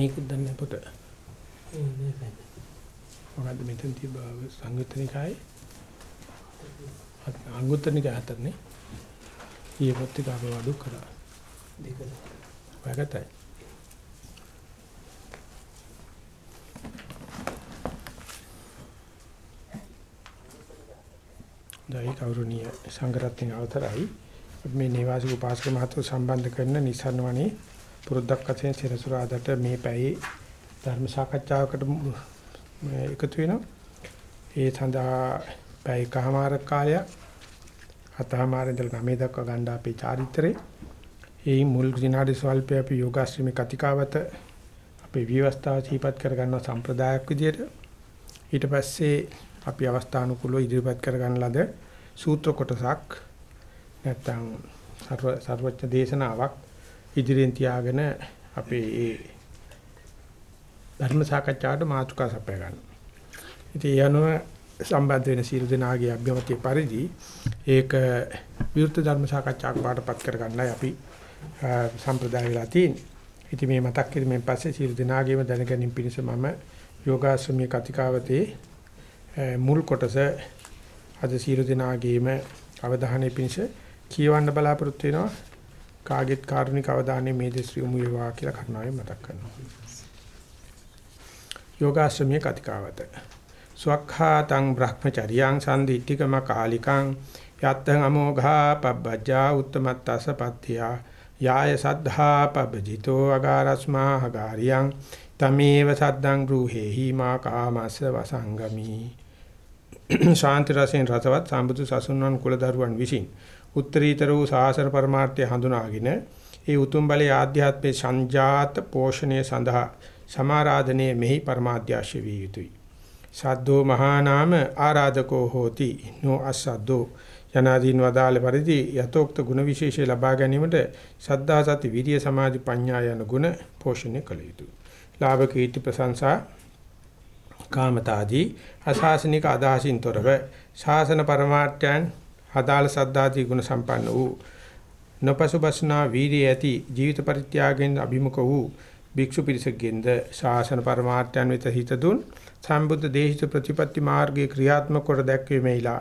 මේක දන්නේ පොත. මොකද්ද මෙතන තිබ්බ සංයුත්තනිකායි අංගුත්තනිකා හතරනේ. ඊයේ පොත් ටික අපි වඩු කරා. දෙකද. ඔයගතයි. දෛ කෞරණීය සංඝරත්නයේ අවතරයි මේ නිවාසික උපාසක මහත්ව සම්බන්ධ කරන නිසරණ වනේ පුරුද්දක් වශයෙන් සිරසුරාදට මේ පැයේ ධර්ම සාකච්ඡාවකට එකතු වෙනවා. ඒ සඳහා පැය කමාර කාලයක් හතමාර ඉඳලා 9 දක්වා ගන්න අපේ චාරිත්‍රේ. ඒ මුල් විනාඩි ස්වල්පය අපි යෝගාශ්‍රමේ කතිකාවත අපේ විවස්ථාව සිහිපත් කර ගන්න සම්ප්‍රදායක් විදියට ඊට පස්සේ අපි අවස්ථානුකූලව ඉදිරිපත් කර ගන්න ලද සූත්‍ර කොටසක් නැත්තම් සර්ව සර්වඥ දේශනාවක් ඉදිරියෙන් තියාගෙන අපේ ඒ ධර්ම සාකච්ඡාවට මාතෘකා සපය ගන්න. ඉතින් යනුව සම්බන්ධ වෙන සීල දෙනාගේ අභ්‍යවතිය පරිදි ඒක විරුද්ධ ධර්ම සාකච්ඡාවක් පාඩපත් කර ගන්නයි අපි සම්ප්‍රදාය වෙලා තියෙන්නේ. ඉතින් මේ මතක් කිරීමෙන් පස්සේ සීල දෙනාගේම දැනගැනීම පිණිස මම යෝගාශ්‍රමී කතිකාවතේ මුල් කොටස අද සීල දෙනාගේම අවධානය පිණිස කියවන්න බලාපොරොත්තු වෙනවා. කාගෙත් කාරුණික අවධානය මේ දෙස්රි උමු වේවා කියලා කරුණාවෙන් මතක් කරනවා. යෝගාශ්‍රමයේ කතිකාවත. ස්වක්ඛාතං බ්‍රහ්මචර්යං සම්දිත්තිකම කාලිකං යත්තං අමෝඝා පබ්බජ්ජා උත්තමත්තස පත්තියා යාය සද්ධා පබ්බජිතෝ අගාරස්මා හගාරියං තමේව සද්දං ගෘහෙහි මා කාමස්ස වසංගමි ශාන්ති රසෙන් රසවත් සම්බුදු සසුන්වන් කුලදරුවන් විසින් උත්තරීතර වූ සාසර පරමාර්ථය හඳුනාගෙන ඒ උතුම් බලයේ ආධ්‍යාත්මේ සංජාත පෝෂණය සඳහා සමාරාධනයේ මෙහි පරමාධ්‍යාශ විය යුතුය. සද්දෝ මහා නාම ආරාධකෝ හෝති නෝ අසද්දෝ යනාදීන් වදාළ පරිදි යතෝක්ත ගුණ විශේෂය ලබා ගැනීමට සද්ධා සති විරිය සමාධි ප්‍රඥා යන ගුණ පෝෂණය කළ යුතුය. ලාභ කීර්ති ප්‍රශංසා කාමතාදී අශාසනික අදහසින් තොරව ශාසන පරමාර්ථයන් හදාල සද්ධාදී ගුණ සම්පන්න වූ නොපසුබස්නා වීරිය ඇති ජීවිත පරිත්‍යාගයෙන් අභිමුඛ වූ භික්ෂු පිරිසකෙන්ද ශාසන පරමාර්ථයන් වෙත හිත දුන් සම්බුද්ධ දේශිත ප්‍රතිපත්ති මාර්ගයේ ක්‍රියාත්මක කොට දැක්වීමේලා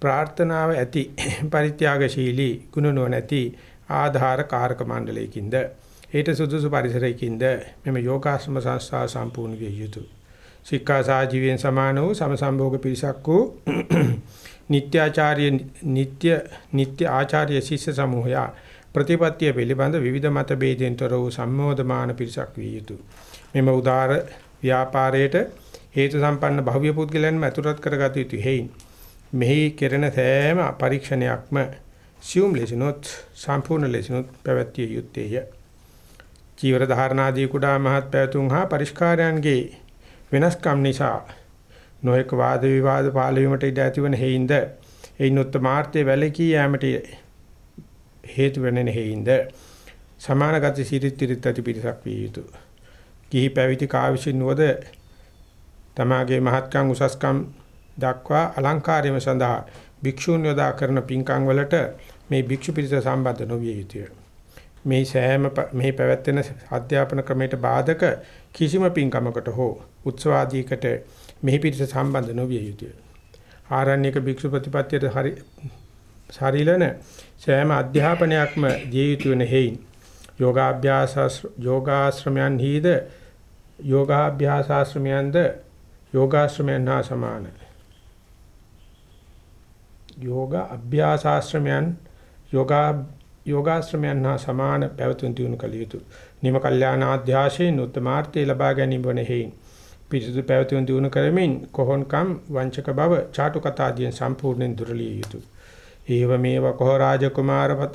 ප්‍රාර්ථනාව ඇති පරිත්‍යාගශීලී ගුණ නොනැති ආධාර කාරක මණ්ඩලයකින්ද ඒට සුදුසු පරිසරයකින්ද මෙම යෝගාශ්‍රම සංස්ථාව සම්පූර්ණ විය යුතුය. සික්ඛාසා ජීවයෙන් සමාන වූ සමසම්භෝග පිරිසක් වූ නිත්‍යාචාර්ය නිත්‍ය නිත්‍ය ආචාර්ය ශිෂ්‍ය සමූහය ප්‍රතිපත්තිය පිළිබඳ විවිධ මත ભેදෙන්තර වූ සම්මෝධමාන පිරිසක් විය යුතුය. මෙම උදාර ව්‍යාපාරයට හේතු සම්පන්න භව්‍ය පුද්ගලයන්ම අතුරත් කරගත යුතු හේයින් මෙහි කෙරෙන සෑම පරීක්ෂණයක්ම සියුම් ලෙසිනොත් සම්පූර්ණ ලෙසිනොත් පැවැත්විය යුත්තේය. චීවර ධාරණාදී කුඩා මහත් පැතුම් හා පරිස්කාරයන්ගේ වෙනස්කම් නිසා නොඑක වාද විවාද පාල වීමට ඉඩ ඇතිවන හේින්ද එයින් උත්තමාර්ථයේ වැලකී යෑමට හේතු වෙනෙන හේින්ද සමාන ගති සිරිත් තිරිත් ඇති පිරිසක් විය යුතුය. කිහි පැවිදි කාවිසින් නුවද තමාගේ මහත්කම් උසස්කම් දක්වා අලංකාරයම සඳහා භික්ෂූන් යොදා කරන පින්කම් වලට මේ භික්ෂු පිරිස සම්බන්ධ නොවිය යුතුය. මේ සෑම මේ පැවැත්වෙන අධ්‍යාපන ක්‍රමයට බාධක කිසිම පින්කමකට හෝ උත්සවාදීකට මෙහි පිටස සම්බන්ධ නොවිය යුතුය. ආරණ්‍යක භික්ෂු ප්‍රතිපත්තියට හරි ශරීරන සෑම අධ්‍යාපනයක්ම දිය යුතු වෙන හේයින් යෝගාභ්‍යාස යෝගාශ්‍රමයන් හිද යෝගාභ්‍යාසාශ්‍රමයන්ද යෝගාශ්‍රමයන් හා සමාන. යෝග අභ්‍යාසාශ්‍රමයන් යෝගා යෝගාශ්‍රමයන් හා සමාන පැවතුම් දිනු කළ යුතුය. නිම කල්යාණාධ්‍යාශයෙන් උත්තමාර්ථය ලබා ගැනීම වන හේයින් පිරිසුදු පැවතුම් දිනු කරමින් කොහොන්කම් වංචක බව ചാටු කතාදියෙන් සම්පූර්ණයෙන් දුරලිය යුතුය. ඒව මේව කොහ රාජකුමාරපත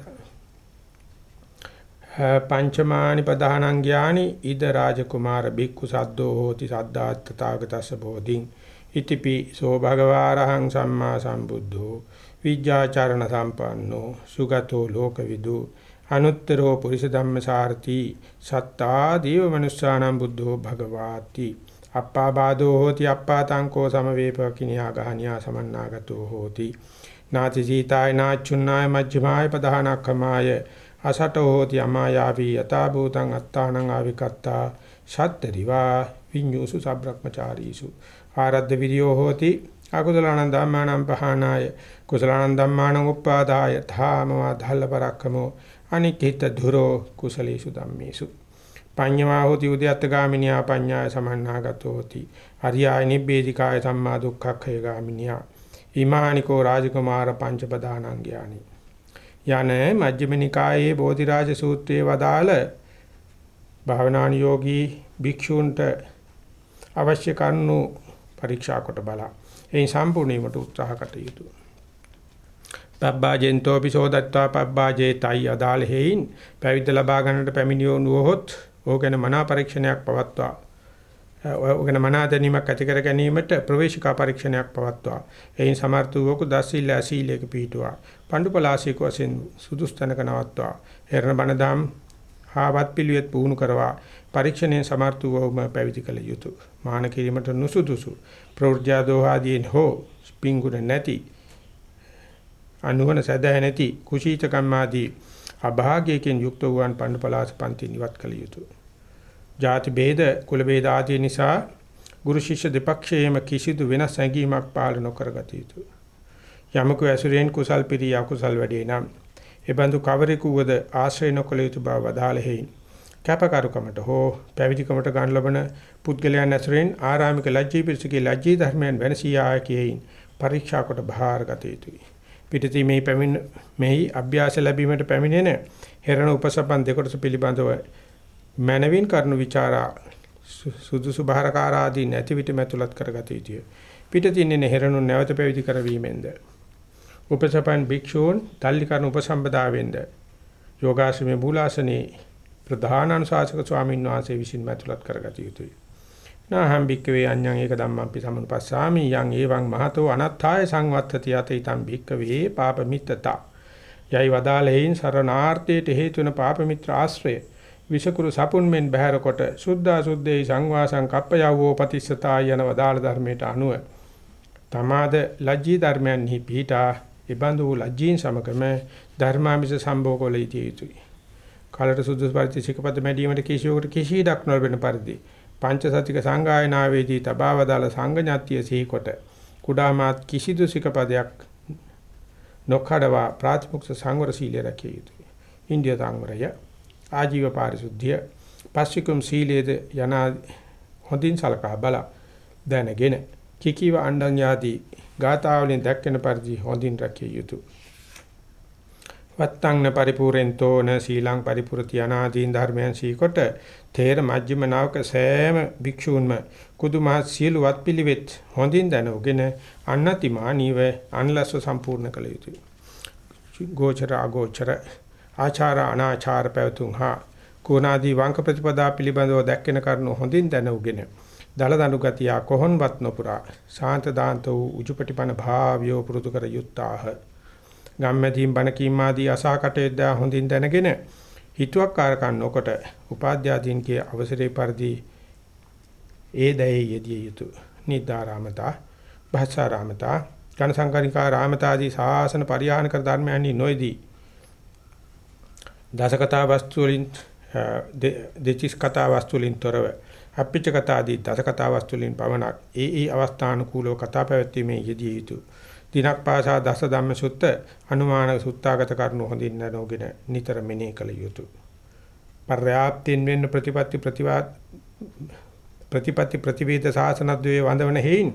පංචමානි පදානං ඥානි ඉද රාජකුමාර බික්කු සද්දෝ හෝති සද්දාත් තථාගතස්ස බෝධින්. ඉතිපි සෝ භගවාරහං සම්මා සම්බුද්ධෝ විජ්ජාචරණ සම්පන්නෝ සුගතෝ ලෝකවිදු. අනුත්තරෝ පුරිස ධම්මසාරති සත්තා දීව මනුස්සානම් බුද්ධෝ භගවාති. අප්පා බාදෝ හෝති අප්පා තංකෝ සමවේපකිනියා ගහනියා සමන්නාගතෝ හෝති. නාති සීතාය නාචුන්නාය මජ්ක්‍ධිමාය පදහනක්ඛමාය අසටෝ හෝති අමායාවී යතා භූතං අත්තානං ආවිකත්තා සත්තරිවා විඤ්ඤෝසු සබ්‍රක්‍මචාරීසු. ආරද්ධ විරියෝ හෝති අකුසලානං ධම්මානං පහනාය කුසලානං ධම්මානං උප්පාදාය ධාමවා ධල්ල පරක්කමෝ අනිකිත ධුරෝ කුසලේසු ධම්මේසු. පඤ්ඤවා හෝති උද්‍යත්තගාමිනියා පඤ්ඤාය සමන්නාගතෝ හෝති. හරියාය නිබ්බේධිකාය සම්මා දුක්ඛක්ඛය ගාමිනියා. ීමානිකෝ රාජකුමාර පංචපදානං ඥානි යන මජ්ක්‍ධිම නිකායේ බෝධිරාජ සූත්‍රයේ වදාළ භාවනානුයෝගී භික්ෂූන්ට අවශ්‍ය කරුණු පරීක්ෂා කොට බලා එයින් සම්පූර්ණීමට උත්සාහ කටයුතු. පබ්බාජෙන්තෝ පිසෝදත්තා පබ්බාජේ තයි අදාළ හේයින් පැවිද්ද ලබා ගන්නට පැමිණියෝ නුවහොත් ඕගෙන මනා පරීක්ෂණයක් පවත්වා. ඔගෙන මනා දැනීමක් ඇති කර ගැනීමට ප්‍රවේශිකා පරීක්ෂණයක් පවත්වා. එයින් සමර්ථ වූක දසීල ඇසීලයක පිහිටුවා. පඬුපලාසික වශයෙන් සුදුස්තනක නවත්වා. හේරණ බණදාම් හාවත් පිළිවෙත් පුහුණු කරවා පරීක්ෂණයෙන් සමර්ථ වූවම පැවිදි කළ යුතුය. මාන කිරීමට නුසුදුසු ප්‍රවෘජ්‍යා දෝහාදීන් හෝ පිංගුණ නැති අනුවන සදහ නැති කුසීත කම්මාදී අභාග්‍යයෙන් යුක්ත වූවන් පණ්ඩපලාස පන්ති නිවත් කළ යුතුය. ಜಾති ભેද කුල ભેද ආදී නිසා ගුරු ශිෂ්‍ය දෙපක්ෂයේම කිසිදු වෙනස් හැඟීමක් පාලන නොකරගත යුතුය. යමක ඇසුරෙන් කුසල් පිරී අකුසල් වැඩේ නම් එබඳු කවරෙකුවද ආශ්‍රය නොකළ යුතු බව වදාළෙහි කැපකරුකමට හෝ පැවිදිකමට ගන්න ලබන පුද්ගලයන් ඇසුරෙන් ආරාමික ලජ්ජී පිරිසකේ ලජ්ජී ධර්මයන් වෙනසියා කියයින් පරීක්ෂා කොට බාරගත යුතුයි. පිටති මේ පැමිණ මෙහි අභ්‍යාස ලැබීමට පැමිණෙන හෙරණ උපසපන් දෙකොටස පිළිබඳව මනවින් කරුණු ਵਿਚාරා සුදුසු බහරකාර ආදී නැති විට මැතුලත් කරගත යුතුය. පිටතින්නේ හෙරණු නැවත පැවිදි කරවීමෙන්ද උපසපන් භික්ෂූන් තල්ලි කරන උපසම්පදාවෙන්ද යෝගාශ්‍රමේ මූලාසනේ ප්‍රධාන අනුශාසක ස්වාමීන් වහන්සේ විසින් මැතුලත් කරගත යුතුයි. නාහම් භික්කවේ අඤ්ඤං ඒක ධම්මං සමනුපස්සාමි යං එවං මහතෝ අනත්ථාය සංවත්තති යතේතං භික්කවේ පාපමිත්තතා. යයි වදාළෙයින් සරණාර්ථයට හේතුන පාපමිත්‍ර ආශ්‍රය විෂකුරු සපුන් මෙන් බහැර කොට සුද්ධා සුද්ධේ සංවාසං කප්පයවෝ පතිස්සතා යන වදාළ ධර්මයට අනුව තමාද ලජ්ජී ධර්මයන්හි පිහිටා ඉබඳු ලජ්ජීන් සමගම ධර්මාමිස සම්භෝගවල යුතුය. කලට සුදුසු පරිදි සිකපද මැඩීමට කිසියෙකුට කිසි ඉඩක් නොලබෙන පරිදි පංචසතික සංගායනාවේදී තබාවදාල සංගඥාත්‍ය සිහිකොට කුඩාමාත් කිසිදු සිකපදයක් නොකඩවා ප්‍රාතිමුක්ෂ සංවර සීලය රැකිය යුතුය. ඉන්දිය සංවරය ආජීව පාරිශුද්ධිය පස්සිකුම් සීලයේද යන හොඳින් සලකා බල දැනගෙන කිකිව අණ්ඩන් යාදී ගාථාවලින් දැක්කෙන පරිදි හොඳින් රැකිය යුතුය. වත්තංන පරිපූර්ෙන්තෝ න සීලං පරිපූර්ති අනාදීන් ධර්මයන් සීකොට තේර මජ්ක්‍ධිම නාවක සෑම භික්ෂූන්ම කුදුමා සීලවත් පිළිවෙත් හොඳින් දැනගෙන අන්නතිමා නීව අන්ලස්ව සම්පූර්ණ කළ යුතුය. ගෝචර අගෝචර ආචාර අනාචාර පැවතුම් හා කුණාදී වංක ප්‍රතිපදා පිළිබඳව දැක්කෙන කරුණු හොඳින් දැනුගෙන දල දනු ගතිය කොහොන්වත් නොපුරා ශාන්ත දාන්ත වූ උජුපටිපන භාව්‍යෝ පුරුදු කර යුත්තාහ. ගම්මැදීන් බණ කීම් ආදී අසහකටෙද්ද හොඳින් දැනගෙන හිතුවක්කාරකම් නොකොට උපාධ්‍යාදීන්ගේ අවසරේ පරිදි ඒ දයේ යෙදිය යුතු. නිද්දාරාමතා භාෂාරාමතා ඝන සංකරිකා රාමතාදී සාසන පරිහාන කර ධර්මයන්හි නොයේදී දසකතා වස්තු වලින් දෙචිස් කතා වස්තු වලින් තොරව අප්පිච්ච කතා ආදී දසකතා වස්තු වලින් පවණක් ඒ ඒ අවස්ථානුකූලව කතා පැවැත්වීමේ යෙදිය යුතුය දිනක් පාසා දස ධම්ම සුත්ත අනුමාන සුත්තාගත කරනු හොඳින් නැනෝගෙන නිතර මෙනෙහි කළ යුතුය. පර්යාප්තින් වෙන්න ප්‍රතිපatti ප්‍රතිවාද ප්‍රතිපatti ප්‍රතිවේද සාසනද්වයේ වඳවන හේයින්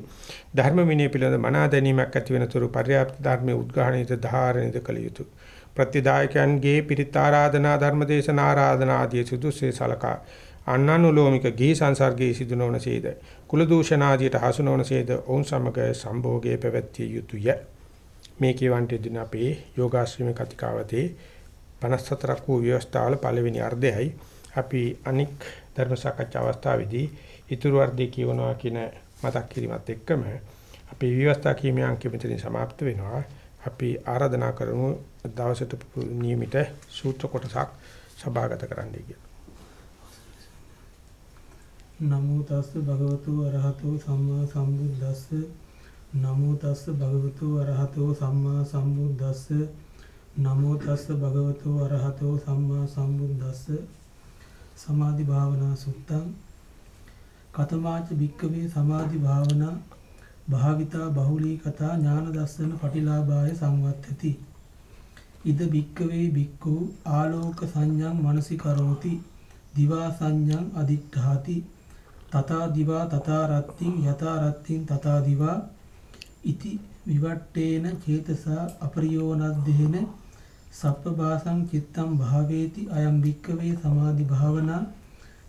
ධර්ම විනය පිළිබඳ මනා දැනීමක් ඇති වෙනතුරු පර්යාප්ත ධර්මයේ උද්ඝාණිත ධාරණිත කළ යුතුය. ප්‍රතිදායකයන්ගේ පිරිත් ආරාධනා ධර්ම දේශනා ආරාධනා ආදී සුදුසේ සලකා අන්නනුලෝමික ගිහි සංසර්ගයේ සිදු නොවන සේද කුල දූෂණ ආදියට හසු නොවන සේද ඔවුන් සමග සම්භෝගයේ පැවැත්විය යුතුය මේ කියවන්ට දින අපේ යෝගාශ්‍රමී කතිකාවතේ 54ක් වූ ව්‍යවස්ථාවල පළවෙනි අර්ධයයි අපි අනික් ධර්ම සාකච්ඡා අවස්ථාවේදී ඊතුරු අර්ධය කියවනවා කියන මතක් කිරීමත් එක්කම අපේ ව්‍යවස්ථා කීමේ අංකෙ මෙතනින් સમાપ્ત වෙනවා අපි ආරාධනා කරමු දවසට නියමිත සූත්‍ර කොටසක් සභාගත කරන්නයි කියලා. නමෝ තස්ස භගවතු අරහතෝ සම්මා සම්බුද්දස්ස. නමෝ තස්ස භගවතු අරහතෝ සම්මා සම්බුද්දස්ස. නමෝ තස්ස භගවතු අරහතෝ සම්මා සම්බුද්දස්ස. සමාධි භාවනා සුත්තං. කතමාච භික්කවේ සමාධි භාවනා භාවිතා බහුලී කතා ඥාන දස්සන පටිලාභාය සංවත්තති. ඉද භික්කවේ භික්ඛු ආලෝක සංඥං මනසි කරෝති. දිවා සංඥං අදිත්තාති තථා දිවා තථා රත්තිං යථා රත්තිං තථා දිවා. ඉති විවට්ටේන චේතසා අපරියෝනද්දේන සප්පබාසං චිත්තං භාවේති අයම් භික්කවේ සමාධි භාවනා.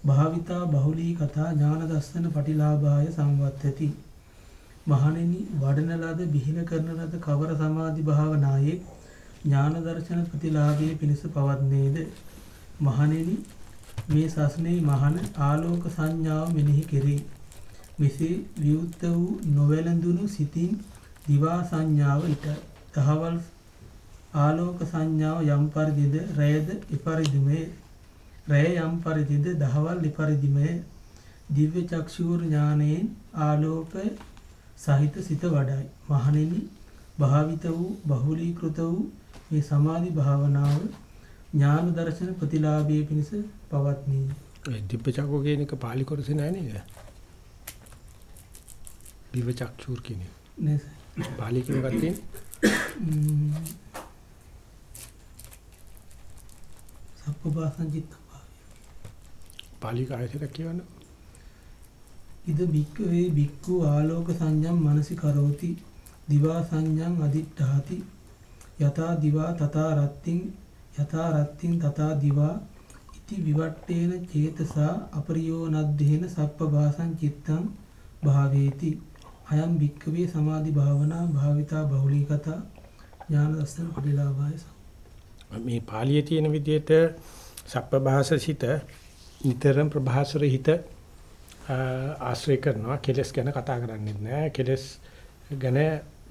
භාවිතා බහුලී කතා ඥාන දස්සන පටිලාභාය සංවත්තති මහණෙනි වඩන ලද බිහින කරන ලද කවර සමාධි භාවනායේ ඥාන දර්ශන ප්‍රතිලාභයේ පිණිස පවත්නේද? මහණෙනි මේ සස්නේ මහන ආලෝක සංඥාව මෙනෙහි කෙරේ. මෙසේ විවුර්ත වූ නොවැළඳුණු සිතින් දිවා සංඥාව ඊට දහවල් ආලෝක සංඥාව යම් පරිදිද රැයද ඉපරිදිමේ රැය යම් පරිදිද දහවල් ඉපරිදිමේ දිව්‍ය චක්ෂුර ඥානයෙන් ආලෝකය සහිත සිත වඩයි. මහණෙනි භාවිත වූ බහුලීකృత වූ මේ සමාධි භාවනාව ඥාන දර්ශන ප්‍රතිලාභයේ පිණිස පවත්නි. ඒ දිබ්බචක්කෝ කියන එක පාලි කොටසේ නෑ නේද? දිවචක්ෂුර් කියන්නේ. නෑ සර්. පාලි කියන එකක් තියෙන්නේ. සප්පබාසං චිත්ත පාලි කායසට කියවන්නේ ඉද භික්කවේ භික්ඛු ආලෝක සංඥම් මනසි කරෝති දිවා සංඥං අදිත්තාති යතා දිවා තථා රත්තිං යතා රත්තිං තථා දිවා ඉති විවට්ටේන චේතසා අපරියෝනද්දේන සප්පභාසං චිත්තං භාවේති. අයම් භික්කවේ සමාධි භාවනා භාවිතා බහුලීකතා ඥාන දර්ශන පරිලාභය මේ පාළියේ තියෙන විදිහට සප්පභාසසිත නිතරම ප්‍රභාසර හිත ආශ්‍රය කරනවා. කෙලස් ගැන කතා කරන්නේත් නැහැ කෙලස් ගැන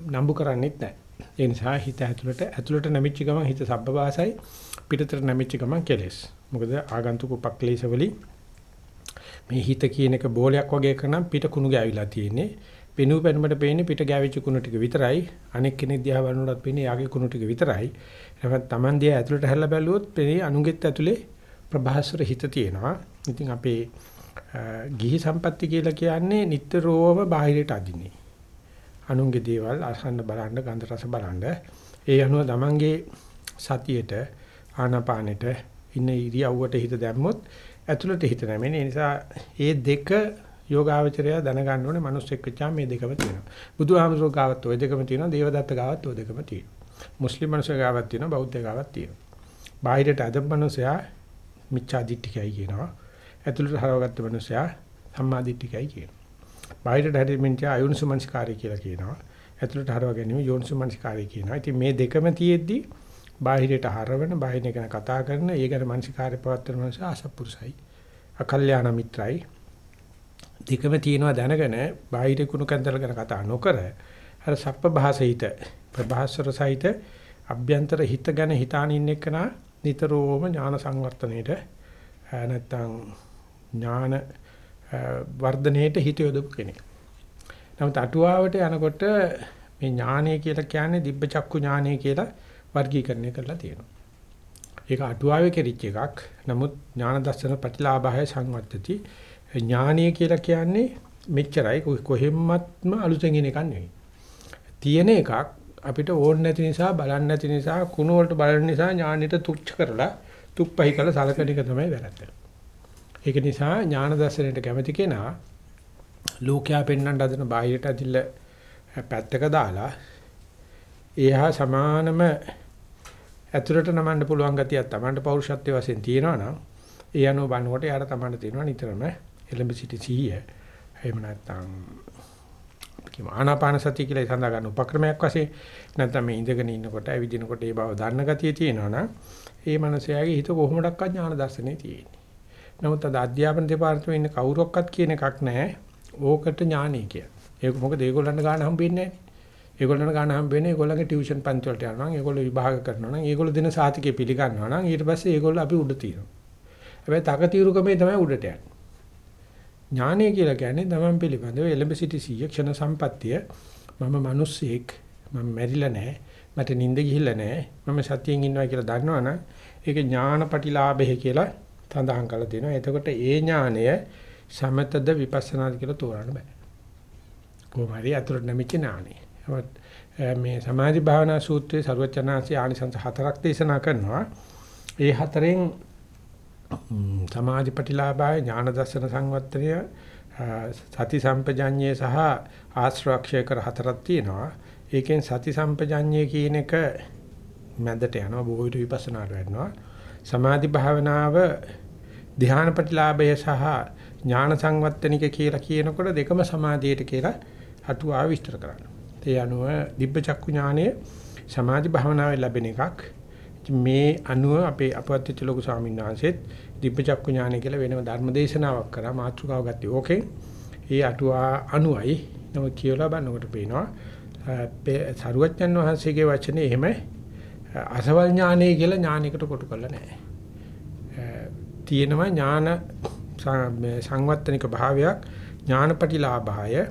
නම්බු කරන්නේත් නැහැ ඒ නිසා හිත ඇතුළට ඇතුළට නැමිච්ච ගමන් හිත සබ්බවාසයි පිටතට නැමිච්ච ගමන් කෙලස්. මොකද ආගන්තුක උපක්ලේශ වලින් මේ හිත කියන එක බෝලයක් වගේ කරනම් පිට කුණු ගෑවිලා තියෙන්නේ. පෙනු පෙනුමට පේන්නේ පිට ගෑවිච්ච කුණු ටික විතරයි. අනෙක් කෙනෙක් දිහා බලනකොටත් පේන්නේ යාගේ කුණු ටික විතරයි. එහෙනම් Taman දිහා ඇතුළට හැල්ලා බැලුවොත් පේන්නේ අනුගෙත් ඇතුලේ ප්‍රභාස්වර හිත තියෙනවා. ඉතින් අපේ ගිහි සම්පatti කියලා කියන්නේ නිට්ටරෝම බාහිරට අදින්නේ. අනුන්ගේ දේවල් අසන්න බලන්න ගන්ධ රස බලන්න. ඒ අනුව තමන්ගේ සතියේට ආනාපානෙට ඉන්න ඉරියව්වට හිත දැම්මොත් ඇතුළට හිත නැමෙන. ඒ නිසා ඒ දෙක යෝගාවචරය දැනගන්න ඕනේ මිනිස්සෙක් වෙච්චාම මේ දෙකම තියෙනවා. බුදුහාමුදුරුවෝ ගාවත් ওই දෙකම තියෙනවා. දේවදත්ත ගාවත් ওই දෙකම තියෙනවා. මුස්ලිම් මිනිස්සු ගාවත් තියෙනවා. බෞද්ධ ගාවත් තියෙනවා. බාහිරට අදපු මිනිසයා මිච්ඡා දිට්ඨිකයි කියනවා. ඇතුළට හරවගත්ත මනුස්සයා සම්මාදිට්ඨිකයි කියනවා. බාහිරට හැදෙමින් තියා අයෝනිසුමනස්කාරය කියලා කියනවා. ඇතුළට හරව ගැනීම යෝනිසුමනස්කාරය කියනවා. ඉතින් මේ දෙකම තියෙද්දි බාහිරට හරවන බාහිර ගැන කතා කරන ඒ ගැන මනසිකාරය පවත්වන මනුස්සයා අසපුරුසයි. අකල්යාණ මිත්‍රයි. දෙකම තියෙනවා දැනගෙන බාහිර කුණු කන්දල ගැන කතා නොකර අර සප්ප භාසිත ප්‍රභාස්වර සහිත අභ්‍යන්තර හිත ගැන හිතාන ඉන්න එකන නිතරම ඥාන සංවර්ධනයේට නැත්තම් ඥාන වර්ධනයේට හිත යොදපු කෙනෙක්. නමුත් අටුවාවට යනකොට මේ ඥානය කියලා කියන්නේ දිබ්බ චක්කු ඥානය කියලා වර්ගීකරණය කරලා තියෙනවා. ඒක අටුවාවේ කෙරිච්ච එකක්. නමුත් ඥාන දර්ශන ප්‍රතිලාභය සංවත්තති. ඥානය කියලා කියන්නේ මෙච්චරයි කොහෙම්මත්ම අලුතෙන් එන එකක් නෙවෙයි. තියෙන එකක් අපිට ඕන නැති නිසා බලන්න නැති නිසා කුණ වලට බලන නිසා ඥානෙට තුච්ච කරලා තුප්පහි කළ සලකන එක තමයි වැරද්ද. ඒක නිසා ඥාන දර්ශනයට කැමති කෙනා ලෝකයා පෙන්වන්න හදන බාහිරට ඇදිල්ල පැත්තක දාලා ඒහා සමානම ඇතුළට නමන්න පුළුවන් ගතියක් Tamanට පෞරුෂත්වයේ වශයෙන් තියෙනවා නම් ඒ අනුව බලනකොට යාට Tamanට තියෙනවා නිතරම එලඹ සිටි සිහිය. එහෙම නැත්නම් කිම ආනාපාන සතිය කියලා සඳහන් ගන්න උපක්‍රමයක් වශයෙන් නැත්නම් මේ ඉඳගෙන ඉන්නකොට ඇවිදිනකොට ඒ බව දන්න ගතිය තියෙනවා නම් ඒ මනසයාගේ හිත කොහොමඩක්වත් ඥාන දර්ශනේ තියෙන්නේ. නමුත් අද අධ්‍යාපන දෙපාර්තමේන්තුවේ ඉන්න කවුරක්වත් කියන එකක් නැහැ. ඕකට ඥානෙ කිය. ඒක මොකද ඒගොල්ලන්ට ගන්න හම්බෙන්නේ නැහැ. ඒගොල්ලන්ට ගන්න හම්බෙන්නේ ඒගොල්ලන්ගේ ටියුෂන් පන්ති වලට යනවා නම් ඒගොල්ලෝ විභාග කරනවා නම් ඒගොල්ලෝ දෙන සාතිකේ පිළිගන්නවා නම් ඊට පස්සේ ඒගොල්ලෝ අපි උඩ තියෙනවා. හැබැයි තක తీරුකමේ තමයි උඩට යන්නේ. ඥානය කියලා කියන්නේ තමන් පිළිබඳව එලඹ සිටි සිය ක්ෂණ සම්පත්තිය මම මිනිස්සෙක් මම මැරිලා නැහැ මට නිින්ද ගිහිල්ලා නැහැ මම සතියෙන් ඉන්නවා කියලා දන්නවනම් ඒක ඥානපටිලාභය කියලා සඳහන් කරලා තියෙනවා. එතකොට ඒ ඥානය සමතද විපස්සනාද කියලා තෝරන්න බෑ. කොහොම හරි අතුරට නැමිච්ච ඥානෙ. මේ සමාධි භාවනා සූත්‍රයේ ਸਰවචනාසි ආනිසංස හතරක් දේශනා කරනවා. ඒ හතරෙන් සමාධි ප්‍රතිලාභය ඥාන දර්ශන සංවත්තනය සති සම්පජඤ්ඤය සහ ආශ්‍රවක්ෂය කර හතරක් තියෙනවා. ඒකෙන් සති සම්පජඤ්ඤය කියන එක මැදට යනවා බොහෝ විට විපස්සනාට වැඩනවා. සමාධි භාවනාව ධ්‍යාන ප්‍රතිලාභය සහ ඥාන සංවත්තනික කියලා කියනකොට දෙකම සමාධියට කියලා අටුවා විස්තර කරනවා. ඒ අනුව දිබ්බ චක්කු ඥානය සමාධි භාවනාවේ ලැබෙන එකක්. මේ අනුව අපේ අපවත්ති ලොකු ස්වාමීන් වහන්සේත් දිබ්බ චක්කු ඥානය කියලා වෙනම ධර්ම දේශනාවක් කරා මාතෘකාව ගත්තේ ඕකේ. ඒ අටුවා අනුයි නම කියලා බලනකොට පේනවා සරුවච්චන් වහන්සේගේ වචනේ එහෙම අසවල් ඥානය කියලා ඥානයකට කොටු කරලා නැහැ. තියෙනවා ඥාන සංවත්තනික භාවයක් ඥානපටිලාභය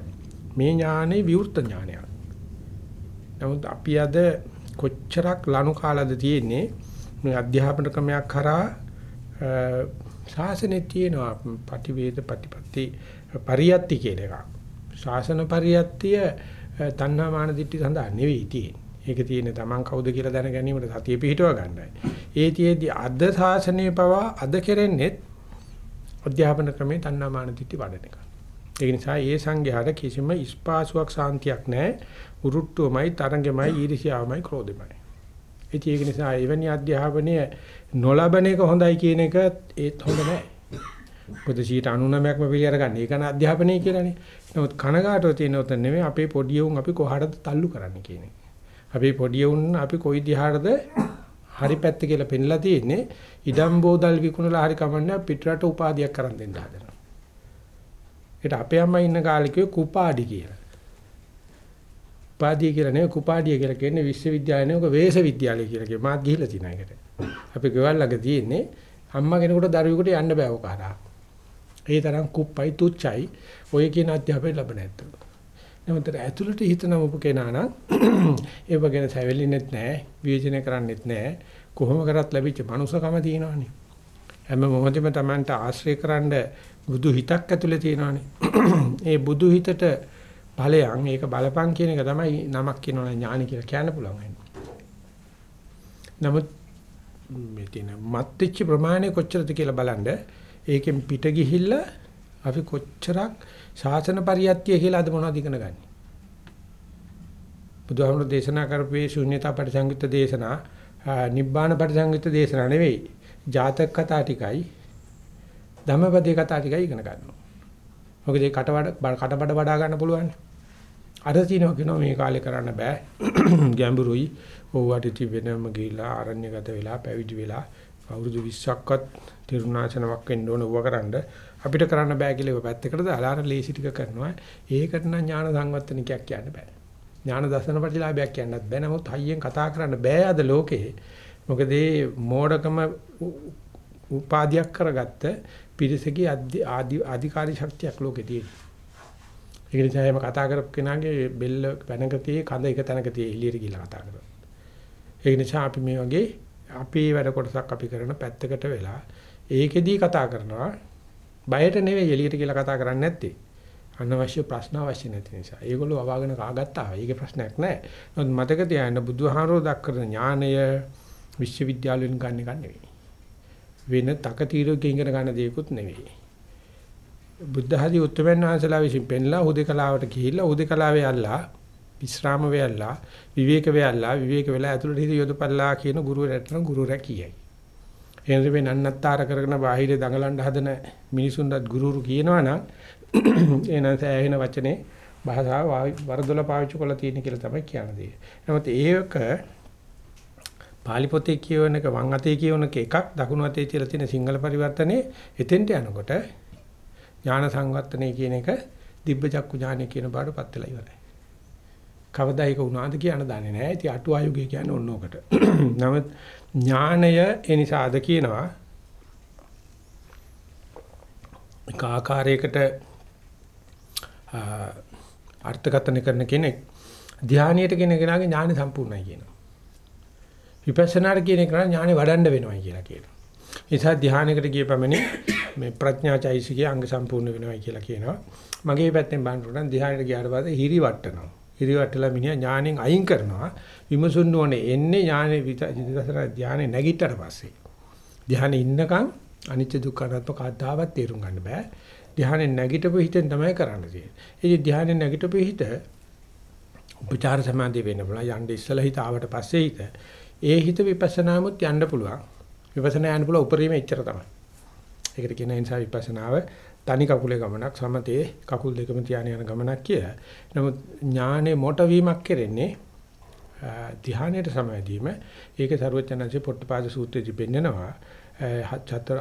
මේ ඥානේ විවෘත ඥානයක්. නමුත් අපි අද කොච්චරක් ලනු කාලද තියෙන්නේ මේ අධ්‍යාපන ක්‍රමයක් කරා ශාසනයේ තියෙනවා පටිවේද ප්‍රතිපatti පරියත්ති කියන එක. ශාසන පරියත්තිය තණ්හා මාන දිට්ඨි සඳහා නෙවෙයි තියෙන්නේ. ඒක තියෙන්නේ Taman කවුද කියලා දැන ගැනීමට සතිය පිහිටව ගන්නයි. ඒ තියේදී අද ශාසනයේ පවා අද කෙරෙන්නේ අධ්‍යාපන ක්‍රමේ තණ්හා මාන දිට්ඨි වඩන එක. ඒ නිසා ඒ සංඝයාට කිසිම ස්පාසුවක් සාන්තියක් නැහැ. උරුට්ටුවමයි තරංගෙමයි ඊර්ෂ්‍යාවමයි ක්‍රෝධෙමයි. ඒක නිසා එවැනි අධ්‍යාපනය නොලබන එක හොඳයි කියන එක ඒත් හොඳ නැහැ. මොකද 99%ක්ම පිළි අරගන්න. ඒක න අධ්‍යාපනය කියලානේ. නමුත් කනගාටුව තියෙන උතන නෙමෙයි අපේ පොඩි උන් අපි කොහටද තල්ලු කරන්න කියන එක. අපේ පොඩි උන් අපි කොයි දිහාටද හරි පැත්ත කියලා පෙන්ලා තියෙන්නේ. ඉඩම් බෝදල් විකුණලා හරි කමන්නේ පිටරට උපාධියක් කරන් දෙන්න හදනවා. ඒකට අපේ අම්මා ඉන්න කාලේ කිව්වේ කුපාඩි කියලා. උපාධිය කියලා නෙවෙයි කුපාඩිය කියලා කියන්නේ විශ්වවිද්‍යාලය නෙවෙයි ඔක වේශ විද්‍යාලය කියලා කිය. මාත් ගිහිල්ලා තියෙන එකට. අපි ගෙවල් ළඟ තියෙන්නේ අම්මා කෙනෙකුට දරුවෙකුට යන්න බෑ ඔක හරහා. ඒ තරම් කුප්පයි තුච්චයි ඔය කියන අධ්‍යාපනය ලැබ නැත්තේ. නමුත් ඇතුළට හිතනම උපකේනා නම් ඒ වගේ සැවෙලින්නෙත් නැහැ, විවේචනය කරන්නෙත් නැහැ. කොහොම කරත් ලැබිච්ච මනුස්සකම තියෙනවනේ. හැම මොහොතෙම Tamanට ආශ්‍රය කරන්න බුදු හිතක් ඇතුලේ තියෙනවානේ. ඒ බුදු හිතට ඵලයන් ඒක බලපං කියන එක තමයි නමක් කියනවා ඥානි කියලා කියන්න පුළුවන් වෙන්නේ. නමුත් මේ තියෙන මත්ත්‍ච්ච ප්‍රමාණය කොච්චරද කියලා බලන්න ඒකෙන් පිට ගිහිල්ලා අපි කොච්චරක් ශාසන පරියත්තිය කියලා අද මොනවද ඉගෙන ගන්න. බුදුහාමුදුරු දේශනා කරපු ශුන්‍යතා පරිසංයුක්ත දේශනා නිබ්බාන පරිසංයුක්ත දේශනා නෙවෙයි. ජාතක කතා ටිකයි ධම්මපදේ කතා ටිකයි ඉගෙන ගන්නවා. මොකද ඒ කටවඩ කටබඩ වඩා ගන්න පුළුවන්. අර තිනවා කියනවා මේ කාලේ කරන්න බෑ. ගැඹුරුයි. ඕවට තිබෙනම ගිහිලා ආරණ්‍යගත වෙලා පැවිදි වෙලා අවුරුදු 20ක්වත් තිරුණාචනමක් වෙන්න ඕන ඌව කරන්න අපිට කරන්න බෑ කියලා ඔය පැත්තකට දාලා අර ලේසි ටික කරනවා. ඒකට නම් ඥාන සංවත්තනිකයක් කියන්න බෑ. ඥාන දර්ශන ප්‍රතිලාභයක් කියන්නත් බෑ. නමුත් හයියෙන් කතා කරන්න බෑ අද ලෝකේ. මොකද මේ මෝඩකම උපාදියක් කරගත්ත පිරිසකේ ආධිකාරී ශක්තියක් ලෝකේ තියෙනවා. ඒක නිසා එහෙම කතා කරපු කෙනාගේ බෙල්ල පැනක තියේ කඳ එක තැනක තියේ එළියට ගිහලා කතා කරනවා. ඒ නිසා අපි මේ වගේ අපේ වැඩ කොටසක් අපි කරන පැත්තකට වෙලා ඒකෙදී කතා කරනවා. බයට නෙවෙයි එළියට කියලා කතා කරන්නේ නැත්තේ. අනවශ්‍ය ප්‍රශ්න අවශ්‍ය නැති නිසා. ඒගොල්ලෝ අවාගෙන කාගත්තා. ඒකේ ප්‍රශ්නයක් නැහැ. නමුත් මතක තියාගන්න බුදුහාරෝ දක්කන ඥානය විශ්වවිද්‍යාලයෙන් ගන්න එක නෙවෙයි. වෙන තකතිරෝකේ ඉගෙන ගන්න දෙයක්වත් නෙවෙයි. බුද්ධ ආදී උත්තරමන් වහන්සේලා විසින් පෙන්ලා හුදේකලාවට ගිහිල්ලා හුදේකලාවේ යල්ලා විශ්‍රාම වෙයල්ලා විවේක වෙයල්ලා විවේක වෙලා ඇතුළට හිත යොදපල්ලා කියන ගුරුවරයාට නම් ගුරුවරයා කියයි. එනද මේ නන්නත්තර කරගෙන බාහිර දඟලන්න හදන මිනිසුන්වත් ගුරුරු කියනවනම් එනස ඇහෙන වචනේ භාෂාව වරදොල පාවිච්චි කරලා තියෙන කියලා තමයි කියන්නේ. නමුත් ඒක පාලි පොතේ කියවන එක වම් අතේ කියවන එක එකක් දකුණු අතේ තියලා තියෙන සිංහල පරිවර්තනේ එතෙන්ට යනකොට ඥාන සංවර්ධනය කියන එක දිබ්බ චක්කු ඥානය කියන බාටපත් වෙලා ඉවරයි. කවදා ඒක වුණාද කියන දන්නේ නැහැ. ඉතින් අටු ආයුගය කියන්නේ ඕන ඔකට. නමුත් ඥානය ඒ නිසාද කියනවා එක ආකාරයකට අර්ථකථන කරන කෙනෙක් ධානයට කියන කෙනාගේ ඥානෙ සම්පූර්ණයි කියනවා. විපස්සනාට කියන එක ඥානෙ වඩන්න වෙනවා කියලා කියනවා. නිසා ධානයකට ගිය පමණින් මේ ප්‍රඥාචෛසිකයේ අංග සම්පූර්ණ වෙනවා කියලා කියනවා. මගේ පැත්තෙන් බලනකොට නම් ධානයට ගියාට පස්සේ හිරි වට්ටනවා. හිරි වට්ටලා මිනිහා ඥාණයෙන් අයින් කරනවා. විමසුන්න ඕනේ එන්නේ ඥානෙ විදසන ධානය නැගිටට පස්සේ. ධානයේ ඉන්නකම් අනිත්‍ය දුක්ඛ අනාත්ම කද්දාවත් තේරුම් ගන්න බෑ. ධානයේ නැගිටපු හිතෙන් තමයි කරන්න තියෙන්නේ. ඒ ධානයේ නැගිටපු හිත උපචාර සමාධිය වෙන්න පුළුවන්. යන්න ඉස්සලා හිත ආවට පස්සේ හිත. ඒ හිත විපස්සනාමුත් යන්න පුළුවන්. විපස්සනා යන්න පුළුවන් උපරිම එච්චර තමයි. ඒකට කියන නිසා විපස්සනාව තනි කකුලේ ගමනක් සමතේ කකුල් දෙකම තියාන යන ගමනක් කියලා. නමුත් ඥානේ මොට වීමක් කෙරෙන්නේ ධ්‍යානයේ සමවැදීම. ඒක සරුවචනන්සේ පොට්ටපාද සූත්‍රයේදී පෙන්නනවා.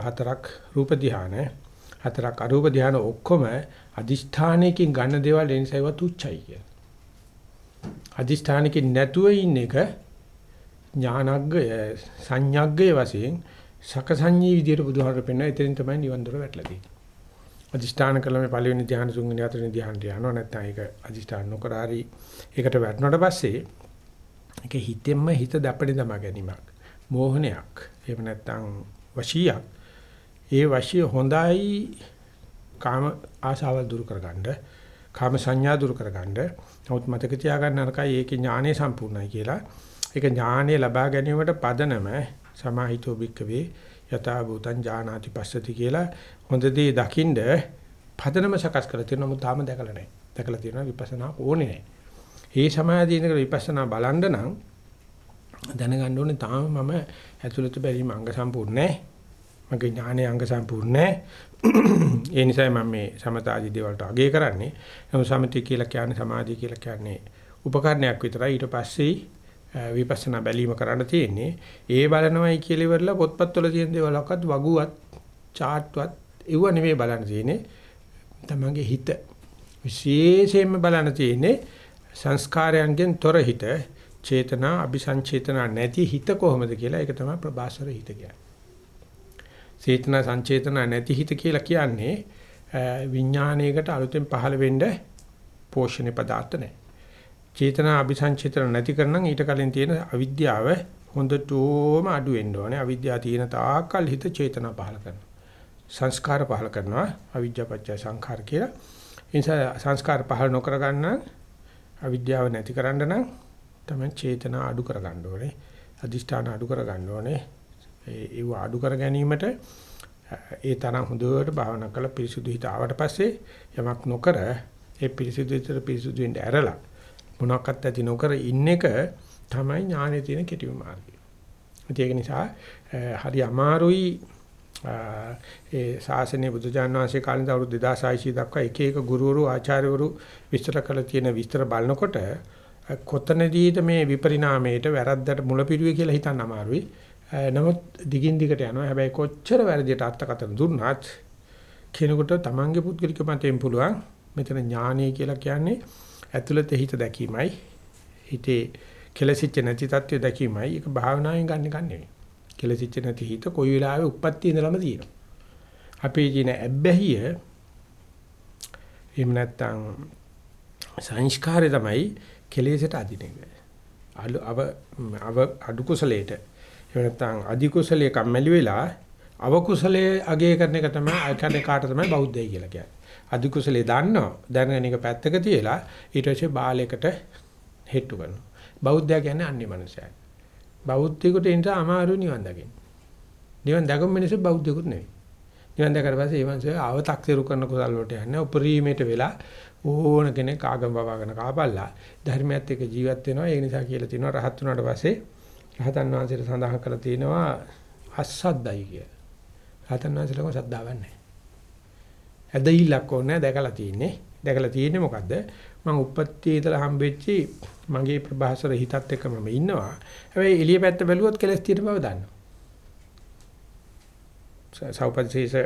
හතරක් රූප ධ්‍යාන හතරක් අරූප ධ්‍යාන ඔක්කොම අදිෂ්ඨානයකින් ගන්න දේවල් ඒ නිසා ඒවා තුච්චයි කියලා. අදිෂ්ඨානකින් නැතුව ඉන්න එක ඥානග්ගය සංඥග්ගය වශයෙන් සකසඤ්ඤී විදියට බුදුහාමර පෙන්වන එතනින් තමයි නිවන් දොර වැටලා තියෙන්නේ. අදිෂ්ඨාන කළා මේ පළවෙනි ධ්‍යාන තුන්වෙනි හතරවෙනි ධ්‍යානට යනවා නැත්නම් ඒක අදිෂ්ඨාන නොකර හරි ඒකට වැටුණාට පස්සේ ඒක හිතෙන්ම හිත දපඩි දමා ගැනීමක්. මෝහනයක්. එහෙම නැත්නම් වශීයක්. ඒ වශී හොඳයි කාම ආශාවල් දුරු කරගන්න, කාම සංඥා දුරු කරගන්න. නමුත් මතක තියාගන්න අරකයි ඒකේ ඥානය සම්පූර්ණයි කියලා. ඒක ඥානය ලබා ගැනීමට පදනම සමාහිතෝ භික්කවේ යථා භූතං ඥානාති පස්සති කියලා හොඳ දේ දකින්ද පදනම සකස් කරලා තියෙනවා නමුත් තාම දැකලා නැහැ. දැකලා තියෙනවා විපස්සනා ඕනේ නැහැ. මේ සමාධියනක විපස්සනා බලන්න නම් දැනගන්න ඕනේ තාම මම ඇතුළත බැරිම අංග සම්පූර්ණ නැහැ. මගේ ඥානයේ අංග සම්පූර්ණ නැහැ. ඒ නිසා මම මේ සමතාදී දේවල්ට අගය කරන්නේ. නමුත් සමති කියලා කියන්නේ සමාධිය කියලා කියන්නේ උපකරණයක් විතරයි. ඊට පස්සේ විපස්සනා බැලීම කරන්න තියෙන්නේ. ඒ බලනවයි කියලා ඉවරලා පොත්පත්වල තියෙන දේවල්වත් වගුවත් චාට්වත් ඒව නෙමෙයි බලන්න තියෙන්නේ. තමන්ගේ හිත විශේෂයෙන්ම බලන්න තියෙන්නේ සංස්කාරයන්ගෙන් තොර හිත චේතනා අபிසංචේතනා නැති හිත කොහොමද කියලා ඒක තමයි ප්‍රබාසර හිත කියන්නේ. චේතනා සංචේතනා නැති හිත කියලා කියන්නේ විඥානයකට අලුතෙන් පහළ වෙන්න පෝෂණේ පදාර්ථ නැහැ. චේතනා අபிසංචේතන නැති කරනම් ඊට කලින් තියෙන අවිද්‍යාව හොඳටම අඩු වෙන්න ඕනේ. අවිද්‍යාව තියෙන තාක්කල් හිත චේතනා පහළ කරනවා. සංස්කාර පහළ කරනවා. අවිද්‍යාව පත්‍ය සංඛාර කියලා. ඒ නිසා සංස්කාර පහළ නොකර ගන්න අවිද්‍යාව නැති කරන්න නම් තමයි චේතනා අඩු කර ගන්න ඕනේ. අදිෂ්ඨාන අඩු කර ගන්න ඕනේ. ඒව අඩු කර ගැනීමට ඒ තරම් හොඳට භාවනා කරලා පිරිසුදු හිත ආවට පස්සේ යමක් නොකර ඒ පිරිසුදු හිතට පිරිසුදු වෙන්න ඇරලා මොනක්වත් ඇති නොකර ඉන්න එක තමයි ඥානයේ තියෙන කෙටිම මාර්ගය. ඒක නිසා හරි අමාරුයි ඒ ශාසනයේ බුදුජානක වහන්සේ කාලේ අවුරුදු 2600 දක්වා එක එක ගුරුවරු ආචාර්යවරු විස්තර කළ තියෙන විස්තර බලනකොට කොතනදීද මේ විපරිණාමයට වැරද්දට මුලපිරුවේ කියලා හිතන්න අමාරුයි. නමුත් දිගින් දිගට යනවා. හැබැයි කොච්චර වැරදියට අර්ථකථන දුන්නත් කෙනෙකුට තමන්ගේ පුද්ගලික මතයෙන් පුළුවන් මෙතන ඥානීය කියලා කියන්නේ ඇතුළත හිත දැකීමයි. හිතේ කෙලසිච්ච නැති තත්ත්වය දැකීමයි. ඒක භාවනාවෙන් ගන්න එක නෙවෙයි. කෙලසිච්ච නැති හිත කොයි වෙලාවෙ උප්පත්ති ඉඳලම තියෙනවා. අපේ ජීන ඇබ්බැහිය එහෙම නැත්නම් සංස්කාරය තමයි කෙලෙසට අදින එක. අලු අව අව අඩු කුසලයට එහෙම නැත්නම් අධි කුසලයේ කම්මැලි වෙලා අව කුසලයේ අගය කරන එක තමයි අකනේ කාට තමයි බෞද්ධය කියලා කියන්නේ. අධි කුසලයේ දන්නවා දැනගෙන එක පැත්තක තියලා ඊට පස්සේ බාලයකට හෙට්ටු කරනවා. බෞද්ධය කියන්නේ අන්නේ මනුස්සයයි. බෞද්ධයෙකුට එන්න අමාරු නිවන් දකින්න. නිවන් දකම මිනිස්සු බෞද්ධයෙකුත් නෙවෙයි. නිවන් දැකලා පස්සේ ඒ මනුස්සය ආවතක්සේරු කරන කුසල් වලට යන්නේ උපරිමයට වෙලා ඕන කෙනෙක් ආගම බවගෙන කාපල්ලා ධර්මයත් එක්ක ජීවත් වෙනවා. ඒ නිසා කියලා තියෙනවා රහත් වුණාට පස්සේ රහතන් වහන්සේට සඳහන් කරලා තියෙනවා අස්සද්දයි කිය. රහතන් වහන්සේලම සද්දාවක් නැහැ. ඇදහිල්ලක් ඕනේ දැකලා තියෙන්නේ. දැකලා තියෙන්නේ මොකද්ද? මම උපත්යේ ඉඳලා හම්බෙච්චි මගේ ප්‍රභාසර හිතත් එක්ක මම ඉන්නවා. හැබැයි එළිය පැත්ත බැලුවොත් කෙලස් තියෙන බව දන්නවා. සෞපදේශ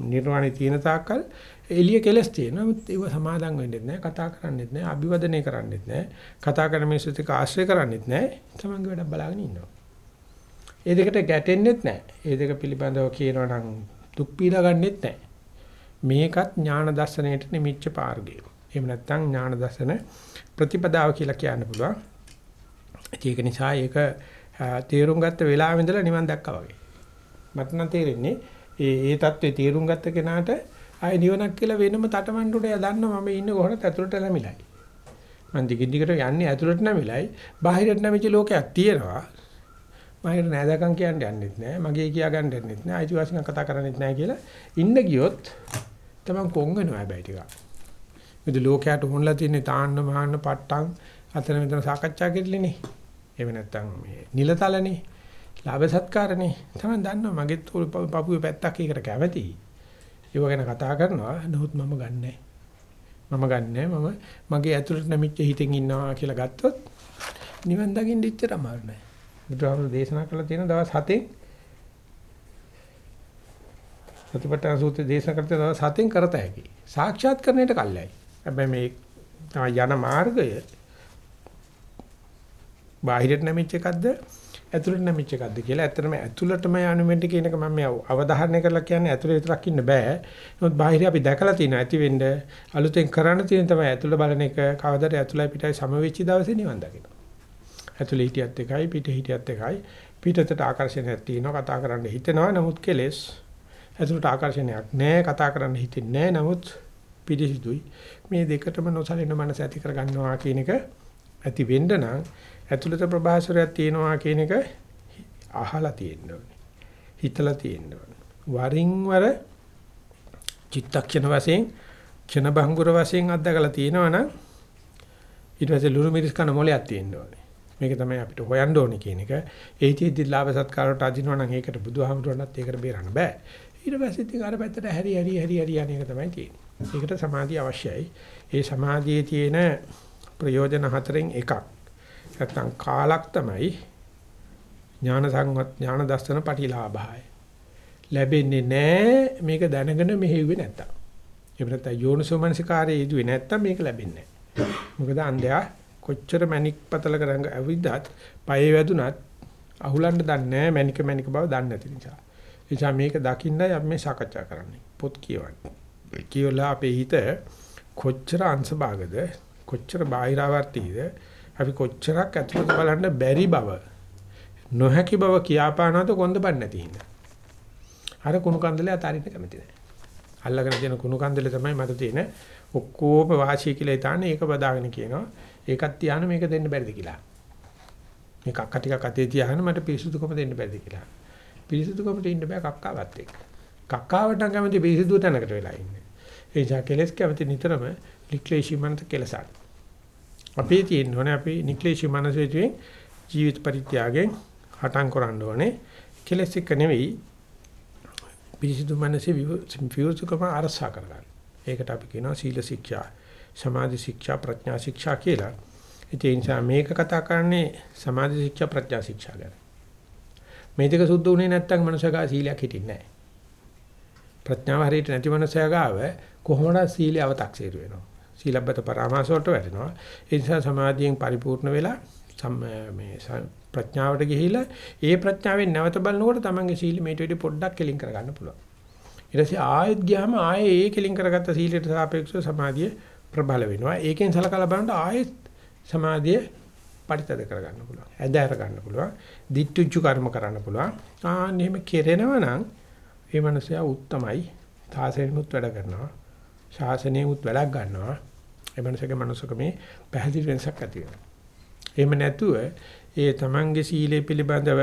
නිර්වාණේ තියෙන තාක්කල් එළිය කෙලස් තියෙනවා. නමුත් ඒව සමාදම් වෙන්නෙත් නැහැ, කතා කරන්නෙත් නැහැ, අභිවදනය කරන්නෙත් නැහැ. කතා කරන මිනිස්සුත් එක්ක ආශ්‍රය කරන්නෙත් නැහැ. තමන්ගේ වැඩක් බලාගෙන ඉන්නවා. ඒ දෙකට ගැටෙන්නෙත් නැහැ. ඒ දෙක පිළිබඳව කියනවා නම් දුක් පීඩා ගන්නෙත් නැහැ. මේකත් ඥාන දර්ශනයට නිමිච්ච පාර්ගය. එහෙම නැත්නම් ඥාන දර්ශන ප්‍රතිපදාව කියලා කියන්න පුළුවන්. ඒක නිසා ඒක තේරුම් ගත්ත වෙලාවෙ ඉඳලා නිවන් දැක්කා වගේ. මට නම් තේරෙන්නේ ඒ ඒ தત્ත්වේ තීරුම් ගත්ත කෙනාට ආය නිවනක් කියලා වෙනම තටමඬුට එයා දන්නවා මම ඉන්නේ කොහොමද ඇතුළට නැමිලයි. මං දිගින් දිගට යන්නේ ඇතුළට නැමිලයි. බාහිරට නැමිච්ච ලෝකයක් තියෙනවා. බාහිර නෑදකම් කියන්න යන්නෙත් නෑ. මගේ කියා ගන්න යන්නෙත් නෑ. අයිතිවාසිකම් කතා කරන්නෙත් නෑ කියලා ඉන්න ගියොත් තමන් කොන් වෙනවා හැබැයි ටිකක්. මොකද ලෝකයට හොන්ලා තියෙන්නේ තාන්න මහන්න පට්ටම් අතන මෙතන සාකච්ඡා කරලිනේ. එහෙම නැත්නම් මේ නිලතලනේ. ලාභ සත්කාරනේ. තමයි දන්නවා මගෙත් පපුවේ පැත්තක් ඒකට කැමතියි. ඒව ගැන කතා කරනවා. නමුත් මම ගන්නෑ. මම ගන්නෑ. මම මගේ ඇතුළට නැමිච්ච හිතෙන් ඉන්නවා කියලා ගත්තොත් නිවන් දකින්න ඉච්චර අමාරු නෑ. බුදුහාමුදුරු දේශනා කළ තියෙන දවස් 7න් සතිපට්ඨාන සූත්‍රය දේශනා කරත දවස් 7න් කරත හැකි. සාක්ෂාත් කරණයට කල්යයි. හැබැයි මේ යන මාර්ගය බාහිරට නැමිච්ච එකක්ද ඇතුළට නැමිච්ච එකක්ද කියලා ඇත්තටම ඇතුළටම යනුමෙන්ට කියන එක මම අවධාරණය කරලා කියන්නේ ඇතුළේ විතරක් ඉන්න බෑ. නමුත් බාහිර අපි දැකලා තියෙනවා ඇති වෙන්න අලුතෙන් කරන්න තියෙන තමයි ඇතුළ බලන එක කවදාද ඇතුළයි පිටයි සම වෙච්ච දවසේ නිවන් දකිනවා. ඇතුළේ හිටියත් එකයි පිට හිටියත් එකයි පිටතට ආකර්ෂණයක් තියෙනවා කතා කරන්න හිතෙනවා නමුත් කෙලෙස් ඇතුළට ආකර්ෂණයක් නැහැ කතා කරන්න හිතෙන්නේ නැහැ නමුත් පිළිසිදුයි මේ දෙකටම නොසලින මනස ඇති කර ගන්නවා කියන එක ඇති වෙන්න නම් ඇතුළත ප්‍රභාසරයක් තියෙනවා කියන එක අහලා තියෙන්න ඕනේ. හිතලා තියෙන්න ඕනේ. වරින් වර චිත්තක්ෂණ වශයෙන් ක්ෂණ භංගුර වශයෙන් අත්දකලා තියෙනවනම් ඊට පස්සේ ලුරු මිරිස් කන මොලයක් තියෙන්න ඕනේ. මේක තමයි අපිට හොයන්න ඕනේ කියන එක. ඒ චේති ලාභ සත්කාරට අදිනවා නම් ඒකට බුදුහාමුදුරණත් ඒකට බේරන්න බෑ. ඊට පස්සේ ඉතින් අර පැත්තට හැරි හැරි හැරි හැරි යන එක තමයි තියෙන්නේ. ඒකට සමාධිය අවශ්‍යයි. ඒ සමාධියේ තියෙන ප්‍රයෝජන හතරෙන් එකක්. නැත්තම් කාලක් තමයි ඥාන සංවත් ඥාන දර්ශන පටිලාභය. ලැබෙන්නේ නැහැ මේක දැනගෙන මෙහෙව්වේ නැත්තම්. එහෙම නැත්නම් යෝනිසෝමනසිකාරයේ යෙදුවේ නැත්තම් මේක ලැබෙන්නේ නැහැ. මොකද අන්ධයා කොච්චර මැණික් පතල කරංග ඇවිද්දත් පයේ වැදුනත් අහුලන්න දන්නේ නැහැ මැණික මැණික බව දන්නේ නැති නිසා. එනිසා මේක දකින්නයි අපි මේ සාකච්ඡා කරන්නේ. පොත් කියවන්නේ. කියවලා අපේ හිත කොච්චර අංශභාගද කොච්චර බාහිරාවර්තීද අපි කොච්චරක් ඇතුළත බලන්න බැරි බව නොහැකි බව කියාපානවද කොන්දපන් නැති හින්දා. අර කුණු කන්දලේ අතාරින්න කැමති නැහැ. අල්ලගෙන තියෙන කුණු කන්දලේ තමයි මට තියෙන ඔක්කොම වාසිය කියලා ඉතාලනේ ඒක බදාගෙන කියනවා. ඒකත් තියාන මේක දෙන්න බැරිද කියලා. මේ කක්ක ටිකක් අතේ තියාගෙන මට පිරිසුදුකම දෙන්න බැරිද කියලා. පිරිසුදුකමට ඉන්න බෑ කක්කාවත් එක්ක. කක්කාවට නම් කැමති පිරිසුදු තැනකට වෙලා ඉන්නේ. ඒ නිසා කෙලස් කැමති නිතරම ලික්ලේශී මනස කෙලසක්. අපේ තියෙන්න ඕනේ අපි නික්ලේශී මනසෙන් ජීවිත පරිත්‍යාගයෙන් හටන් කරන්න ඕනේ. කෙලස් එක නෙවෙයි පිරිසිදු මනසේ විවෘතකම අරසා කරගන්න. ඒකට අපි කියනවා සීල ශික්ෂා, සමාධි ශික්ෂා, ප්‍රඥා ශික්ෂා කියලා. ඒ නිසා මේක කතා කරන්නේ සමාධි ශික්ෂා, ප්‍රඥා ශික්ෂා ගැන. මේ දෙක සුද්ධ වුණේ නැත්නම් මනුෂ්‍යගා සීලයක් හිටින්නේ නැහැ. ප්‍රඥාව හරියට නැති මනුෂ්‍යගාව කොහොමද සීලය අව탁සීරු වෙනවා. සීලබ්බත පරාමාස වලට වැටෙනවා. ඒ නිසා සමාධියෙන් පරිපූර්ණ වෙලා මේ ප්‍රඥාවට ගිහිලා ඒ ප්‍රඥාවෙන් නැවත බලනකොට තමන්ගේ සීල මේට වැඩි පොඩ්ඩක් කෙලින් කරගන්න පුළුවන්. ඊට පස්සේ ආයෙත් ගියාම ආයේ ඒ කෙලින් කරගත්ත සීලයට සාපේක්ෂව සමාධිය ප්‍රබල වෙනවා. ඒකෙන් සලකලා බලනකොට ආයෙත් සමාධිය පරිතද කරගන්න පුළුවන්. ඇදහැර ගන්න පුළුවන්. දිට්ඨුච්චු කර්ම කරන්න පුළුවන්. ආන්න එහෙම කෙරෙනවා නම් ඒ මනුස්සයා උත්තමයි. තාසෙනුත් වැඩ කරනවා. ශාසනයෙමුත් වැඩක් ගන්නවා. ඒ මනුස්සගේ මනුස්සකමේ පැහැදිලි වෙනසක් ඇති වෙනවා. එහෙම නැතුව ඒ තමන්ගේ සීලය පිළිබඳව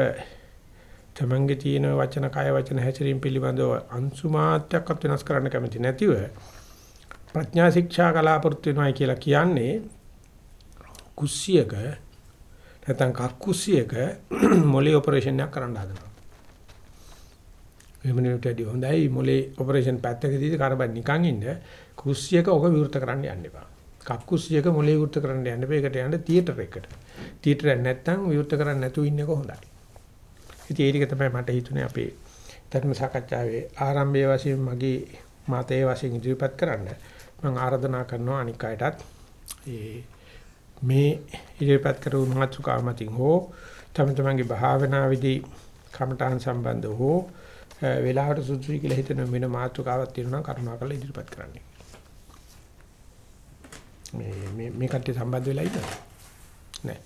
තමන්ගේ තියෙන වචන කය වචන හැසිරීම පිළිබඳව අංශු මාත්‍රයක්වත් වෙනස් කරන්න කැමති නැතිව ප්‍රඥා ශික්ෂා කලාපෘත් වෙනවයි කියලා කියන්නේ කුස්සියක නැත්නම් කක්කුස්සියක මොලේ ඔපරේෂන් එකක් කරන්න හදනවා. එහෙම නෙවෙයි හොඳයි මොලේ ඔපරේෂන් පැත්තකදී කරබන් නිකන් ඉන්න කුස්සියක ඔක විවෘත කරන්න යන්න එපා. කක්කුස්සියක මොලේ විවෘත කරන්න යන්න එපා. ඒකට යන්න තියටර් එකට. තියටර් එක නැත්තම් විවෘත කරන්න නැතුව ඉන්න එක හොඳයි. ඉතින් ඒක තමයි මට හිතුනේ අපේ ධර්ම සාකච්ඡාවේ ආරම්භයේ වශයෙන් මගේ මතයේ වශයෙන් ඉදිරිපත් කරන්න. මම ආරාධනා කරනවා අනික් අයටත් ඒ මේ ඉදිරිපත් කරපු මාතෘකාව මතින් හෝ තම තමන්ගේ භාවනා විදි කමඨාන් සම්බන්ධ හෝ වෙලාවට සුදුසුයි කියලා හිතන වෙන මාතෘකාවක් තියෙනවා කරුණාකරලා ඉදිරිපත් කරන්න. මේ මේ මේ කට්ටිය සම්බන්ධ වෙලා ඉන්නවද? නැහැ.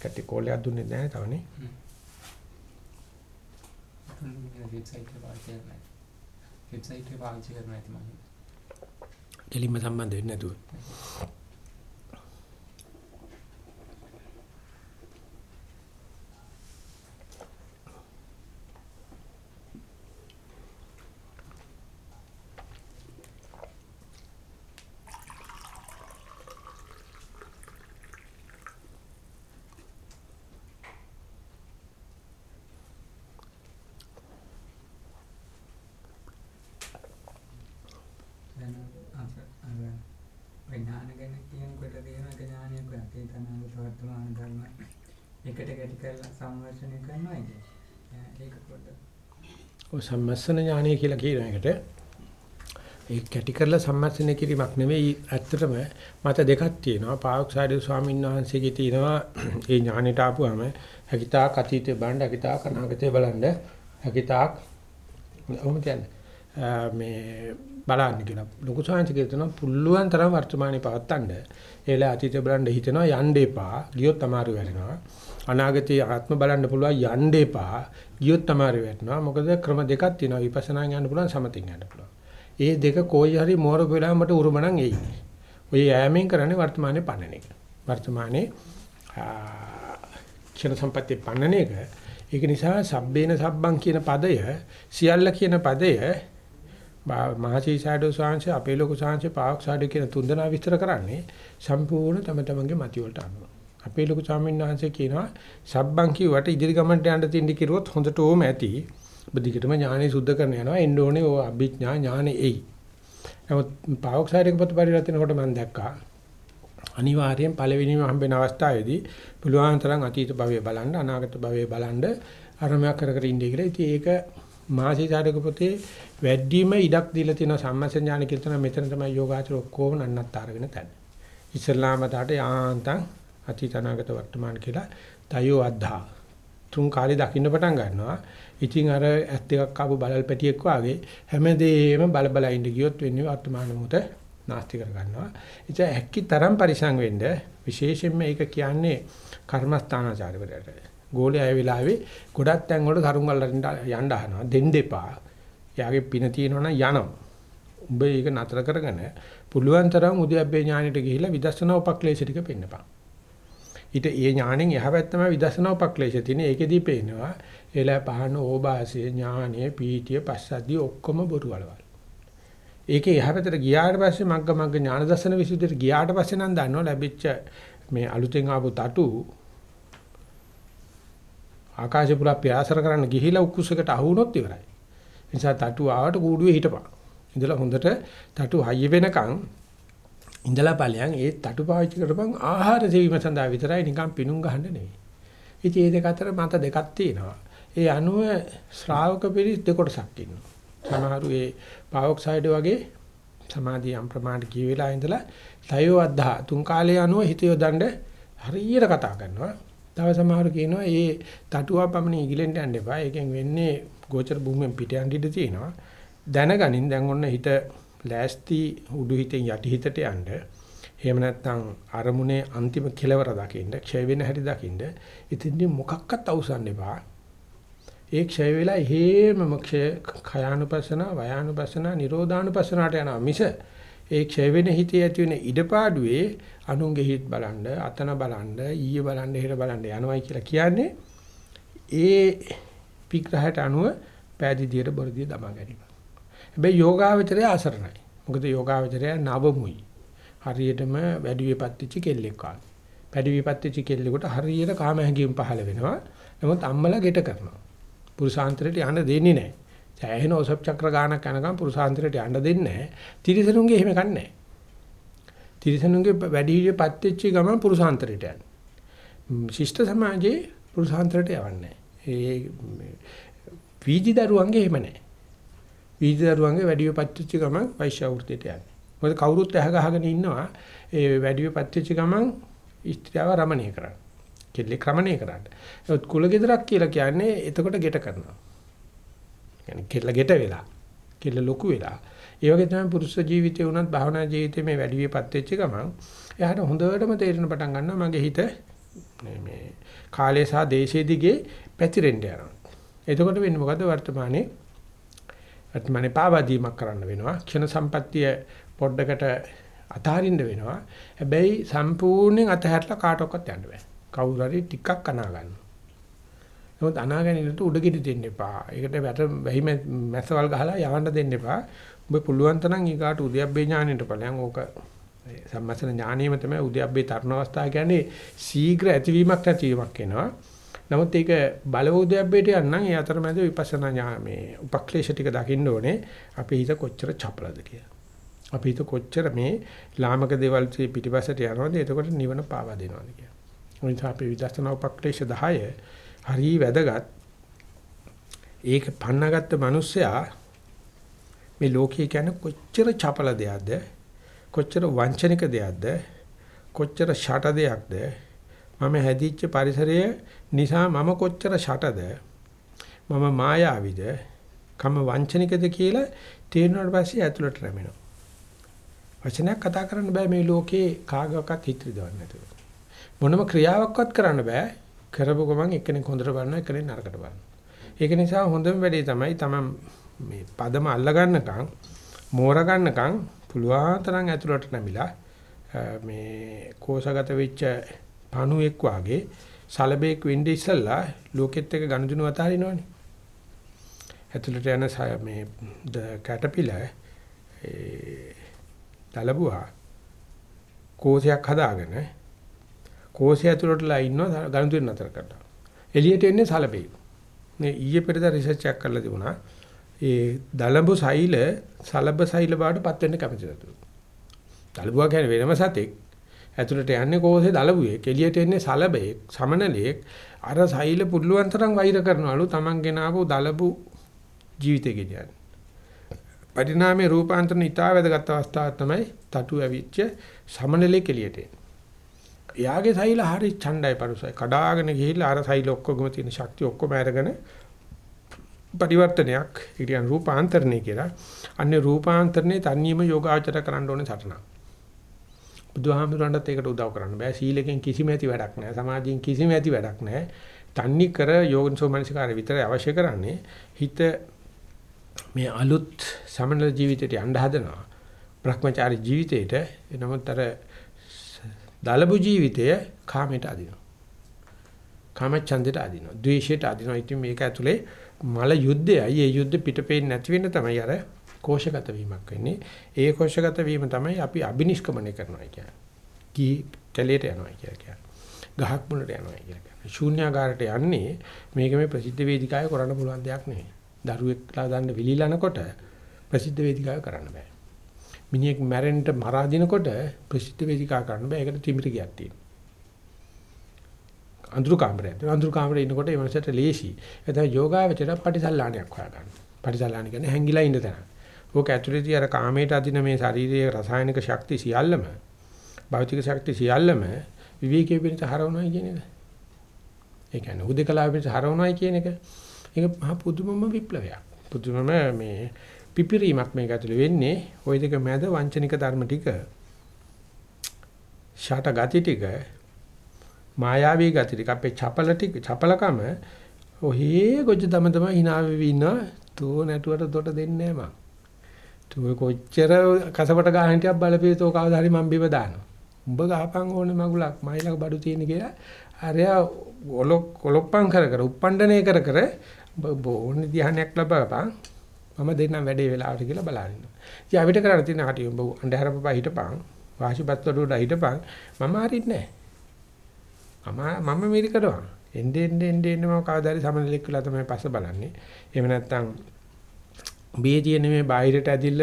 කට්ටිය කෝලයක් දුන්නේ නැහැ තවනේ. වෙබ්සයිට් එක පාවිච්චි කරන්නේ. වෙබ්සයිට් එක පාවිච්චි කරන්නේ නැති මම. දෙලින්ම සම්බන්ධ වෙන්නේ නැතුව. දැන් අර අර විඥාන ගැන කියනකොට තියෙන එක ඥානයක් ඔය අතීත අනාගත වර්තමාන ධර්ම එකට ගැටි කරලා සංවර්ෂණය කරනවා කියන්නේ. ඒක පොඩ්ඩක්. ඔය සම්මස්සන ඥානය කියලා කියන එකට ඒ කැටි කරලා සම්මස්සනය කිරීමක් නෙවෙයි ඇත්තටම මත දෙකක් තියෙනවා. පාවොක්සයිඩ් ස්වාමීන් වහන්සේගේ තියෙනවා ඒ ඥානෙට ආපුවම හැකිතාක් අතීතේ බලන්න හැකිතාක් අනාගතේ බලන්න හැකිතාක් ඔහොම කියන්නේ. මේ බලන්න කියලා. ලොකු සාංශ කියනවා පුල්ලුවන් තරම් වර්තමානයේ පවත්තන්න. ඒල අතීතේ බලන්න හිතෙනවා යන්න එපා. ගියොත් අමාරු වෙනවා. අනාගතයේ ආත්ම බලන්න පුළුවන් යන්න එපා ගියොත් අමාරු වෙනවා මොකද ක්‍රම දෙකක් තියෙනවා විපස්සනාෙන් යන්න පුළුවන් සමතින් යන්න පුළුවන් ඒ දෙක කොයි හරි මෝරක වෙලාව මට උරුම නම් එයි. ඔය යෑමෙන් කරන්නේ වර්තමානයේ පන්නන එක. වර්තමානයේ ක්ෂණ සම්පත්‍ය පන්නන එක. ඒක නිසා සබ්බේන සබ්බං කියන පදය සියල්ල කියන පදය මහසී සාඩෝ සාංශ අපේ ලොකු සාංශ පාවක් සාඩෝ කියන තුන්දෙනා විස්තර කරන්නේ සම්පූර්ණ තම තමන්ගේ මති වලට අනුව. අපේ ලොකු ස්වාමීන් වහන්සේ කියනවා සබ්බං කිව්වට ඉදිරි ගමනට යන්න තින්දි කිරුවොත් හොඳට ඕම ඇති. ඔබ දිගටම ඥානෙ සුද්ධ කරන යනවා එන්න ඕනේ ඔය අභිඥා ඥානෙ එයි. නමුත් පාවොක්සයිඩ් එක පොත පරිවර්තනකොට මම දැක්කා අනිවාර්යෙන් පළවෙනිම හම්බෙන අවස්ථාවේදී පුළුවන් තරම් අතීත භවයේ බලන්න අනාගත භවයේ බලන්න අරමයක් කර කර ඉන්නේ කියලා. ඉතින් ඒක මාසිකාරක පොතේ වැඩිම ඉඩක් දීලා තියෙන සම්මත ඥාන කියලා තමයි මෙතන තමයි යෝගාචර ඔක්කොම නන්නත් අරගෙන තැන. ඉස්ලාම තාට යාන්තම් අතීත අනාගත වර්තමාන කියලා තයෝ අද්ධා තුන් කාලේ දකින්න පටන් ගන්නවා. ඉතින් අර ඇස් දෙකක් ආපු බලල් පැටියෙක් වාගේ හැමදේම බල බල ඉඳ ගියොත් වෙන්නේ වර්තමාන මොහොත නාස්ති කර ගන්නවා. ඉතින් හැකි තරම් පරිසං වෙන්න විශේෂයෙන්ම මේක කියන්නේ කර්මස්ථානාචාර්යවරයාට. ගෝලයේ ආය වෙලාවේ ගොඩක් තැන් වල කරුංගල් යන්න අහනවා. දෙන්න එපා. යාගේ පින තියෙනවනම් යනවා. උඹ ඒක නතර කරගෙන පුළුවන් තරම් උද්‍යප්පේ ඥානෙට ගිහිලා විදර්ශනා උපක්ලේශ ටික පෙන්නපන්. ඊට ඒ ඥාණයෙන් එහා පැත්තම විදර්ශනා උපක්ලේශ තියෙන. ඒකෙදී පේනවා එලා පහන ඕබාසය ඥානීය පීතිය පස්සද්ධිය ඔක්කොම බොරු වලවල්. ඒකේ එහා පැත්තට ගියාට පස්සේ මග්ග මග්ග ඥාන දර්ශන විසුද්ධියට ගියාට පස්සේ නම් දන්නව ලැබිච්ච මේ අලුතෙන් ආපු තටු ආකාශය පුරා ප්‍රයාසර කරන්න ගිහිලා උකුසකට අහු වුණොත් ඉවරයි. නිසා තටු ආවට කූඩුවේ හිටපන්. ඉඳලා හොඳට තටු හයිය වෙනකන් ඉඳලා ඵලයන් ඒ තටු පාවිච්චි කරපන් ආහාර සෙවීම සඳහා විතරයි නිකන් පිණුම් ගහන්න නෙවෙයි. ඉතින් මේ දෙක අතර මත දෙකක් තියෙනවා. ඒ අනුව ශ්‍රාවක පිරිස් දෙකොටසක් ඉන්නවා. සමහරු ඒ පාවොක්සයිඩ් වගේ සමාධිය යම් ප්‍රමාණයට ගිය වෙලා ඉඳලා තයෝ අද්දා තුන් කාලේ අනුව හිත යොදන්න හරියට කතා කරනවා. තව සමහරු කියනවා මේ තටුවා පමණ ඉගිලෙන්න යන්න එපා. ඒකෙන් වෙන්නේ ගෝචර භූමියෙන් පිට යන්න ඉඩ තියෙනවා. දැනගනින් දැන් ඔන්න හිත ලෑස්ති උඩු හිතෙන් යටි හිතට යන්න. එහෙම නැත්නම් අරමුණේ අන්තිම කෙලවර දකින්න, ක්ෂය වෙන හැටි දකින්න. ඉතින් මොකක්වත් අවසන් එපා. ඒ ක්ෂය වෙලා හේමම ක්ෂය khයානුපස්සන, වයානුපස්සන, නිරෝධානුපස්සනට යනවා මිස ඒ ක්ෂය වෙන හිතේ ඇති වෙන ඉඩපාඩුවේ අනුන්ගේ හිත බලන්න, අතන බලන්න, ඊයේ බලන්න, හෙට බලන්න යනවයි කියලා කියන්නේ ඒ විග්‍රහයට අනුව පෑදීදියට බොරදිය දමා ගැනීම. හැබැයි යෝගාවචරය අසරණයි. මොකද යෝගාවචරය නවමුයි. හරියටම වැඩි විපත්තිච්ච කෙල්ලෙක් වගේ. වැඩි විපත්තිච්ච කෙල්ලෙකුට හරියට කාම හැඟීම් පහළ වෙනවා. නමුත් අම්මලා ගෙට කරනවා. පුරුෂාන්තරයට යන්න දෙන්නේ නැහැ. සෑහෙන ඔසප් චක්‍ර ගානක් යනකම් පුරුෂාන්තරයට යන්න දෙන්නේ නැහැ. තිරිසනුන්ගේ එහෙම කන්නේ නැහැ. තිරිසනුන්ගේ වැඩි විපත් වෙච්ච ගමන් පුරුෂාන්තරයට යන්නේ. ශිෂ්ට සමාජයේ පුරුෂාන්තරයට යවන්නේ ඒ වීදි දරුවන්ගේ එහෙම නැහැ. වීදි දරුවන්ගේ වැඩි විපත් වෙච්ච ගමන් වෛශ්‍ය වෘත්තියට යන්නේ. මොකද කවුරුත් ඇහ ගහගෙන ඉන්නවා ඒ වැඩි විපත් වෙච්ච ගමන් ස්ත්‍රියව රමණීය කරන්න. කෙල්ලේ ක්‍රමණය කරන්න. ඒත් කුල ගෙදරක් කියලා කියන්නේ එතකොට ගෙට කරනවා. يعني කෙල්ල ගෙට වෙලා. කෙල්ල ලොකු වෙලා. ඒ වගේ තමයි පුරුෂ ජීවිතේ වුණත් භාවනා ජීවිතේ මේ වැඩි විපත් වෙච්ච ගමන් එයාට හොඳටම තේරෙන පටන් ගන්නවා මගේ හිත මේ කාලය සහ දේශයේ දිගේ පැතිරෙන්න යනවා. එතකොට වෙන්නේ මොකද්ද වර්තමානයේ වර්තමානයේ පාවාදීමක් කරන්න වෙනවා. ක්ෂණ සම්පත්තිය පොඩ්ඩකට අතහරින්න වෙනවා. හැබැයි සම්පූර්ණයෙන් අතහැරලා කාටවත් යන්න බෑ. කවුරු හරි ටිකක් අනා ගන්න. නමුත් අනාගැනිනට උඩගෙඩි දෙන්න එපා. ඒකට වැට වැහි මැස්සවල් ගහලා යවන්න දෙන්න එපා. ඔබ පුළුවන් තරම් ඊගාට උද්‍යප්පේ ඥානෙට ඵලයන් ඕක සම්මසන ඥානෙම තමයි උද්‍යප්පේ තරණ අවස්ථාව කියන්නේ ශීඝ්‍ර ඇතිවීමක් නැතිවීමක් වෙනවා. නමුත් ඒක බලවෝදයබ්බේට යන්නම් ඒ අතරමැද විපස්සනා ඥා මේ උපක්ලේශ ටික දකින්න ඕනේ. අපේ හිත කොච්චර චපලද කියලා. අපි හිත කොච්චර මේ ලාමක දේවල් පිටිපස්සට යනවද එතකොට නිවන පාවා දෙනවද කියලා. ඒ නිසා අපේ විදර්ශනා උපක්ලේශ 10 හරි වැදගත්. ඒක පන්නගත්ත මිනිස්සයා මේ ලෝකයේ කියන්නේ කොච්චර චපල දෙයක්ද කොච්චර වංචනික දෙයක්ද කොච්චර ෂට දෙයක්ද මම හැදිච්ච පරිසරය නිසා මම කොච්චර ෂටද මම මායාවිද කම වංචනිකද කියලා තේරුණාට පස්සේ ඇතුළට රැමෙනවා වචනයක් කතා කරන්න බෑ මේ ලෝකේ කාගවත් හිත රිදවන්න නැතුව. මොනම ක්‍රියාවක්වත් කරන්න බෑ. කරපු ගමන් එක්කෙනෙක් හොඳට බලනවා එක්කෙනෙක් නරකට බලනවා. ඒක නිසා හොඳම වැඩේ තමයි තමන් මේ පදම අල්ල ගන්නකම් මෝර ගන්නකම් පුළුවන් තරම් ඇතුළට නැමිලා මේ කෝෂගත වෙච්ච පණුවෙක් වාගේ සලබේක් වෙන්නේ ඉස්සල්ලා ලෝකෙත් එක්ක ගනුදෙනු අතාරිනවනේ. ඇතුළට යන මේ කැටපිලර් ඒ දලබුවා කෝෂයක් හදාගෙන කෝෂය ඇතුළටලා ඉන්නවා ගණුදෙන් නතර කරලා. එළියට එන්නේ සලබේ. මේ ඊයේ පෙරේද රිසර්ච් එකක් කරලා තිබුණා. ඒ දලබු සෛල සලබ සෛල බාටපත් වෙන්න කැමති නැතුව. දලබුවා කියන්නේ වෙනම සතෙක්. ඇතුළට යන්නේ කෝෂේ දලබුවේ. එළියට එන්නේ සලබේ, සමනලෙක්. අර සෛල පුඩලුවන් තරම් වෛර කරනවලු Taman ගෙන ආපු දලබු ජීවිතේ ගෙනියන්නේ. පරිණාමයේ රූපාන්තරණ ඉතා වැදගත් අවස්ථාවක් තමයි තටු ඇවිච්ච සමනලේ කෙලියට එන්නේ. එයාගේ සෛල හරි ඡණ්ඩයි පරුසයි. කඩාගෙන ගිහිල්ලා අර සෛල ඔක්කොගම තියෙන ශක්තිය ඔක්කොම අරගෙන පරිවර්තනයක් ඉරියන් රූපාන්තරණය කියලා. අන්නේ රූපාන්තරණේ තන්නියම යෝගාචර කරන්න ඕනේ සටනක්. බුදුහාමුදුරන්ටත් ඒකට උදව් කරන්න බෑ. සීලයෙන් කිසිම ඇති වැඩක් නැහැ. සමාධියෙන් කිසිම ඇති වැඩක් නැහැ. තන්නි කර යෝගන්සෝ මනසිකාරය විතරයි අවශ්‍ය කරන්නේ. හිත මේ අලුත් සමනල ජීවිතයට යන්න හදනවා. Brahmachari ජීවිතේට එනමුත් අර දලබු ජීවිතය කාමයට අදිනවා. කාමච්ඡන්දයට අදිනවා. ද්වේෂයට අදිනවා. ඉතින් මේක ඇතුලේ මල යුද්ධයයි. ඒ යුද්ධ පිටපේන්නේ නැති වෙන්න තමයි අර කෝෂගත වීමක් වෙන්නේ. ඒ කෝෂගත වීම තමයි අපි අබිනිෂ්ක්‍මණය කරනවා කියන්නේ. කී කැලේට යනවා කියන්නේ. ගහක් මුලට යනවා කියන්නේ. ශූන්‍යාකාරයට යන්නේ මේක මේ ප්‍රසිද්ධ වේදිකාවේ කරන්න පුළුවන් දෙයක් නෙවෙයි. දරුවෙක්ලා දාන්න විලිලනකොට ප්‍රසිද්ධ වේදිකාව කරන්න බෑ. මිනිහෙක් මැරෙන්න මරා දිනකොට ප්‍රසිද්ධ වේදිකාව කරන්න බෑ. ඒකට තිමිරි ගියක් තියෙනවා. අඳුරු කාමරයක්. අඳුරු කාමරේ ඉන්නකොට ඒ මනසට ලේසි. ඒ තමයි යෝගාවචර පටිසල්ලාණයක් හොයාගන්න. පටිසල්ලාණ කියන්නේ හැංගිලා ඉන්න තැන. ඕක ඇතුළේදී අර කාමයට අදින මේ ශාරීරික රසායනික ශක්ති සියල්ලම භෞතික ශක්ති සියල්ලම විවේකයේ පිණිස හරවනවා කියන එක. ඒ කියන්නේ උදේකලාව පිණිස හරවනවා කියන එක. ඒක මහ පුදුමම විප්ලවයක්. පුදුමම මේ පිපිරීමක් මේක ඇතුලේ වෙන්නේ. ওই දෙක මැද වංචනික ධර්ම ටික ෂාට ගති ටික මායාවී ගති ටික අපේ චපල ටික චපලකම ඔහේ ගොජ දම තම hina වෙවි ඉන්න තෝ නැටුවට දොට දෙන්නේ නැහැ මං. තෝ කොච්චර කසපට ගහන ටිකක් බලපෑතෝ කවදා හරි මං බිම දානවා. උඹ ගහපන් ඕනේ මගුලක් මයිලක බඩු තියෙන කියලා අරයා ඔලොක් ඔලොප්පම් කර කර උප්පණ්ඩණය කර කර ඕනේ ධ්‍යානයක් ලබපන් මම දෙන්නම් වැඩේ වෙලාවට කියලා බලන්න. ඉතින් අපිට කරන්න තියෙන හටි උඹ අන්ධහර පපා හිටපන් වාසිපත් වලට හිටපන් මම හරින්නේ නැහැ. මම මම මේක කරනවා. එන්නේ එන්නේ එන්නේ මම කවදාරි සමනලෙක් වෙලා තමයි පස්ස බලන්නේ. එහෙම නැත්නම් උඹේ තියෙන මේ බාහිරට ඇදිල්ල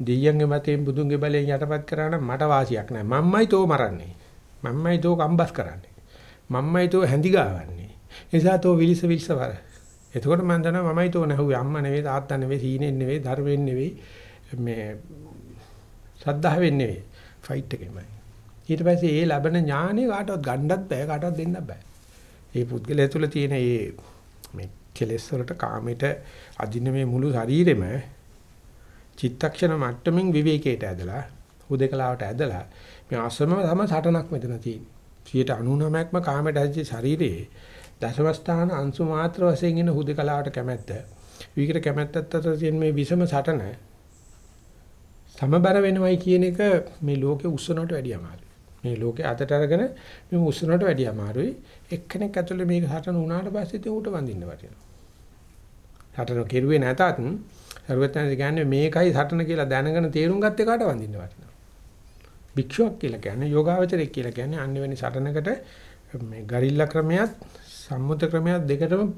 දෙයියන්ගේ මතයෙන් බුදුන්ගේ බලයෙන් යටපත් කරා නම් මට වාසියක් නැහැ. මම්මයි තෝ මරන්නේ. මම්මයි තෝ කම්බස් කරන්නේ. මම්මයි තෝ හැඳි ගාවන්නේ. නිසා තෝ විලිස විලිස වර. එතකොට මම දන්නවා මමයි තෝ නැහුවේ අම්මා නෙවෙයි තාත්තා නෙවෙයි සීනෙන් නෙවෙයි ධර්මයෙන් නෙවෙයි මේ සද්ධාවෙන් නෙවෙයි ෆයිට් එකෙමයි. ඊට පස්සේ ඒ ලැබෙන ඥානෙ කාටවත් ගන්නත් බෑ කාටවත් දෙන්නත් බෑ. ඒ පුද්ගලයා තුළ තියෙන මේ මේ කෙලෙස් වලට කාමයට අදින මේ මුළු ශරීරෙම චිත්තක්ෂණ මට්ටමින් විවේකයට ඇදලා හුදේකලාවට ඇදලා මේ අසම තම සටනක් මෙතන තියෙන්නේ. 99%ක්ම කාමයට ඇදිච්ච ශරීරයේ දශවස්ථාන අංශු මාත්‍ර වශයෙන් ඉන්න හුදකලාවට කැමැත්ත. විකට කැමැත්තත් අතර තියෙන මේ විෂම සටන සමබර වෙනවයි කියන එක මේ ලෝකේ උස්සනට වැඩිය අමාරුයි. මේ ලෝකේ අතට අරගෙන මේ උස්සනට වැඩිය අමාරුයි. එක්කෙනෙක් ඇතුලේ මේක සටන වුණාට පස්සේ ඉතින් ඌට වඳින්න වටිනවා. සටන කෙරුවේ නැතත් සර්වඥාන්සේ කියන්නේ මේකයි සටන කියලා දැනගෙන තේරුම් ගත්තේ කාට වඳින්න වටිනවා. භික්ෂුවක් කියලා කියන්නේ යෝගාවචරයක් කියලා කියන්නේ අන්‍යවෙනි සටනකට මේ ගරිල්ලා ක්‍රමයක් සම්මුත ක්‍රමයක් දෙකටම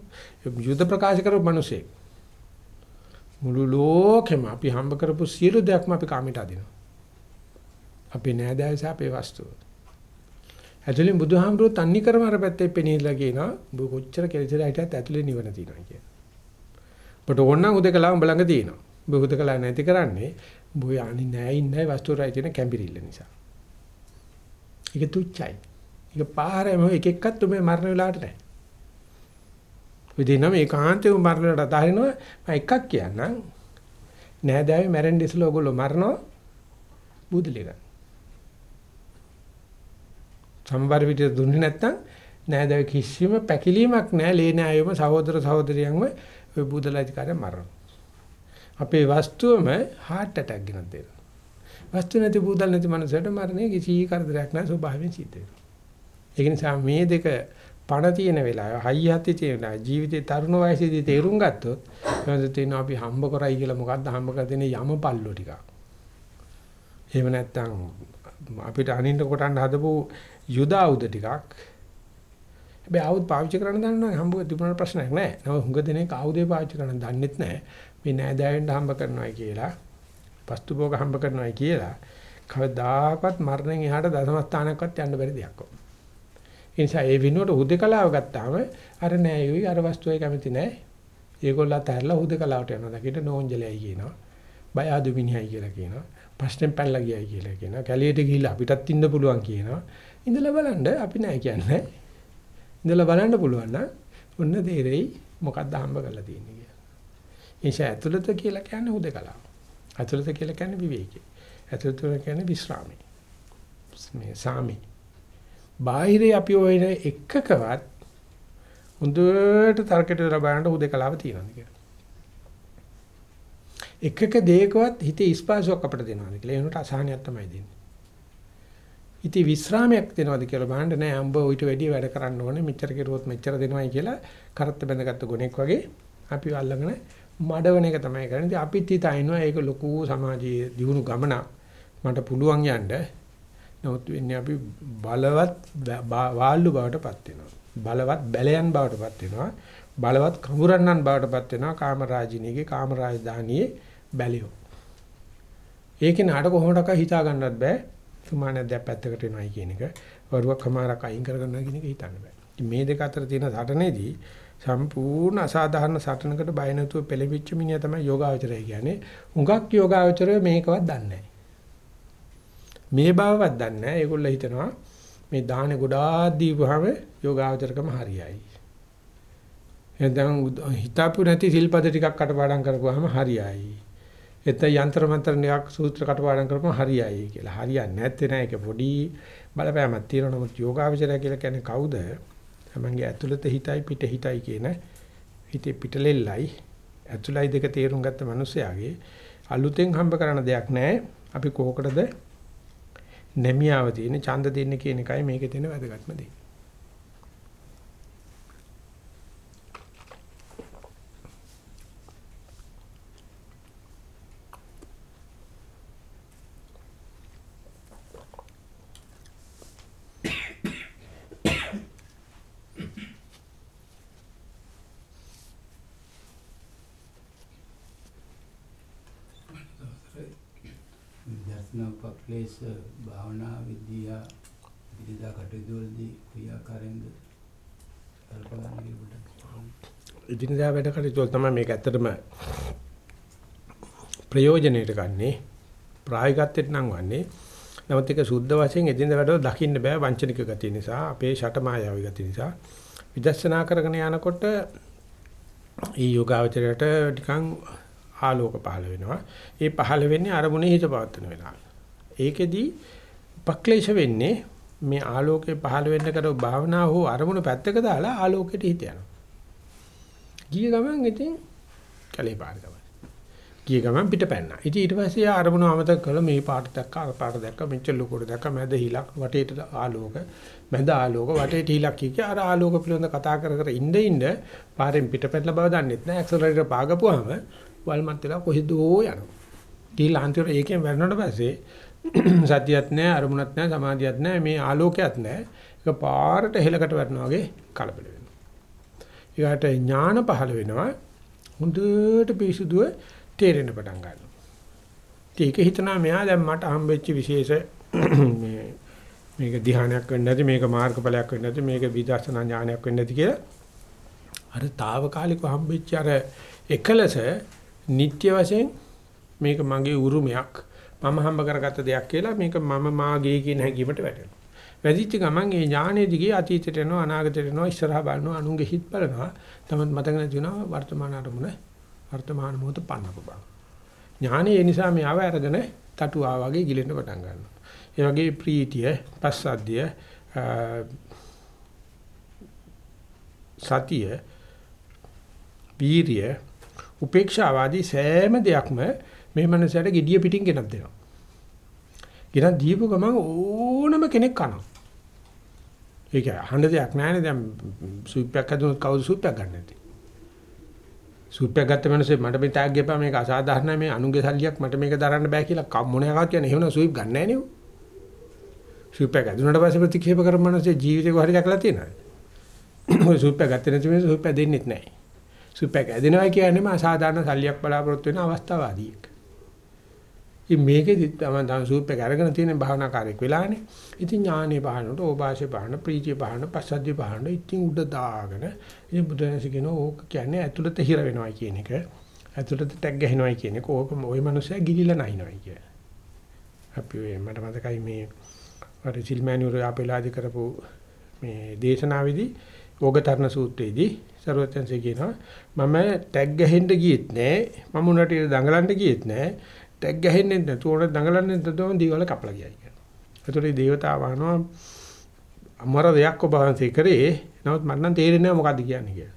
යුද ප්‍රකාශ කරපු මිනිසෙක්. මුළු ලෝකෙම අපි හම්බ කරපු සියලු දෙයක්ම අපි කාමයට අදිනවා. අපේ නෑදෑයස අපේ වස්තුව. ඇතුලෙන් බුදුහාමුදුරුවෝ තන්නි කරම අර පැත්තේ පෙනීලා කියනවා ඔබ කොච්චර කෙලෙසලා හිටියත් ඇතුලේ නිවන තියෙනවා කියන. ඔබට ඕනනම් උදකලා උඹ ළඟ තියෙනවා. ඔබ උදකලා නැති කරන්නේ ඔබ යන්නේ නෑ ඉන්නේ වස්තුවරයි තියෙන කැම්බිරිල්ල නිසා. ඒක තුච්චයි. ඒක පාරම එක එක්කත් ඔබේ මරණ වෙලාවට නෑ. විදිනම ඒකාන්තයෙන් මරණයට අතහරිනවා මම එකක් කියන්නම් නෑදෑවේ මැරෙන්න ඉස්සෙල්ලා ඔයගොල්ලෝ මරනවා බුදුලිය ගන්න. සම්බර විදියට දුන්නේ නැත්නම් නෑදෑවේ කිසිම පැකිලීමක් නෑ ලේ නෑයම සහෝදර සහෝදරියන්ම ඔය බුදලාධිකාරය මරනවා. අපේ වස්තුවම heart attack ගෙනත් දෙනවා. වස්තු නැති බුදල් නැති මනසට මරණය කිසි කරදරයක් නෑ ස්වභාවයෙන් සිද්ධ වෙනවා. ඒ නිසා මේ දෙක පණ තියෙන වෙලාව, හයිය හති තියෙන වෙලාව, ජීවිතේ තරුණ වයසේදී තේරුම් ගත්තොත් එවද තියෙනවා අපි හම්බ කරයි කියලා මොකද්ද හම්බ කර දෙන්නේ යම පල්ලෝ ටිකක්. එහෙම නැත්නම් අපිට අනින්න කොටන්න හදපු යුද ආයුධ ටිකක්. හැබැයි ආයුධ පාවිච්චි කරන්න දන්නවා හම්බ තිබුණාට ප්‍රශ්නයක් නැහැ. නම හුඟ දෙනෙක් ආයුධේ පාවිච්චි කරන්න දන්නෙත් නැහැ. මේ නෑදෑයෙන්ද හම්බ කරනවායි කියලා, වස්තු භෝග හම්බ කරනවායි කියලා කවදාකවත් මරණයෙන් එහාට දසම ස්ථානයක්වත් යන්න බැරි දෙයක්. ඒ නිසා ඒ විනුවට හුදකලාව ගත්තාම අර නෑයුයි අර වස්තුවේ කැමති නෑ. ඒගොල්ලත් ඇරලා හුදකලාවට යනවා. දකින්න නෝන්ජලයි කියනවා. බය ආදුමිනියයි කියලා කියනවා. ප්‍රශ්නෙන් පැනලා ගියයි කියලා කියනවා. කැලියට ගිහිල්ලා අපිටත් ඉන්න පුළුවන් කියනවා. ඉඳලා බලන්න අපි නෑ කියන්නේ. ඉඳලා බලන්න පුළුවන් නම් ඔන්න තේරෙයි මොකක්ද හම්බ කරලා තියෙන්නේ කියලා. එනිසා ඇතුළත කියලා කියන්නේ හුදකලාව. ඇතුළත කියලා කියන්නේ විවේකී. ඇතුළත කියන්නේ විශ්‍රාමී. මේ සාමී බාහිරේ අපි ඔය එකකවත් හොඳට තර්කයට දාලා බලන්න හුදේකලාව තියෙනවා කියලා. එකක දෙයකවත් හිතේ ස්පාසුවක් අපිට දෙනවාද කියලා. ඒනට අසහනයක් තමයි දෙන්නේ. ඉතින් විස්රාමයක් දෙනවාද කියලා බලන්න නෑ අම්බ ඌට වැඩි වැඩ කරන්න ඕනේ මෙච්චර කෙරුවොත් මෙච්චර දෙනවයි කියලා කරත්ත බැඳගත්තු ගොනෙක් වගේ අපි අල්ලගෙන මඩවන එක තමයි කරන්නේ. ඉතින් අපිත් හිතනවා ඒක ලොකු සමාජීය දියුණු ගමනක්. මට පුළුවන් යන්න නමුත් වෙන්නේ අපි බලවත් වාල්ලු බවටපත් වෙනවා. බලවත් බැලයන් බවටපත් වෙනවා. බලවත් කමුරන්නන් බවටපත් වෙනවා කාමරාජිනීගේ කාමරාජධානියේ බැලියෝ. ඒකේ නාට කොහොමඩක හිතා ගන්නවත් බෑ. සුමානක් දැන් පැත්තකට එනවයි කියන එක. වරුවක් කමාරක් අයින් කරගන්නවා කියන එක හිතන්න බෑ. මේ දෙක අතර තියෙන සටනේදී සම්පූර්ණ අසාධාරණ සටනකට බය නැතුව පෙළෙවිච්ච මිනිහා තමයි යෝගාවචරය කියන්නේ. හුඟක් යෝගාවචරය මේකවත් දන්නේ නැහැ. මේ බවවත් දන්නේ නැහැ. ඒගොල්ලෝ හිතනවා මේ දාහනේ ගොඩාක් දීපුවාම යෝගාවචරකම හරියයි. එතන හිතාපු නැති සිල්පද ටිකක් කටපාඩම් කරපුවාම හරියයි. එතන යంత్ర මන්ත්‍ර නියක් සූත්‍ර කටපාඩම් කරපුවාම හරියයි කියලා. හරියන්නේ නැත්තේ නෑ ඒක පොඩි බලපෑමක් තියෙනවා. නමුත් යෝගාවචරය කියලා කියන්නේ කවුද? තමන්ගේ ඇතුළත හිතයි පිට හිතයි කියන හිතේ පිටලෙල්ලයි ඇතුළයි දෙක තේරුම් ගත්ත මිනිසයාගේ අලුතෙන් හම්බ කරන දෙයක් නැහැ. අපි කොහොකටද නැමියාව තියෙන ඡන්ද දෙන්න කියන එකයි මේකේ තියෙන වැදගත්ම දේ. උපක්ලේශ භාවනා විද්‍යා විවිධ කටයුතු වලදී ක්‍රියාකාරීන්ද කල්පනා කිරීමට ඉදිනදා වැඩ කටයුතු තමයි මේක ඇත්තටම ප්‍රයෝජනෙට ගන්නෙ ප්‍රායෝගිකත්වයට නම් වන්නේ නමුත් ඒක සුද්ධ වශයෙන් එදිනදා වැඩවල දකින්න බෑ වංචනික ගතිය නිසා අපේ ෂටමායාවී ගතිය නිසා විදර්ශනා කරගෙන යනකොට ඊ යෝගාවචරයට ටිකන් ආලෝක පහළ වෙනවා. ඒ පහළ වෙන්නේ අරමුණේ හිත පවත්වන වෙලාව. ඒකෙදි උපක්ලේශ වෙන්නේ මේ ආලෝකේ පහළ වෙන්න කරව භාවනා හෝ අරමුණු පැත්තක දාලා ආලෝකයට හිත යනවා. ගිය ගමන් ඉතින් කලේ පාර ගමන්. ගිය ගමන් පිට පැන්නා. ඉතින් ඊට පස්සේ ආ අරමුණු අමතක කළා මේ පාට දැක්ක අර පාට දැක්ක මෙච්චර ලොකුට දැක්ක මැද හිලක් වටේට ආලෝක මැද ආලෝක වටේට හිලක් කිය අර ආලෝක පිළිබඳ කතා කර කර ඉඳ ඉඳ පාරෙන් පිට පැනලා බව දන්නෙත් නෑ ඇක්සලරේටර් පාගපුවාම වල්මත් වෙලා කොහෙදෝ යනවා. ගිහලා අන්තිමට ඒකෙන් වැරෙනකොට පස්සේ සතියක් නෑ අරමුණක් නෑ සමාධියක් නෑ මේ ආලෝකයක් නෑ. ඒක පාරට හෙලකට වැටෙනවා වගේ කලබල වෙනවා. ඊට ඥාන පහළ වෙනවා. හොඳට පිසුදුව තේරෙන්න පටන් ගන්නවා. ඒක හිතනවා මෙයා දැන් මට හම්බෙච්ච විශේෂ මේ මේක ධ්‍යානයක් වෙන්නේ නැති මේක මාර්ගඵලයක් වෙන්නේ නැති මේක විදර්ශනා ඥානයක් වෙන්නේ නැති කියලා අර తాවකාලිකව හම්බෙච්ච අර එකලස නිත්‍ය වශයෙන් මේක මගේ උරුමයක් මම හම්බ කරගත්ත දෙයක් කියලා මේක මම මාගේ කියන හැඟීමට වැටෙනවා. වැඩිච්ච ගමන් ඒ ඥානයේ දිගේ අතීතයට එනවා අනාගතයට එනවා ඉස්සරහා බලනවා අනුන්ගේ හිත් බලනවා තමයි මතක නැති වෙනවා වර්තමාන අරමුණ වර්තමාන මොහොත පන්නපු බව. ඥානය ඒ නිසා මේ ආව අරගෙන තටුවා වගේ ගිලෙන්න පටන් ගන්නවා. ඒ වගේ ප්‍රීතිය, පස්සද්ධිය, සතිය, වීරිය, උපේක්ෂාවාදී සෑම දෙයක්ම මේ මනසට gediya පිටින් ගෙනත් දෙනවා. ගෙනත් දීපු ගමන් ඕනම කෙනෙක් කනවා. ඒක අහන්න දෙයක් නැහැ දැන් සුප්පයක් හදුනොත් කවුද සුප්පයක් ගන්න නැති. සුප්පයක් ගත්ත මිනිස්සේ මට මේ ටැග් ගෙපා මේක අසාධාරණයි මේ අනුගේ සල්ලියක් මට මේක දරන්න බෑ කියලා මොනවා කියන්නේ එහෙම සුප් ගන්න නැහැ නේ. සුප්පයක් හදුනට පස්සේ ප්‍රතික්ෂේප කරන මිනිස්සේ ජීවිතේ කොහරි දැකලා තියෙනවද? ඔය සුප්පයක් ගත්තේ නැති මිනිස්සු සුප්පයක් දෙන්නෙත් නැහැ. සුප්පයක් ඇදෙනවා කියන්නේම අසාධාරණ සල්ලියක් බලාපොරොත්තු වෙන අවස්ථාවාදීක. ඉතින් මේකෙදි තමයි තමයි සූප් එක අරගෙන තියෙන භාවනාකාරයක් වෙලානේ. ඉතින් ඥානෙ පහනට, ඕපාශේ පහන, ප්‍රීතිය පහන, පස්සද්ධිය පහන ඉතින් උඩ දාගෙන ඉතින් බුදුරජාණන් කියන ඕක කියන්නේ ඇතුළත හිර වෙනවා කියන එක. ඇතුළත ටැග් ගහනවා කියන එක. ඕක ওই මනුස්සයා ගිලිලා නැහිනවා කිය. අපි ඔය මට මතකයි මේ අර සිල්මෑනියුර අපේලාදි කරපු මේ දේශනාවේදී ඕගතරණ සූත්‍රයේදී සර්වත්‍යංශය කියනවා මම ටැග් ගහෙන්න ගියෙත් නෑ මම උනට දඟලන්න ගියෙත් නෑ ටැග් ගහන්නේ නැතුව උඩ දඟලන්නේ නැතුව දීවල කපලා ගියයි කියනවා. ඒතකොට මේ දේවතාව අහනවා අමර දෙයක් ඔබ වහන්සේ කරේ නමුත් මට නම් තේරෙන්නේ නැහැ මොකද්ද කියන්නේ කියලා.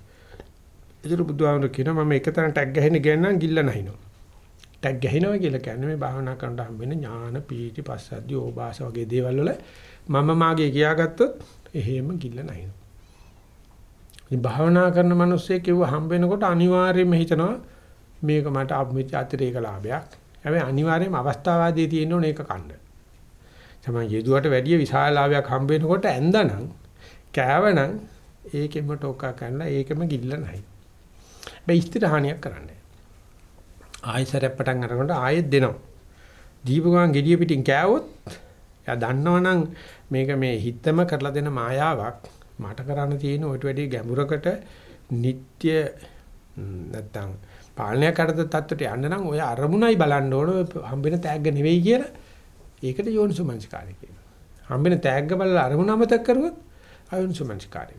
ඒතර බුදුහාමුදුරු කියනවා මම එක තැන ටැග් ගහන්න ගියනම් ගිල්ල නැහිනවා. ටැග් ගහනවා කියලා කියන්නේ මේ භාවනා කරනකොට හම්බෙන ඥාන පීටි පස්සද්ධි ඕබාස වගේ දේවල් වල මම මාගේ කියාගත්තොත් එහෙම ගිල්ල නැහිනවා. මේ භාවනා කරන මිනිස්සේ කිව්ව හම්බ වෙනකොට අනිවාර්යයෙන්ම හිතනවා මේක මට අභිමිත අතිරේක ලාභයක්. හැබැයි අනිවාර්යයෙන්ම අවස්ථාවාදී තියෙන්න ඕනේ ඒක කන්න. තමයි යෙදුවට වැඩිය විශාල ලාභයක් හම්බ වෙනකොට ඇඳනනම් කෑවනම් ඒකෙම ටෝකා කරලා ඒකෙම ගිල්ල නැහැ. බෑ ඉස්තිර හානියක් කරන්නේ. ආයෙසරයක් පටන් අරනකොට ආයෙත් දෙනවා. දීපගමන් gediya පිටින් කෑවොත් එයා දන්නවනම් මේක මේ හිතම කරලා දෙන මායාවක් මට කරන්න තියෙන ඔයිට වැඩි ගැඹුරකට නিত্য නැත්තම් පාලනය කරද තත්ත්වයට යන්න නම් ඔය අරමුණයි බලන්න ඕන හම්බෙන තෑග්ග නෙවෙයි කියලා. ඒකට යෝනිසුමංස්කාරය කියනවා. හම්බෙන තෑග්ග බලලා අරමුණ අමතක කරුවොත් අයෝනිසුමංස්කාරය.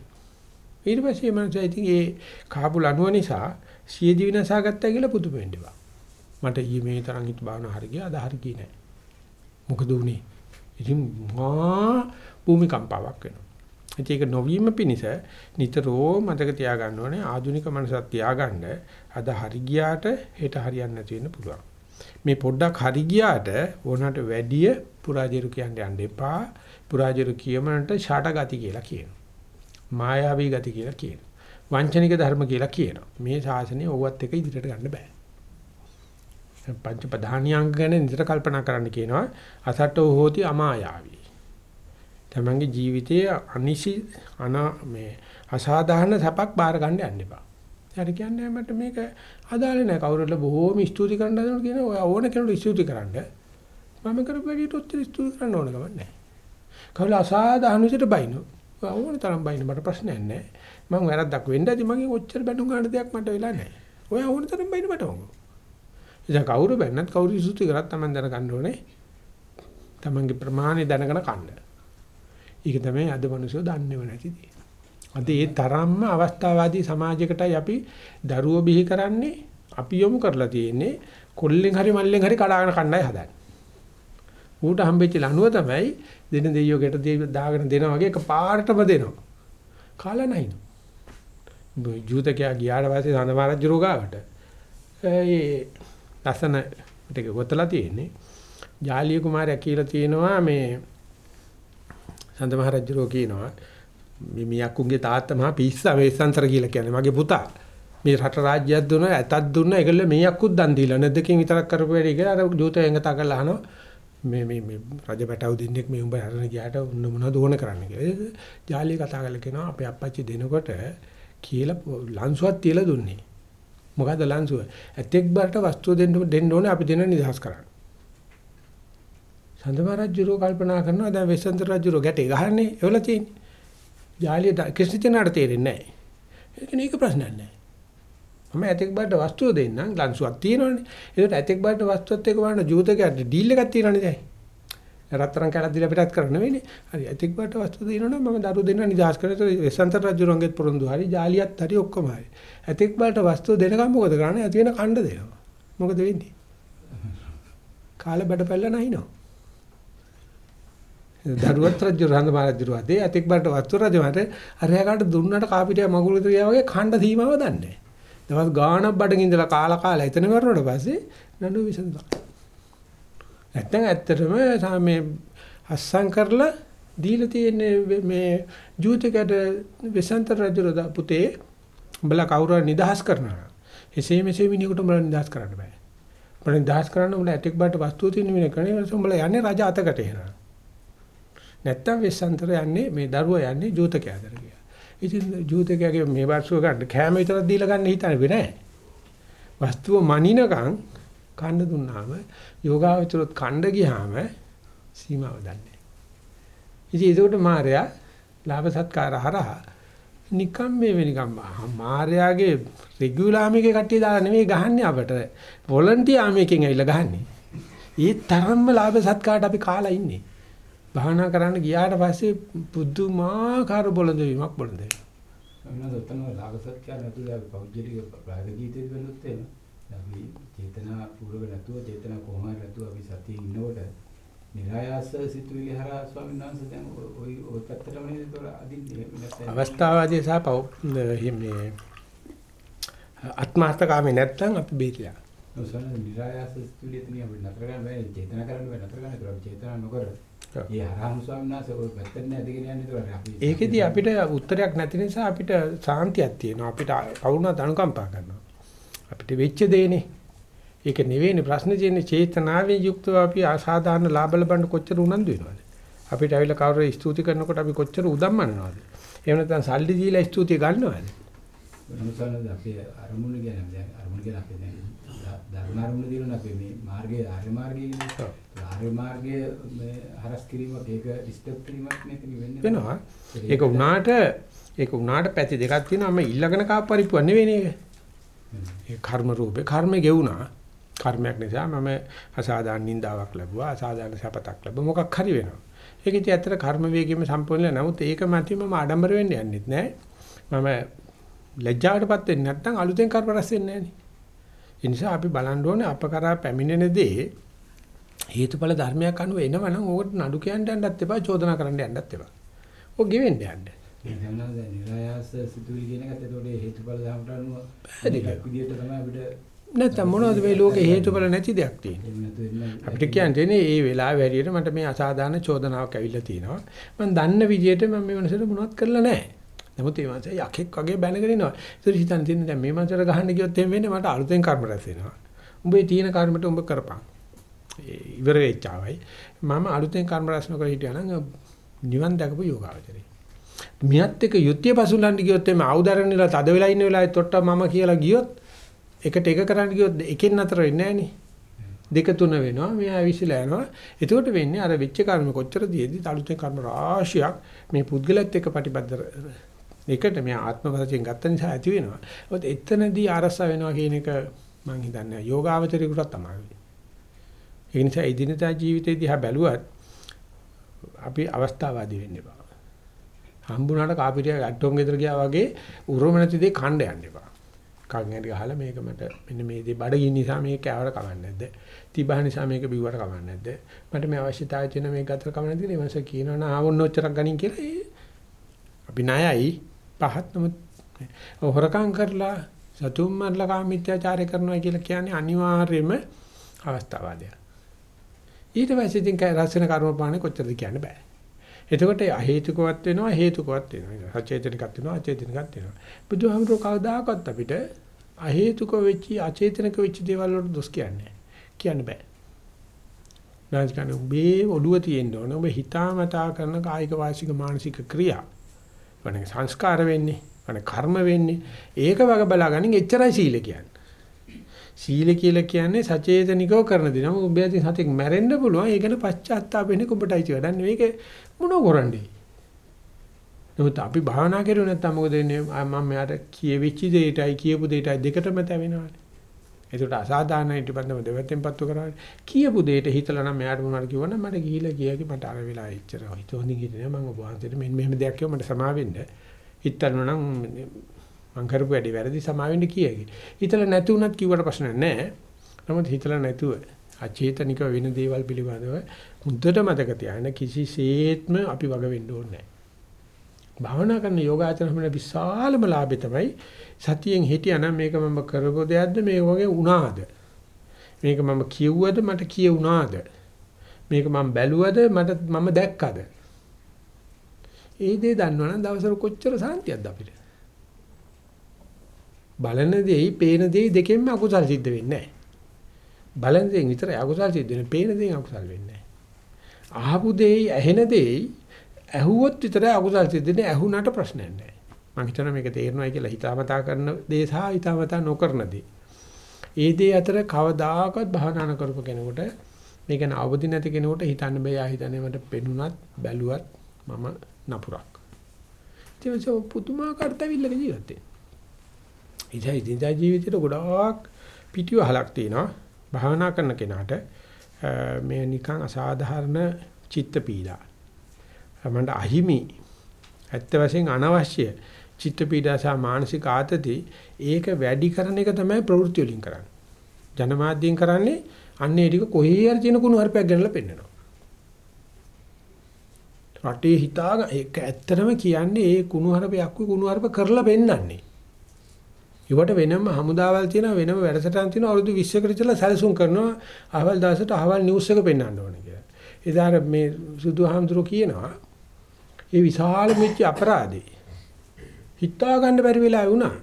ඊට පස්සේ මම ඉතින් ඒ කාපු ලනුව නිසා සිය දිවිනසා ගත්තා කියලා පුදුම වෙන්නවා. මට ඊයේ මේ තරම් හිත භාවනා හරි ගියා අද හරි ගියේ නැහැ. මොකද උනේ? ඉතින් මහා භූමිකම්පාවක් වෙනවා. ඒක නොවීම පිණිස නිතරම මතක තියාගන්න ඕනේ ආධුනික මනසක් තියාගන්න අද හරි ගියාට හෙට හරියන්නේ නැති වෙන්න පුළුවන්. මේ පොඩ්ඩක් හරි ගියාට ඕනකට වැඩිය පුරාජිරු කියන්න යන්න එපා. පුරාජිරු කියමනට ෂාට ගති කියලා කියනවා. මායාවී ගති කියලා කියනවා. වංචනික ධර්ම කියලා කියනවා. මේ ශාසනය ඕවත් එක ඉදිරියට ගන්න බෑ. පංච ප්‍රධානියංග ගැන නිතර කල්පනා කරන්න කියනවා. අසට්ඨෝ හෝති අමායාවී. තමන්ගේ ජීවිතයේ අනිසි අන මේ අසාධාරණ සැපක් බාර ගන්න යන්න එපා. ඊට කියන්නේ මට මේක අදාළ නැහැ. කවුරුත් බොහෝම ස්තුති කරන්න හදනවා කියන ඔය ඕන කෙනෙකුට ස්තුති කරන්න. මම කරපු වැඩේට උත්තර ස්තුති කරන්න ඕන ගමන් නැහැ. කවුරු අසාධාරණ විදිහට බයිනෝ. ඕන තරම් බයින මට ප්‍රශ්නයක් නැහැ. මම වැරද්දක් වෙන්න ඇති මගේ ඔච්චර බැඳුම් ගන්න දෙයක් මට වෙලා නැහැ. ඔය ඕන තරම් බයින මට ඕන. ඉතින් කවුරු බැන්නත් කවුරු ස්තුති කරත් Taman දැනගන්න ඕනේ. Tamanගේ ප්‍රමාණය දැනගෙන කන්න. ඒක තමයි අද මිනිස්සු දන්නේව නැති දේ. අද ඒ තරම්ම අවස්ථාවාදී සමාජයකටයි අපි දරුවෝ බිහි කරන්නේ අපි යොමු කරලා තියෙන්නේ කොල්ලෙන් හරි මල්ලෙන් හරි කඩාගෙන කණ්ඩායම් හදන්නේ. ඌට හම්බෙච්ච ලණුව තමයි දෙන දෙයියෝ ගෙට දාගෙන දෙනා වගේ එක පාරටම දෙනවා. කාලා නැහිනු. ජූතකයා ගියාට පස්සේ සඳමාරජ්ජ රෝගාවට ඒ ලස්සන ටික ගොතලා තියෙන්නේ. ජාලිය කුමාරයා කියලා තියෙනවා මේ සඳමාරජ්ජ රෝ කියනවා මේ මියක්කුගේ තාත්තා මහා පිස්සා වේසන්තර කියලා කියන්නේ මගේ පුතා. මේ රට රාජ්‍යයක් දුන්නා ඇතක් දුන්නා ඒගොල්ලෝ මියක්කුත් දන් දීලා නැද්දකින් විතරක් කරපු වැඩි කියලා අර ජූතයෙන් ගතා කරලා අහනවා මේ මේ මේ රජපැටව දෙන්නෙක් මේ උඹ හරන ගියාට උන්න මොනවද ඕන කරන්න කියලා. ජාලිය කතා කරලා කියනවා අපේ අප්පච්චි දෙනකොට කියලා ලන්සුවක් තියලා දුන්නේ. මොකද්ද ලන්සුව? ඇතෙක් බරට වස්තුව දෙන්න දෙන්න ඕනේ අපි දෙන නිදහස් කරන්න. සඳම රජුරෝ කල්පනා කරනවා දැන් වෙස්සන්ත රජුරෝ ගැටේ ගහන්නේ එවල තියෙන්නේ ජාලිය කිසිතෙනාට තේරෙන්නේ නැහැ ඒක නේක ප්‍රශ්නයක් නැහැ මම ඇතෙක් බඩට වස්තුව දෙන්නම් ලන්සුවක් තියෙනවනේ. ඒකට ඇතෙක් බඩට වස්තුවත් එක බලන ජූතකයට ඩීල් එකක් තියෙනවනේ දැන්. රත්තරන් කැලක් දීලා පිටත් කරන්න වෙන්නේ. හරි ඇතෙක් බඩට වස්තුව දෙනවනම් මම දරු දෙන්න නිදාස් කරලා වෙසන්ත රජුරන්ගෙත් පොරොන්දු හරි ජාලියත් හරි ඔක්කොම හරි. ඇතෙක් බඩට වස්තුව දෙනකම් මොකද කරන්නේ? ඇති වෙන කණ්ඩ දෙනවා. මොකද වෙන්නේ? කාලේ බඩ පැල්ල නැහිනවා. දරුවත් රජු රහඳ මහරජුරුවා දේ ඇතෙක් බඩට වස්තුව රජුමට අරයාකට දුන්නට කාපිටිය මගුල තියා වගේ ඛණ්ඩ සීමාව දන්නේ නැහැ. දවස් ගාණක් බඩගින් ඉඳලා කාලා කාලා එතන වරනට පස්සේ නඩුව විසඳනවා. නැත්තම් ඇත්තටම මේ අස්සම් කරලා දීලා තියෙන්නේ මේ ජූතිකට විසන්ත රජුර පුතේ උඹලා කවුරු නිදහස් කරනවා. එසේ මෙසේ මිනිහෙකුට උඹලා නිදහස් කරන්න බෑ. උඹලා නිදහස් කරන්න උඹලා ඇටෙක් බඩට වස්තුව තියෙන මිනිහ කනේ උඹලා යන්නේ රජ අතකට එනවා. නැත්තම් විසන්තර යන්නේ මේ දරුවා යන්නේ ජූතකයාදර කියලා. ඉතින් ජූතකයාගේ මේ වස්තුව ගන්න කෑම විතරක් දීලා ගන්න හිතන්නේ නෑ. වස්තුව මනිනකම් කන්න දුන්නාම යෝගාවචරොත් කණ්ඩ ගියාම සීමාව දන්නේ. ඉතින් ඒකට මාර්යා ලාභ සත්කාර හරහා නිකම් මේ වෙනිකම් මාර්යාගේ රෙගියුලර් ආමිකේ කට්ටිය දාලා නෙමෙයි ගහන්නේ අපට. වොලන්ටියර් ආමිකෙන් ඇවිල්ලා ගහන්නේ. ඒ තරම්ම ලාභ සත්කාරට අපි කාලා ඉන්නේ. භාවනා කරන්න ගියාට පස්සේ පුදුමාකාර බොළඳ වීමක් බොළඳ වෙනවා. වෙනද උතන ලාභසත්කාර නැතුව අපි පෞද්ගලික ප්‍රායෝගිකීතේ වෙනුත් එන. අපි චේතනා පූර්වක නැතුව චේතනා කොහොමද නැතුව අපි සතියේ ඉන්නකොට නිරායාස සිතුවිලි හරහා ස්වාමීන් වහන්සේ දැන් ওই ওই පැත්තටම නේද ඒතර අදින්නේ අවස්ථාවාදී සහ මේ ආත්මාර්ථකාමී නැත්තම් අපි බේරිලා. ඔසන නිරායාස සිතුවිලි එතනින් අපි නතර ගන්න බෑ චේතනා කරන්න බෑ නතර ගන්න. ඒතර අපි චේතනා නොකර ඒකෙදි අපිට උත්තරයක් නැති නිසා අපිට සාන්තියක් තියෙනවා. අපිට කවුරුණත් අනුකම්පා කරනවා. අපිට වෙච්ච දේනේ. ඒක නෙවෙයිනේ ප්‍රශ්නේ තියෙන්නේ චේතනාවෙන් යුක්තව අපි අසාධාරණ ලාභ ලබන්න කොච්චර උනන්දු වෙනවද? අපිට ඇවිල්ලා කවුරු ස්තුති කරනකොට අපි කොච්චර උදම්මනනවද? එහෙම නැත්නම් සල්ලි දීලා ස්තුතිය ගන්නවද? මොනසනද අපි අරමුණ ගැන දැන් අරමුණ ගැන අපි දැන් ධර්ම අරමුණ දිනන අපි මේ මාර්ගයේ ආර්ය මාර්ගයේ ආර්ය මාර්ගයේ මේ හරස් කිරීමක් ඒක ඩිස්ටර්බ් කිරීමක් නෙකනි වෙන්නේ. වෙනවා. ඒක උනාට ඒක උනාට පැති දෙකක් තියෙනවා. මම ඊළඟන කාප පරිප්පුවක් නෙවෙයි නේද? ඒ කර්ම රූපේ කර්මේ ගෙවුනා කර්මයක් නිසා මම අසාධාරණ නින්දාවක් ලැබුවා අසාධාරණ සපතක් ලැබුවා. මොකක් හරි වෙනවා. ඒක ඉතින් ඇත්තට කර්ම වේගෙම සම්පූර්ණ නමුත් ඒක මත මම ආඩම්බර වෙන්න යන්නෙත් නෑ මම ලැජ්ජාවටපත් වෙන්නේ නැත්නම් අලුතෙන් කර්ම රැස් වෙන්නේ නෑනේ ඒ නිසා අපි බලන්න ඕනේ අප කරා පැමිණෙන දේ හේතුඵල ධර්මයක් අනුව එනවනම් ඕකට නඩු කියන්න යන්නත් එපා චෝදනා කරන්න යන්නත් එපා. ඔය ගෙවෙන්න යන්න. තමයි දැන් නිරායාස සිතුවිලි කියන එකත් ඒතකොට හේතුඵල ධර්මයට අනුව විදියට තමයි අපිට නැත්නම් මොනවද මේ ලෝකේ හේතුඵල නැති දෙයක් තියෙන්නේ. අපිට කියන්නේ මේ වෙලාවේ හැටියට මට මේ අසාධාරණ චෝදනාවක් ඇවිල්ලා තියෙනවා. මම දන්න විදියට මම මේ වෙනසට මොනවත් කරලා නැහැ. නමුත් මේ මාසය යකෙක් වගේ බැනගෙන ඉනවා. ඒතර හිතන්න තියෙන්නේ දැන් මේ මාසයට ගහන්න ගියොත් එහෙම වෙන්නේ මට අලුතෙන් කර්ම රැස් වෙනවා. උඹේ තියෙන කර්මයට උඹ කරපන්. ඉවර වෙච්චාවයි. මම අලුතෙන් කර්ම රැස් නොකර හිටියා නම් නිවන් දැකපු යෝගාවචරේ. මියත් එක යුද්ධය පසුලන්න ගියොත් එමේ ආයුධරණිලා තද වෙලා ඉන්න වෙලාවේ තොට්ට මම කියලා ගියොත් එකට එක කරන්න ගියොත් එකෙන් නතර වෙන්නේ නැහනේ. දෙක තුන වෙනවා මෙයා විශ්ලා යනවා. එතකොට වෙන්නේ අර වෙච්ච කර්ම කොච්චර දියේදී අලුතෙන් කර්ම රාශියක් මේ පුද්ගලත් එක්ක ප්‍රතිබද්ධ ඒකට මේ ආත්ම වශයෙන් ගත්ත නිසා ඇති වෙනවා. ඒත් එතනදී අරස වෙනවා කියන එක මම හිතන්නේ යෝගාවචරිකුට තමයි. ඒ නිසා එදිනදා ජීවිතේදී හා බැලුවත් අපි අවස්ථාවාදී වෙන්න එපා. හම්බුනාට කාපිරිය ගැට්ටොන් ගෙදර ගියා වගේ උරුම නැති දේ කණ්ඩ යන්න එපා. කන් ඇරි ගහලා මේක මට මෙන්න මේ දේ බඩගින්න නිසා මේක කෑවට කමන්නේ නැද්ද? තිබහ නිසා මේක බිව්වට කමන්නේ නැද්ද? මට මේ අවශ්‍යතාවය තියෙන මේක ගත්තට කමන්නේ නැද්ද කියලා එවන්ස කියනවා නා ආවොන්න ඔච්චරක් ගනින් කියලා ඒ අපි ණයයි පහත් නමුත් හොරකම් කරලා සතුම් මරලා කාමීත්‍යාචාරය කරනවා කියලා කියන්නේ අනිවාර්යයෙන්ම අවස්ථාවාදයක්. ඊට පස්සේ ඉතින් රසන කර්මපාණේ කොච්චරද කියන්න බෑ. එතකොට අහේතුකවත් වෙනවා හේතුකවත් වෙනවා. අචේතනිකත් වෙනවා අචේතනිකත් වෙනවා. බුදුහාමුදුරුවෝ කවදාකවත් අපිට අහේතුක වෙච්ච අචේතනික වෙච්ච දේවල් වලට දොස් කියන්නේ කියන්න බෑ. නැත්නම් ඔබේ ඔළුව තියෙන්න ඕන. ඔබ හිතාමතා කරන කායික වාචික මානසික ක්‍රියා. වනේ සංස්කාර වෙන්නේ, වනේ කර්ම වෙන්නේ. ඒක වග බලාගනින් එච්චරයි සීල කියන්නේ. සීල කියලා කියන්නේ සචේතනිකව කරන දේ. නමුත් ඔබ ඇති සතෙක් මැරෙන්න පුළුවන්. ඒක ගැන පශ්චාත්තාප වෙන්නේ ඔබටයි කියලා. මේක මොන කරන්නේ? නමුත් අපි භාවනා කරුවේ නැත්නම් මොකද වෙන්නේ? මම මෙයාට කියවිච්ච දෙයටයි කියපු දෙයටයි දෙකටම තැවෙනවානේ. ඒකට අසාධාරණ ඊටපන්දම දෙවැත්තෙන් පත්තු කරන්නේ. කියපු දෙයට හිතලා නම් මෙයාට මොනවද කිව්වනම් මට ගිහිලා කියකි මට අර වෙලාව ඉච්චර හිත හොඳින් හිටියේ මම ඔබ වහන්සේට මෙන්න මෙහෙම දෙයක් කිව්ව මට සමා වෙන්න. හිතන්න නම් මං කරපු වැඩි වැරදි සමා වෙන්න කියකි. හිතලා නැති වුණත් කිව්වට ප්‍රශ්න නැහැ. නමුත් හිතලා නැතුව අචේතනික වෙන දේවල් පිළිබඳව මුද්දට මතක තියාගෙන කිසිසේත්ම අපි වග වෙන්න ඕනේ නැහැ. භාවනා කරන යෝගාචරණ විශාලම ලාභය තමයි සතියෙන් හිටියානම් මේක මම කරපු දෙයක්ද? මේක වගේ වුණාද? මේක මම කියුවද මට කියුණාද මේක මම බැලුවද? මට මම දැක්කද? ඒ දේ දන්නවනම් දවසට කොච්චර සාන්තියක්ද අපිට? බලන දෙයි පේන දෙයි දෙකෙන්ම අකුසල් සිද්ධ වෙන්නේ නැහැ. බලන දෙයින් විතරයි අකුසල් සිද්ධ වෙන්නේ. පේන දෙයින් අකුසල් වෙන්නේ නැහැ. අහපු දෙයි ඇහෙන දෙයි ඇහුවොත් විතරයි අකුසල් සිද්ධ වෙන්නේ. ඇහුණාට ප්‍රශ්නයක් නැහැ. මම හිතනවා මේක තේරෙනවා කියලා හිතාමතා කරන දේ සහ හිතාමතා නොකරන දේ. ඒ දේ අතර කවදාකවත් භාවනා කරපු කෙනෙකුට මේක න අවදි නැති කෙනෙකුට හිතන්න බෑ. ආ හිතන්නේ මට පෙනුනත් බැලුවත් මම නපුරක්. ඉතින් ඒක පුදුමාකාර තැවිල්ලක ජීවත් වෙනවා. ඉතින් ඉදින්දා ජීවිතේට ගොඩාක් පිටිවහලක් තියෙනවා. භාවනා කරන කෙනාට මේ නිකන් අසාධාරණ චිත්ත පීඩා. මන්ට අහිමි ඇත්ත වශයෙන් අනවශ්‍ය චිත්ත පීඩා සහ මානසික ආතති ඒක වැඩි කරන එක තමයි ප්‍රවෘත්ති වලින් කරන්නේ. ජනමාධ්‍යයෙන් කරන්නේ අන්න ඒ ටික කොහේ හරි තියෙන කුණු හarpයක් ගන්නලා පෙන්නනවා. රටේ හිතා ඒක ඇත්තටම කියන්නේ ඒ කුණු හarpයක් කුණු හarp කරලා පෙන්නන්නේ. ඒවට වෙනම හමුදාවල් තියෙනවා වෙනම වැඩසටහන් තියෙනවා අවුරුදු 20කට ඉතලා සැලසුම් කරනවා අහවල් දවසට අහවල් නිවුස් එක පෙන්වන්න ඕනේ කියලා. එදාර මේ සුදුහාමුදුරු කියනවා ඒ විශාල මෙච්ච අපරාධේ හිතා ගන්න බැරි වෙලා වුණා.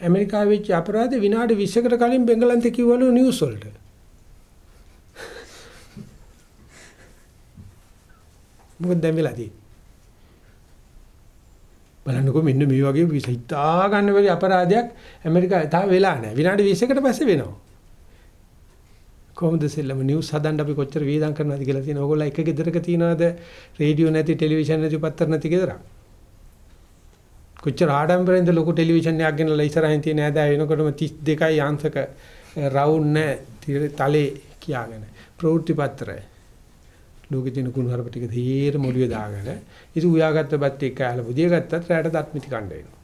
ඇමරිකාවේ වෙච්ච අපරාධ විනාඩි 20කට කලින් බෙන්ගලන්තේ කිව්වලු නිවුස් වලට. මොකද දැන් වෙලා තියෙන්නේ? බලන්නකෝ මෙන්න මේ වගේ හිතා ගන්න බැරි අපරාධයක් ඇමරිකාවේ තාම වෙලා නැහැ. විනාඩි 20කට පස්සේ වෙනවා. කොහොමද සෙල්ලම නිවුස් හදන්න අපි කොච්චර වේදම් කරනවද කියලා තියෙන. ඕගොල්ලෝ එක ගෙදරක තියනවාද රේඩියෝ නැති ටෙලිවිෂන් නැති පත්තර නැති ගෙදරක්. කොච්චර ආඩම්බරෙන්ද ලොකු ටෙලිවිෂන් එකක් ගෙනලා ඉස්සරහින් තියෙන ඇදා වෙනකොටම 32යි අංශක රවුන්ඩ් නැහැ තලේ කියාගෙන ප්‍රවෘත්ති පත්‍රය ලෝකෙ තියෙන කුණුහරුප ටික තීර මොළුවේ දාගෙන ඉතින් උයාගත්ත බත් එක්ක ඇහලා බුදිය ගත්තත් රැට දත් මිටි කණ්ඩ වෙනවා.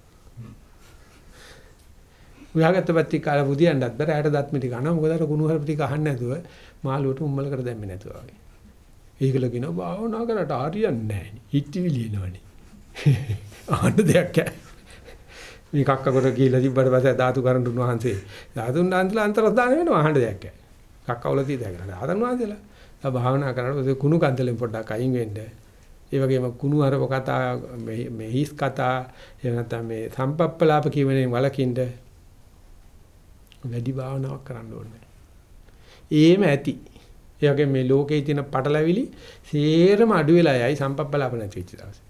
උයාගත්ත බත් එක්ක ඇහලා බුදියන්නත් බෑ රැට දත් මිටි කනවා මොකද අර කුණුහරුප ටික අහන්න නැතුව මාළුවට උම්මලකට දැම්මේ නැතුව වගේ. ඒකල කියනවා භාවනා කරලා හරියන්නේ නැහැ නේ. හිටවිලි එනවනේ. අහන්න දෙයක් නැහැ. මේ කක්කකොට ගිහිල්ලා තිබ්බට පස්සේ ධාතු කරඬුන් වහන්සේ ධාතුන් වහන්සේලා අන්තරස්දාන වෙනවා අහන්න දෙයක් නැහැ. කක්කවල තියදාගෙන ධාතුන් වහන්සේලා ආ භාවනා කරනකොට කුණු කන්දලෙන් පොඩ්ඩක් අයින් වෙන්න. ඒ වගේම කුණු අරප කතා මේ හිස් කතා එහෙම නැත්නම් මේ සම්පප්පලාප කියවෙනින් වලකින්ද වැඩි භාවනාවක් කරන්න ඕනේ. ඒම ඇති. ඒ වගේ මේ ලෝකේ තියෙන පටලැවිලි සේරම අඩු වෙලා යයි සම්පප්පලාප නැති වෙච්ච දවසේ.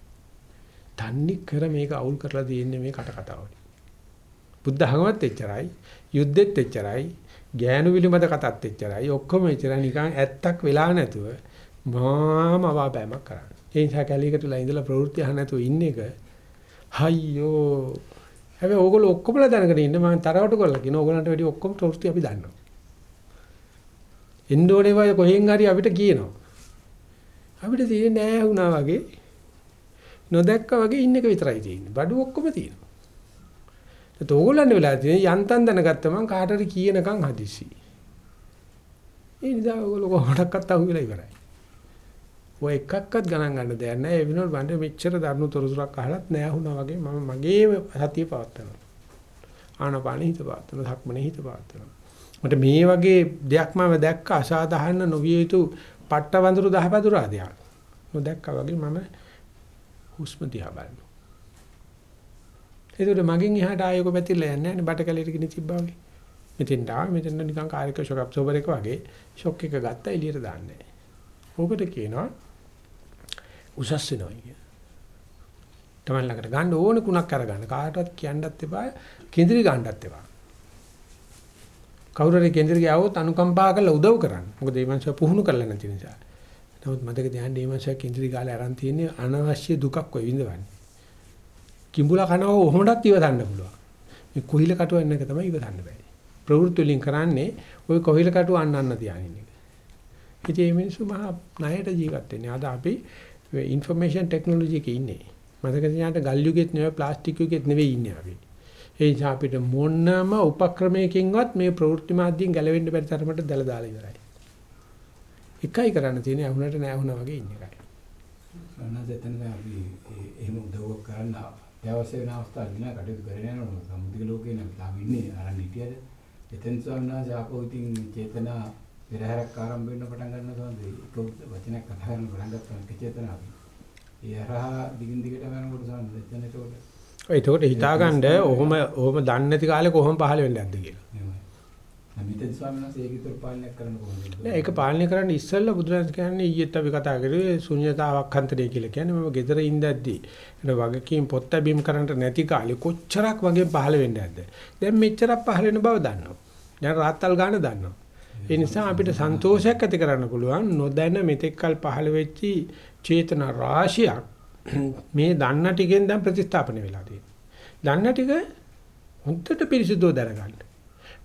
තන්නේ කර මේක අවුල් කරලා තියෙන්නේ මේ කට කතාවලින්. බුද්ධ ධර්මවත් එච්චරයි, යුද්ධෙත් එච්චරයි, ගෑනු විලිමද කතාත් එච්චරයි. ඔක්කොම එච්චරයි නිකන් ඇත්තක් වෙලා නැතුව මාම අවාපෑමක් කරන්නේ. ඒ නිසා කැලීකටලා ඉඳලා ප්‍රවෘත්ති අහ නැතුව ඉන්න එක හයියෝ. හැබැයි ඕගොල්ලෝ ඔක්කොමලා දැනගෙන ඉන්න මම තරවට කරලා කියන ඕගොල්ලන්ට වැඩි ඔක්කොම ප්‍රවෘත්ති අපි දන්නවා. ඉන්ඩෝනේ වගේ කොහෙන් හරි අපිට කියනවා. අපිට තියෙන්නේ නැහැ වුණා වගේ නොදැක්කා වගේ ඉන්න එක විතරයි තියෙන්නේ. බඩු ඔක්කොම තියෙනවා. ඒත් ඕගොල්ලන්ට වෙලා තියෙන යන්තම් දැනගත්ත මං කාටද කියනකම් හදිසි. ඒ නිසා ඔයගොල්ලෝ කොහොමඩක්වත් අහුවෙලා ඉවරයි. ඔය එකක්වත් ගණන් ගන්න දෙයක් නැහැ. ඒ වෙනුවට මන්ට මෙච්චර දරුණු තොරතුරක් අහලත් නෑ වුණා වගේ මම මගේ සතිය පවත්නවා. ආනපාන හිත පවත්නවා. ධක්මනේ හිත පවත්නවා. මට මේ වගේ දෙයක් මම දැක්ක අසාධාරණ නොවිය යුතු පට්ට වඳුරු දහපදුරාදයක්. නොදැක්කා වගේ මම හුස්ම දිහා බලනවා. ඒකට මගෙන් එහාට ආයෙක පැතිරලා යන්නේ නැහැ නේ බට කැලේට ගිනි තිබ්බා වගේ. මෙතෙන් ආව මෙතන නිකන් කාර්යක ෂොක් ඇබ්සෝබර් එක වගේ ෂොක් එක ගත්තා එළියට දාන්නේ නැහැ. ඕකට කියනවා උසස් වෙනවා කිය. තමයි ළඟට ගන්න ඕන කුණක් අරගන්න කාටවත් කියන්නත් එපා කේන්ද්‍රී ගන්නත් එපා. කවුරු හරි කේන්ද්‍රී ගියවොත් අනුකම්පා කරලා උදව් කරන්න. මොකද මේ මනුස්සයා පුහුණු කරලා නැති නිසා. නමුත් මතක තියාගන්න මේ මාසයක් ඉන්ද්‍රි ගාලේ aran තියෙන්නේ අනවශ්‍ය දුකක් ඔය විඳවන්නේ. කිඹුලා කනවා ඔහොමඩත් ඉවසන්න පුළුවන්. මේ කොහිල කටුව එන්න එක තමයි ඉවසන්න බෑ. ප්‍රවෘත්ති වලින් කරන්නේ ওই කොහිල කටුව අන්න අන්න තියාගෙන ඉන්නේ. ඉතින් මේ මිනිස්සු මහා ණයට ජීවත් වෙන්නේ. අද අපි ইনফরমේෂන් ටෙක්නොලොජි එකේ ඉන්නේ. මතක තියාගන්න ගල් යුගෙත් නෙවෙයි ප්ලාස්ටික් යුගෙත් නෙවෙයි ඉන්නේ අපි. ඒ නිසා අපිට මොනම උපක්‍රමයකින්වත් මේ ප්‍රවෘත්ති මාධ්‍යයෙන් ගැලවෙන්න බැරි තරමට දැල දාලා ඉවරයි. එකයි කරන්න තියෙන්නේ අහුනට නෑ වුණා වගේ ඉන්න එකයි. සන්නස එතන අපි එහෙම උදව්වක් කරන්න අත්‍යවශ්‍ය වෙන අවස්ථා විනා කටයුතු කරගෙන යනවා සමුද්‍රික ලෝකේ නම් තාම ඉන්නේ අරන් හිටියද එතෙන් ස්වාමීනාස ආපහු ඉතින් චේතනා පෙරහැරක් ආරම්භ වෙන්න පටන් ගන්නවා ස්වාමීන් එක වචනයක් කතා කරන පටන් ගත්තා චේතනාව. ඒ හරහා දිගින් දිගට යනකොට ස්වාමීන් එතන ඒකට එතකොට හිතාගන්න ඔහොම ඔහොම දන්නේ නැති කාලේ කොහොම පහළ වෙන්නේ නැද්ද කියලා. එහෙමයි. නම් මෙතෙන් ස්වාමීනාස ඒක විතර පාලනයක් කරන්න කොහොමද? නෑ ඒක පාලනය කරන්න ඉස්සෙල්ලා බුදුරජාණන් කියන්නේ ඊයේත් අපි කතා කරේ ශුන්‍යතාවක් හන්තරේ කියලා. කියන්නේ මම ගෙදර ඉඳද්දී එන වගකීම් පොත් බැීම් කරන්නට නැති කාලේ කොච්චරක් වගේ පහළ වෙන්නේ නැද්ද? දැන් මෙච්චරක් පහළ වෙන බව දන්නවා. දැන් රාත්තල් ගන්න දන්නවා. ඒ නිසා අපිට සන්තෝෂයක් ඇති කරන්න පුළුවන් නොදැන මෙතෙක්කල් පහළ වෙච්චි චේතනා රාශියක් මේ දන්න ටිකෙන් දැන් ප්‍රතිස්ථාපන වෙලා තියෙනවා. දන්න ටික හොඳට පිරිසිදුව දැනගන්න.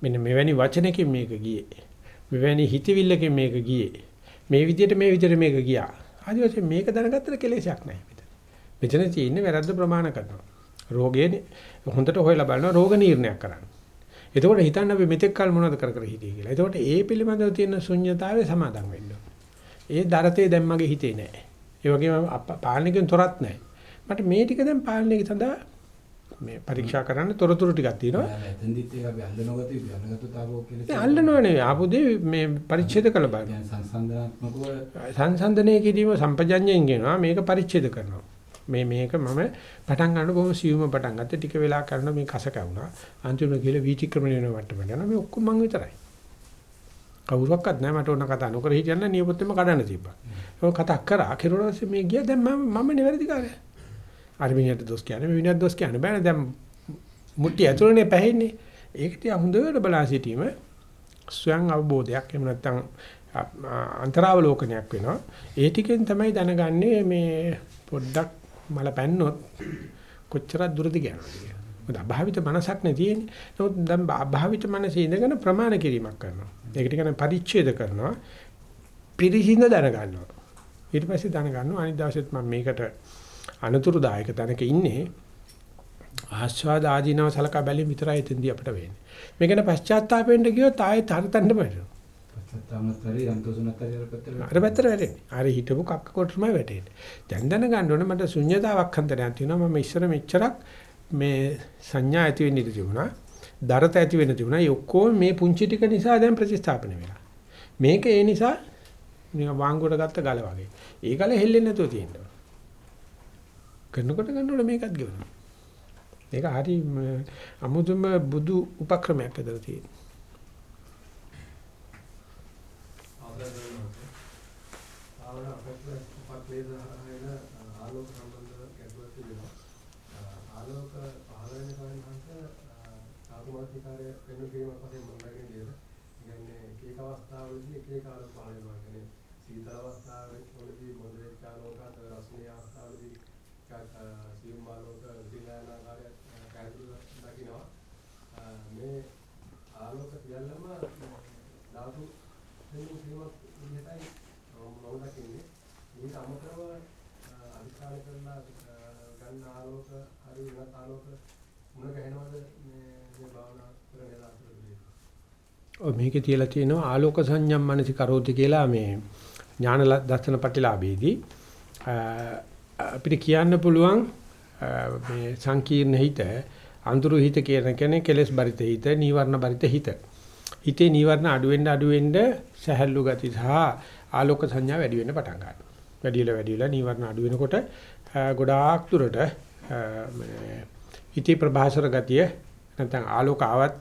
මෙන්න මෙවැනි වචනකින් මේක ගියේ. මෙවැනි හිතවිල්ලකින් මේක ගියේ. මේ විදිහට මේ විදිහට මේක ගියා. ආදි වශයෙන් මේක දැනගත්තට කෙලෙසයක් නැහැ මෙතන. මෙතන තියෙන්නේ වැරද්ද ප්‍රමාණ කරනවා. රෝගේ හොඳට හොයලා බලනවා රෝග නිర్ణයක් කරන්න. එතකොට හිතන්න අපි මෙතෙක් කල මොනවද කර කර හිටියේ කියලා. එතකොට ඒ පිළිබඳව තියෙන ශුන්්‍යතාවය සමාදම් වෙන්න. ඒ දරතේ දැන් මගේ හිතේ නැහැ. ඒ වගේම අප- පාලනයකින් තොරත් නැහැ. මට මේ ටික දැන් පාලනය සඳහා මේ පරීක්ෂා කරන්න තොරතුරු ටිකක් තියෙනවා. එතෙන්දිත් ඒක අපි අල්ලනකොට අපි අල්ලගත්තු තාවෝ කියලා. ඒ අල්ලනව නෙවෙයි ආපුදේ මේ පරිච්ඡේද කළ බලන්න. සංසන්දනාත්මකව සංසන්දනය කිරීම සම්පජඤ්ඤයෙන් කියනවා මේක පරිච්ඡේද කරනවා. මේ මේක මම පටන් ගන්න බොහොම සියුම පටන් ගත්තා. ටික වෙලා කරන මේ කස කැවුනා. අන්තිමට ගිහලා වීතික්‍රමණය වෙන මට්ටමට යනවා. මේ ඔක්කොම මං විතරයි. කවුරක්වත් නැහැ මට ඕන කතා නොකර හිටියන්න නියපොත්තෙම කඩන්න තිබ්බා. ඒක කතා කරා. කෙරුවා පස්සේ මේ ගියා දැන් මම මම නිවැරදි කාර්යය. අර මිනිහට දොස් කියන්නේ මේ මිනිහට දොස් කියන්න බෑනේ දැන් මුට්ටි ඇතුළේනේ පැහැෙන්නේ. ඒක තියා හොඳට බලා සිටීම ස්වයං අවබෝධයක් එහෙම නැත්නම් අන්තරාවලෝකනයක් වෙනවා. ඒ ටිකෙන් තමයි දැනගන්නේ මේ පොඩ්ඩක් මල පැන්නොත් කොච්චර දුරද යනවද කියලා. මොකද අභාවිත මනසක් නේ තියෙන්නේ. නමුත් දැන් අභාවිත මනසේ ඉඳගෙන ප්‍රමාණ කිරීමක් කරනවා. ඒකට කියන්නේ පරිච්ඡේද කරනවා. පිරිසිඳ දැනගන්නවා. ඊට පස්සේ දැනගන්නවා අනිත් දවසෙත් මම මේකට අනතුරුදායක තැනක ඉන්නේ. ආස්වාද ආදීනව සලකා බැලීම විතරයි එතෙන්දී අපිට වෙන්නේ. මේක ගැන පශ්චාත්තාපෙන්න ගියොත් ආයෙත් හරතන්න බෑ. පච්චත්තාමතරි සන්තෝෂනතරි පැත්තට අර පැත්තට වැටෙන්නේ. අර හිටපු කක්ක කොටමයි වැටෙන්නේ. දැන් දැනගන්න ඕනේ මට ශුන්‍යතාවක් හන්දරයක් තියෙනවා. මම ඉස්සර මෙච්චරක් මේ සංඥා ඇති වෙන්න ඉඩ තිබුණා. දරත ඇති වෙන්න තිබුණා. ඒ ඔක්කොම මේ පුංචි ටික නිසා දැන් ප්‍රතිස්ථාපන වෙලා. මේක ඒ නිසා නිකන් වාංගුවට ගත්ත ගල වගේ. ඒ ගල හෙල්ලෙන්නේ නැතුව තියෙනවා. කරනකොට කරනකොට මේකත් ගෙවනවා. මේක හරි ම, අමුතුම බුදු උපක්‍රමයක් ඇදලා තියෙනවා. ආවන අපට උපක්ලේශ වෙන ආලෝක සම්බන්ධ ගැටලුවක් තිබෙනවා. ආලෝක පහළ වෙන කාරණාන්ත සාතුමාත්මිකාරය වෙන කිරීමක් වශයෙන් මොනවාගෙන කියද? කියන්නේ එක එක අවස්ථාවලදී එක එක ආලෝක පහළ වෙනවා. කියන්නේ සීතල අවස්ථාවලදී මොදෙක් ආලෝකات රස්නේ අවස්ථාවලදී ටිකක් සියුම් ආලෝක විදිලාන ආකාරය පැහැදිලිව දකිනවා. මේ ආලෝක සියල්ලම ධාතු දෙන්නේ කිරීමක් විදිහටයි මම දකින්නේ. ඊට අමතරව අධිෂ්ඨාන කරලා ගන්න ආලෝක හරි වෙනත් ආලෝක මුණ ගැහෙනවද? මේ මේ භාවනා කරන දාසලදී? ඔය මේකේ තියලා තියෙනවා ආලෝක සංඥම් මනසි කරෝති කියලා මේ ඥාන ල- දර්ශන ප්‍රතිලාභයේදී අ, අපිට කියන්න පුළුවන් අ, මේ සංකීර්ණ හිත අඳුරු හිත කියන කෙනේ කෙලස් බරිත හිත නීවරණ බරිත හිත. හිතේ නීවරණ අඩු වෙන්න අඩු වෙන්න සහැල්ලු ගති සහ ආලෝක සංඥා වැඩි වෙන්න පටන් ගන්නවා වැඩි වෙලා වැඩි වෙලා නීවරණ අඩු වෙනකොට අ, ගොඩාක් දුරට අ, මේ හිතේ ප්‍රභාසර ගතිය නැත්නම් ආලෝක ආවත්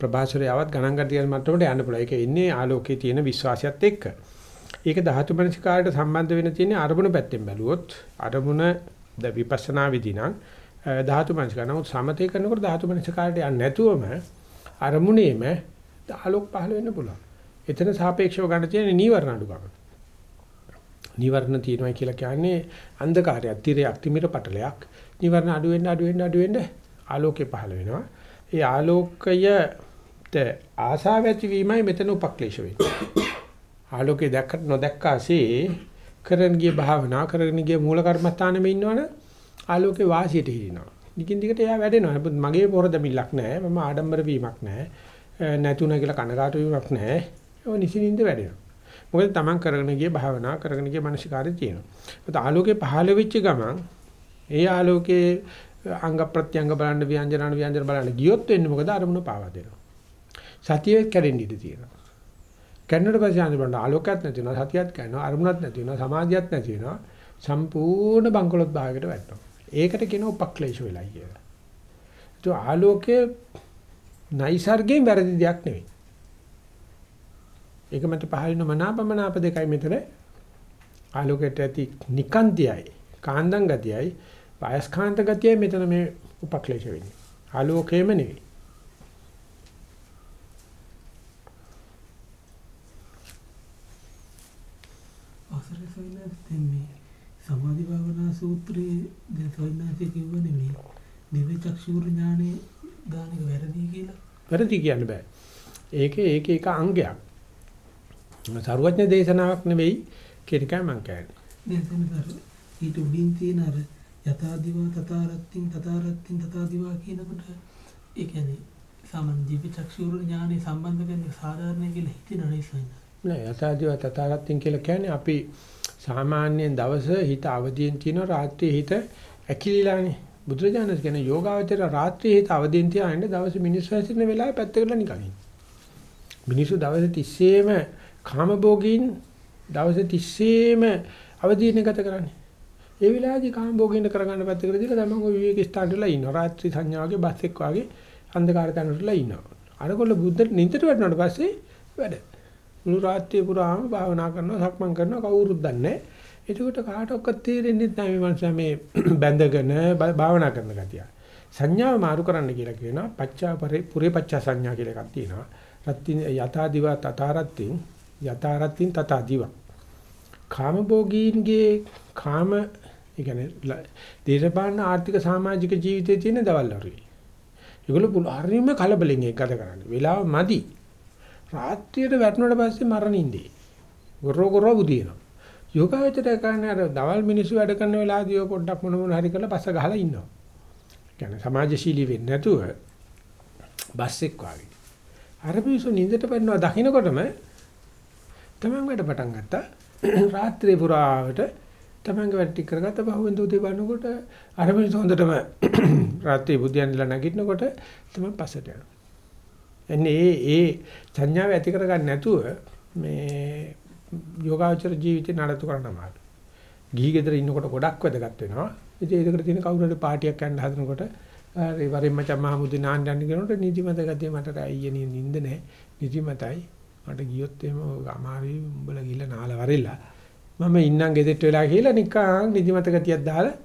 ප්‍රභාසරය ආවත් ගණන් ගන්න තියෙන මට්ටමට යන්න පුළුවන්. ඒක එන්නේ ආලෝකයේ තියෙන විශ්වාසයත් එක්ක. ඒක ධාතු මනසිකාරයට සම්බන්ධ වෙන තියෙන අරමුණ පැත්තෙන් බැලුවොත් අරමුණ ද විපස්සනා විදි නම් අ, ධාතු මනසිකාර නමුත් සමතේ කරනකොට ධාතු මනසිකාරයට යන්නේ නැතුවම අරමුණේම ආලෝක පහළ වෙන්න පුළුවන්. එතන සාපේක්ෂව ගන්න තියෙන නීවරණ අඩුකම. නීවරණ තියෙනවා කියලා කියන්නේ අන්ධකාරයක්, තිරයක්, තිමිර පටලයක්. නීවරණ අඩු වෙන්න අඩු වෙන්න අඩු වෙන්න ආලෝකය පහළ වෙනවා. ඒ ආලෝකයට ආසාව ඇතිවීමයි මෙතන උපක්ලේශ වෙන්නේ. ආලෝකය දැක්කට නොදැක්කාසේ කරන ගිය භාවනා කරගෙන ගිය මූල කර්මස්ථානෙම ඉන්නවනේ ආලෝකේ වාසියට හිරිනවා. දිගින් දිගට එයා වැඩෙනවා. නමුත් මගේ පොරදමිල්ලක් නැහැ. මම ආඩම්බර වීමක් නැහැ. නැතුණා කියලා කනකාට වීමක් නැහැ. ඒක නිසින්ින්ද වැඩෙනවා. මොකද Taman කරගෙන ගිය භාවනා කරගෙන ගිය මානසිකාරය තියෙනවා. ඒත් ආලෝකේ පහළ වෙච්ච ගමන් ඒ ආලෝකයේ අංග ප්‍රත්‍යංග බලන්න ව්‍යංජනන ව්‍යංජන බලන්න ගියොත් වෙන්නේ මොකද අරමුණ පාවා දෙනවා. සතියේ කැඩෙන්න ඉඩ තියෙනවා. කැඩුණට පස්සේ ආන්ද බලන්න ආලෝකයක් නැති වෙනවා සතියක් කැඩෙනවා අරමුණක් නැති වෙනවා සමාධියක් නැති වෙනවා සම්පූර්ණ බංකොලොත් භාගයකට වැටෙනවා. ඒකට කියනවා උපක්ලේශ වෙලයි කියලා. ඒ ආලෝකයේ නයිසර්ගයෙන් වැරදි දෙයක් නෙවෙයි. ඒක මත පහළින මනාපමනාප දෙකයි මෙතන ආලෝකයට ඇති නිකාන්තියයි කාන්දං ගතියයි වයස්කාන්ත ගතියයි මෙතන මේ උපක්ලේශ වෙන්නේ. ආලෝකයේම නෙවෙයි. අවසරයි සවිනාස් දැන් මේ සමාධි භාවනා සූත්‍රයේ දැන් සවිනාසේ කිව්වනේ මේ දිව්‍ය චක්ෂුර ඥානෙ දාන එක වැරදි කියලා. වැරදි කියන්න බෑ. ඒකේ ඒක එක අංගයක්. සරුවඥ දේශනාවක් නෙවෙයි කියන එකයි මම කියන්නේ. ඊට උඩින් තියෙන අර යථාදිවා තථාරත්තින් තථාරත්තින් තථාදිවා කියනකොට ඒ කියන්නේ සාමාන්‍ය දිව්‍ය චක්ෂුර ඥානෙ සම්බන්ධ කරන සාධාරණ කියලා හිතෙන නිසා. නෑ යථාදිව තථාගතයන් කියලා කියන්නේ අපි සාමාන්‍යයෙන් දවස හිත අවදියෙන් තියෙන රාත්‍රියේ හිත ඇකිලිලානේ බුදුරජාණන් කියන යෝගාවචර රාත්‍රියේ හිත අවදියෙන් තියාගෙන දවස් මිනිස්සු හැසිරෙන වෙලාවේ පැත්තකට නිකන් ඉන්න. මිනිස්සු දවස් 30ෙම කාමභෝගීන් දවස් 30ෙම අවදියෙන් ගත කරන්නේ. ඒ වෙලාවේදී කාමභෝගීන් කරගන්න පැත්තකට දීලා තමන් ඔය විවේක ස්ථානවල ඉන්නවා. රාත්‍රී සංඥාවගේ බස් එක්ක වගේ අන්ධකාර තැනවල ඉන්නවා. අරගොල්ල බුද්ධ නින්දට වැටුණාට පස්සේ වැඩ. මුළු රාත්‍රිය පුරාම භාවනා කරනවා සක්මන් කරනවා කවුරුත් දන්නේ නැහැ. එතකොට කාටවත් තේරෙන්නේ නැහැ මේ මනුස්සයා මේ බැඳගෙන භාවනා කරන ගතිය. සංඥාව මාරු කරන්න කියලා කියනවා පච්චා පුරේ පච්චා සංඥා කියලා එකක් තියෙනවා. රත්ති යථා දිව තථාරත්තින් යථාරත්තින් තථා දිව. කාමභෝගීන්ගේ කාම ඒ කියන්නේ දේශපාලන ආර්ථික සමාජික ජීවිතයේ තියෙන දවල් වරුයි. ඒගොල්ලෝ හරියම කලබලෙන් ඒක ගත කරන්නේ. වෙලාව මදි. රාත්‍රියට වැටුණාට පස්සේ මරණින්දී. ගොරෝ ගොරෝ බුදිනවා. යෝගාවචරය කරන්නේ අර දවල් මිනිස්සු වැඩ කරන වෙලාවදී ඔය පොඩ්ඩක් මොන මොන හරි කරලා පස්ස ගහලා ඉන්නවා. කියන්නේ සමාජශීලී වෙන්නේ නැතුව බස් එක් වාගේ. අර මිනිස්සු නිින්දට පැනනවා දකින්නකොටම තමන් වැඩ පටන් ගත්තා. රාත්‍රියේ පුරාවට තමන්ගේ වැඩ ටික කරගත්ත බහුවෙන් දෝතේ බලනකොට අර මිනිස්සු හොඳටම රාත්‍රියේ බුදියන්ලා නැගිටිනකොට තමයි පස්සට යනවා. එන්නේ ඒ ඒ සංඥාව ඇති කරගන්න නැතුව මේ යෝගාචර ජීවිතේ නඩත්තු කරන්න අමාරුයි. ගිහි ගෙදර ඉන්නකොට ගොඩක් වැදගත් වෙනවා. ඉතින් ඒකට තියෙන කවුරු හරි පාටියක් යන්න හදනකොට හරි වරින් මචං මහමුදි නාන්න යන්න කියනකොට නිදිමත ගතිය මට අයියේ නිින්ද නැහැ. නිදිමතයි. මට ගියොත් එහෙම අමාරුයි උඹලා ගිහලා නාල වරෙලා. මම ඉන්නම් ගෙදෙට්ට වෙලා කියලා නිකන් නිදිමත ගතියක් දාලා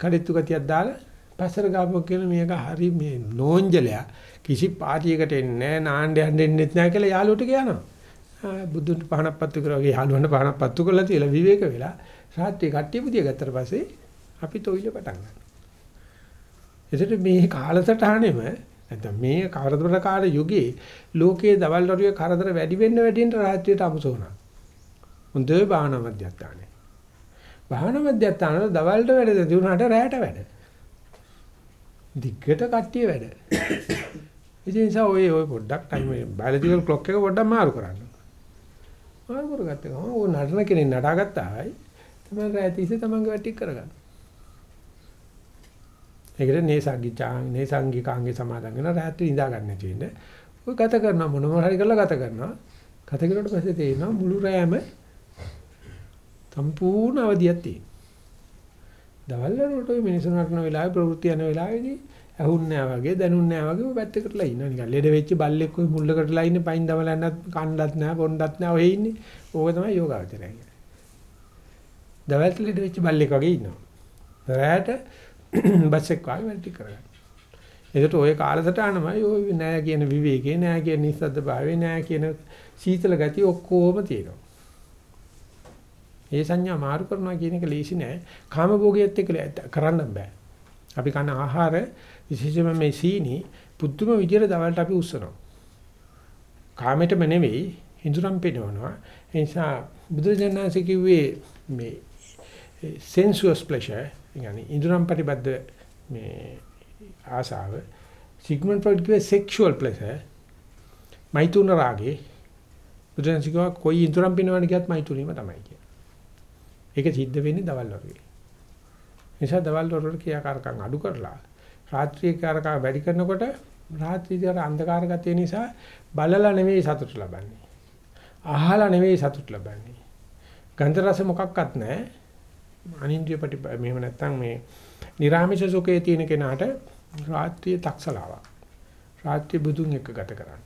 කඩਿੱතු ගතියක් දාලා පස්සර ගාපුව කියන මේක හරි මේ නෝන්ජලයා කිසි පාටියකට එන්නේ නැහැ නාන්න යන්න එන්නෙත් නැහැ කියලා යාළුවට කියනවා. බුදුන් පහනක් පත්තු කරා වගේ යාළුවන්ට පහනක් පත්තු කරලා තියලා විවේක වෙලා රාත්‍රී කට්ටිය පුදිය ගත්තට පස්සේ අපි තොইল පටන් ගන්නවා. එතකොට මේ කාලසටහනෙම නැත්නම් මේ කරදර කාල යුගයේ ලෝකයේ දවල් වරුවේ කරදර වැඩි වෙන්න වැඩි වෙන්න රාත්‍රියට අමුසෝනා. හොඳ භාවනා මධ්‍යස්ථානේ. භාවනා මධ්‍යස්ථාන දවල්ට වැඩ දිනුනට රැයට වැඩ. දිග්ගට කට්ටිය වැඩ. ඒ නිසා ඔය ඔය පොඩ්ඩක් ටයිම් බයොලොජිකල් ක්ලොක් එක පොඩ්ඩක් මාරු කරන්න. මාරු කරගත්ත ගමන් ඕ නටන කෙනෙක් නටාගත්තායි තමයි රැතිසේ තමන්ගේ වැටි කරගන්න. ඒකට නේසංගිචාන් නේසංගිකාංගේ සමාදන් වෙන රාත්‍රී ඉඳා ගන්න නැති වෙන්නේ. ඔය ගත කරන මොනම හරි කරලා ගත කරනවා. ගත කරුවට පස්සේ තේරෙනවා මුළු රෑම සම්පූර්ණ අවදියක් තියෙනවා. දවල් වලට ඔය මිනිස්සු නටන වෙලාවේ ප්‍රවෘත්ති යන වෙලාවේදී ඇහුන්නේ නැහැ වගේ දැනුන්නේ නැහැ වගේ ඔය පැත්තකටලා ඉන්නවා නිකන් ලෙඩ වෙච්ච බල්ලෙක් ඔය මුල්ලකටලා ඉන්නේ පයින් දවලන්නත් කණ්ඩත් නැහැ බොණ්ඩත් නැහැ ඔය ඉන්නේ. ඕක තමයි යෝගාවචරය කියන්නේ. දවල්ට ලෙඩ වෙච්ච බල්ලෙක් වගේ ඉන්නවා. රැයට බස් එක කාලේ වැඩි කරගන්න. ඒකට ඔය කාලසටහනමයි ඔය නෑ කියන විවේකේ නෑ කියන නිස්සද්ද භාවයේ නෑ කියන සීතල ගතිය ඔක්කොම තියෙනවා. ඒ සංඥා මාරු කරනවා කියන එක ලේසි නෑ. කාම භෝගියත් එක්ක කරන්න බෑ. අපි කන ආහාර විශේෂයෙන්ම මේ සීනි පුදුම විදියට දවල්ට අපි උස්සනවා. කාමෙටම නෙවෙයි ඉඳුරම් පිනවනවා. ඒ නිසා බුදුරජාණන්සේ කිව්වේ මේ sensuous pleasure يعني ඉඳුරම් ප්‍රතිබද්ධ මේ ආසාව සිග්මන්ඩ් ෆ්‍රොයිඩ් කිව්වේ sexual pleasure මෛතුන රාගේ බුදුන්සේ කිව්වා කොයි ඉඳුරම් පිනවන්න ගියත් මෛතුනීම තමයි කියන්නේ. ඒක සිද්ධ වෙන්නේ දවල් වරුවේ. නිසා දවල් වරුවට ක්‍රියාකාරකම් අඩු කරලා රාත්‍රියේ කාරකා වැඩි කරනකොට රාත්‍රියේ අර අන්ධකාර ගතිය නිසා බලලා නෙවෙයි සතුට ලබන්නේ. අහලා නෙවෙයි සතුට ලබන්නේ. ගන්ධ රස මොකක්වත් නැහැ. අනින්ද්‍රිය ප්‍රති මෙහෙම නැත්තම් මේ නිර්ාමිෂ සුඛයේ තියෙන කෙනාට රාත්‍රියේ තක්සලාවක්. රාත්‍රියේ බුදුන් එක්ක ගත කරන්න.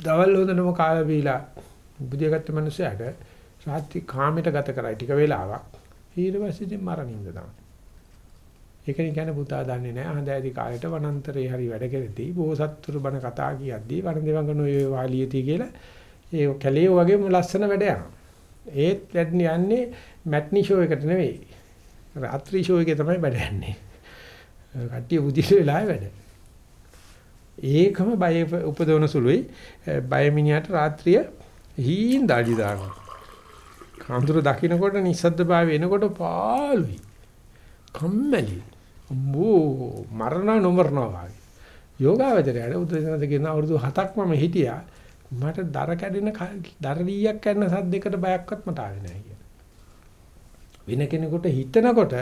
දවල් හොදනම කාල බීලා බුදියාගත්ත මිනිසයාට රාත්‍රී කාමයට ගත කරයි ටික වෙලාවක්. ඊට පස්සේ ඉතින් මරණින්ද තමයි. ඒක කියන්නේ පුතා දන්නේ නැහැ. අහඳෑදී කාලේට වනාන්තරේ හරි වැඩ කෙරෙති. බෝසත්තුරු බණ කතා කියද්දී වරන් දෙවංගන ඔය වාලියති කියලා ඒ කැලේ වගේම ලස්සන වැඩ යනවා. ඒත් වැඩ යන්නේ මැට්නි ෂෝ එකට නෙවෙයි. රාත්‍රී ෂෝ එකේ තමයි වැඩ යන්නේ. කට්ටිය උදින වෙලාවේ වැඩ. ඒකම බය උපදවන සුළුයි. බය මිනිහට රාත්‍රිය හීන් දාඩි දානවා. කඳුර දකින්නකොට නිස්සද්ද භාවය එනකොට පාළුයි. කම්මැලි. අම්මෝ මරණ නොමරනවා වගේ. යෝගාවචරයට උදේසනද කියන අවුරුදු 7ක් මම හිටියා. මට දර කැඩෙන දර දීයක් කැඩෙන සද්දයකට බයක්වත් මට ආවේ නැහැ කියලා. වෙන කෙනෙකුට හිතනකොට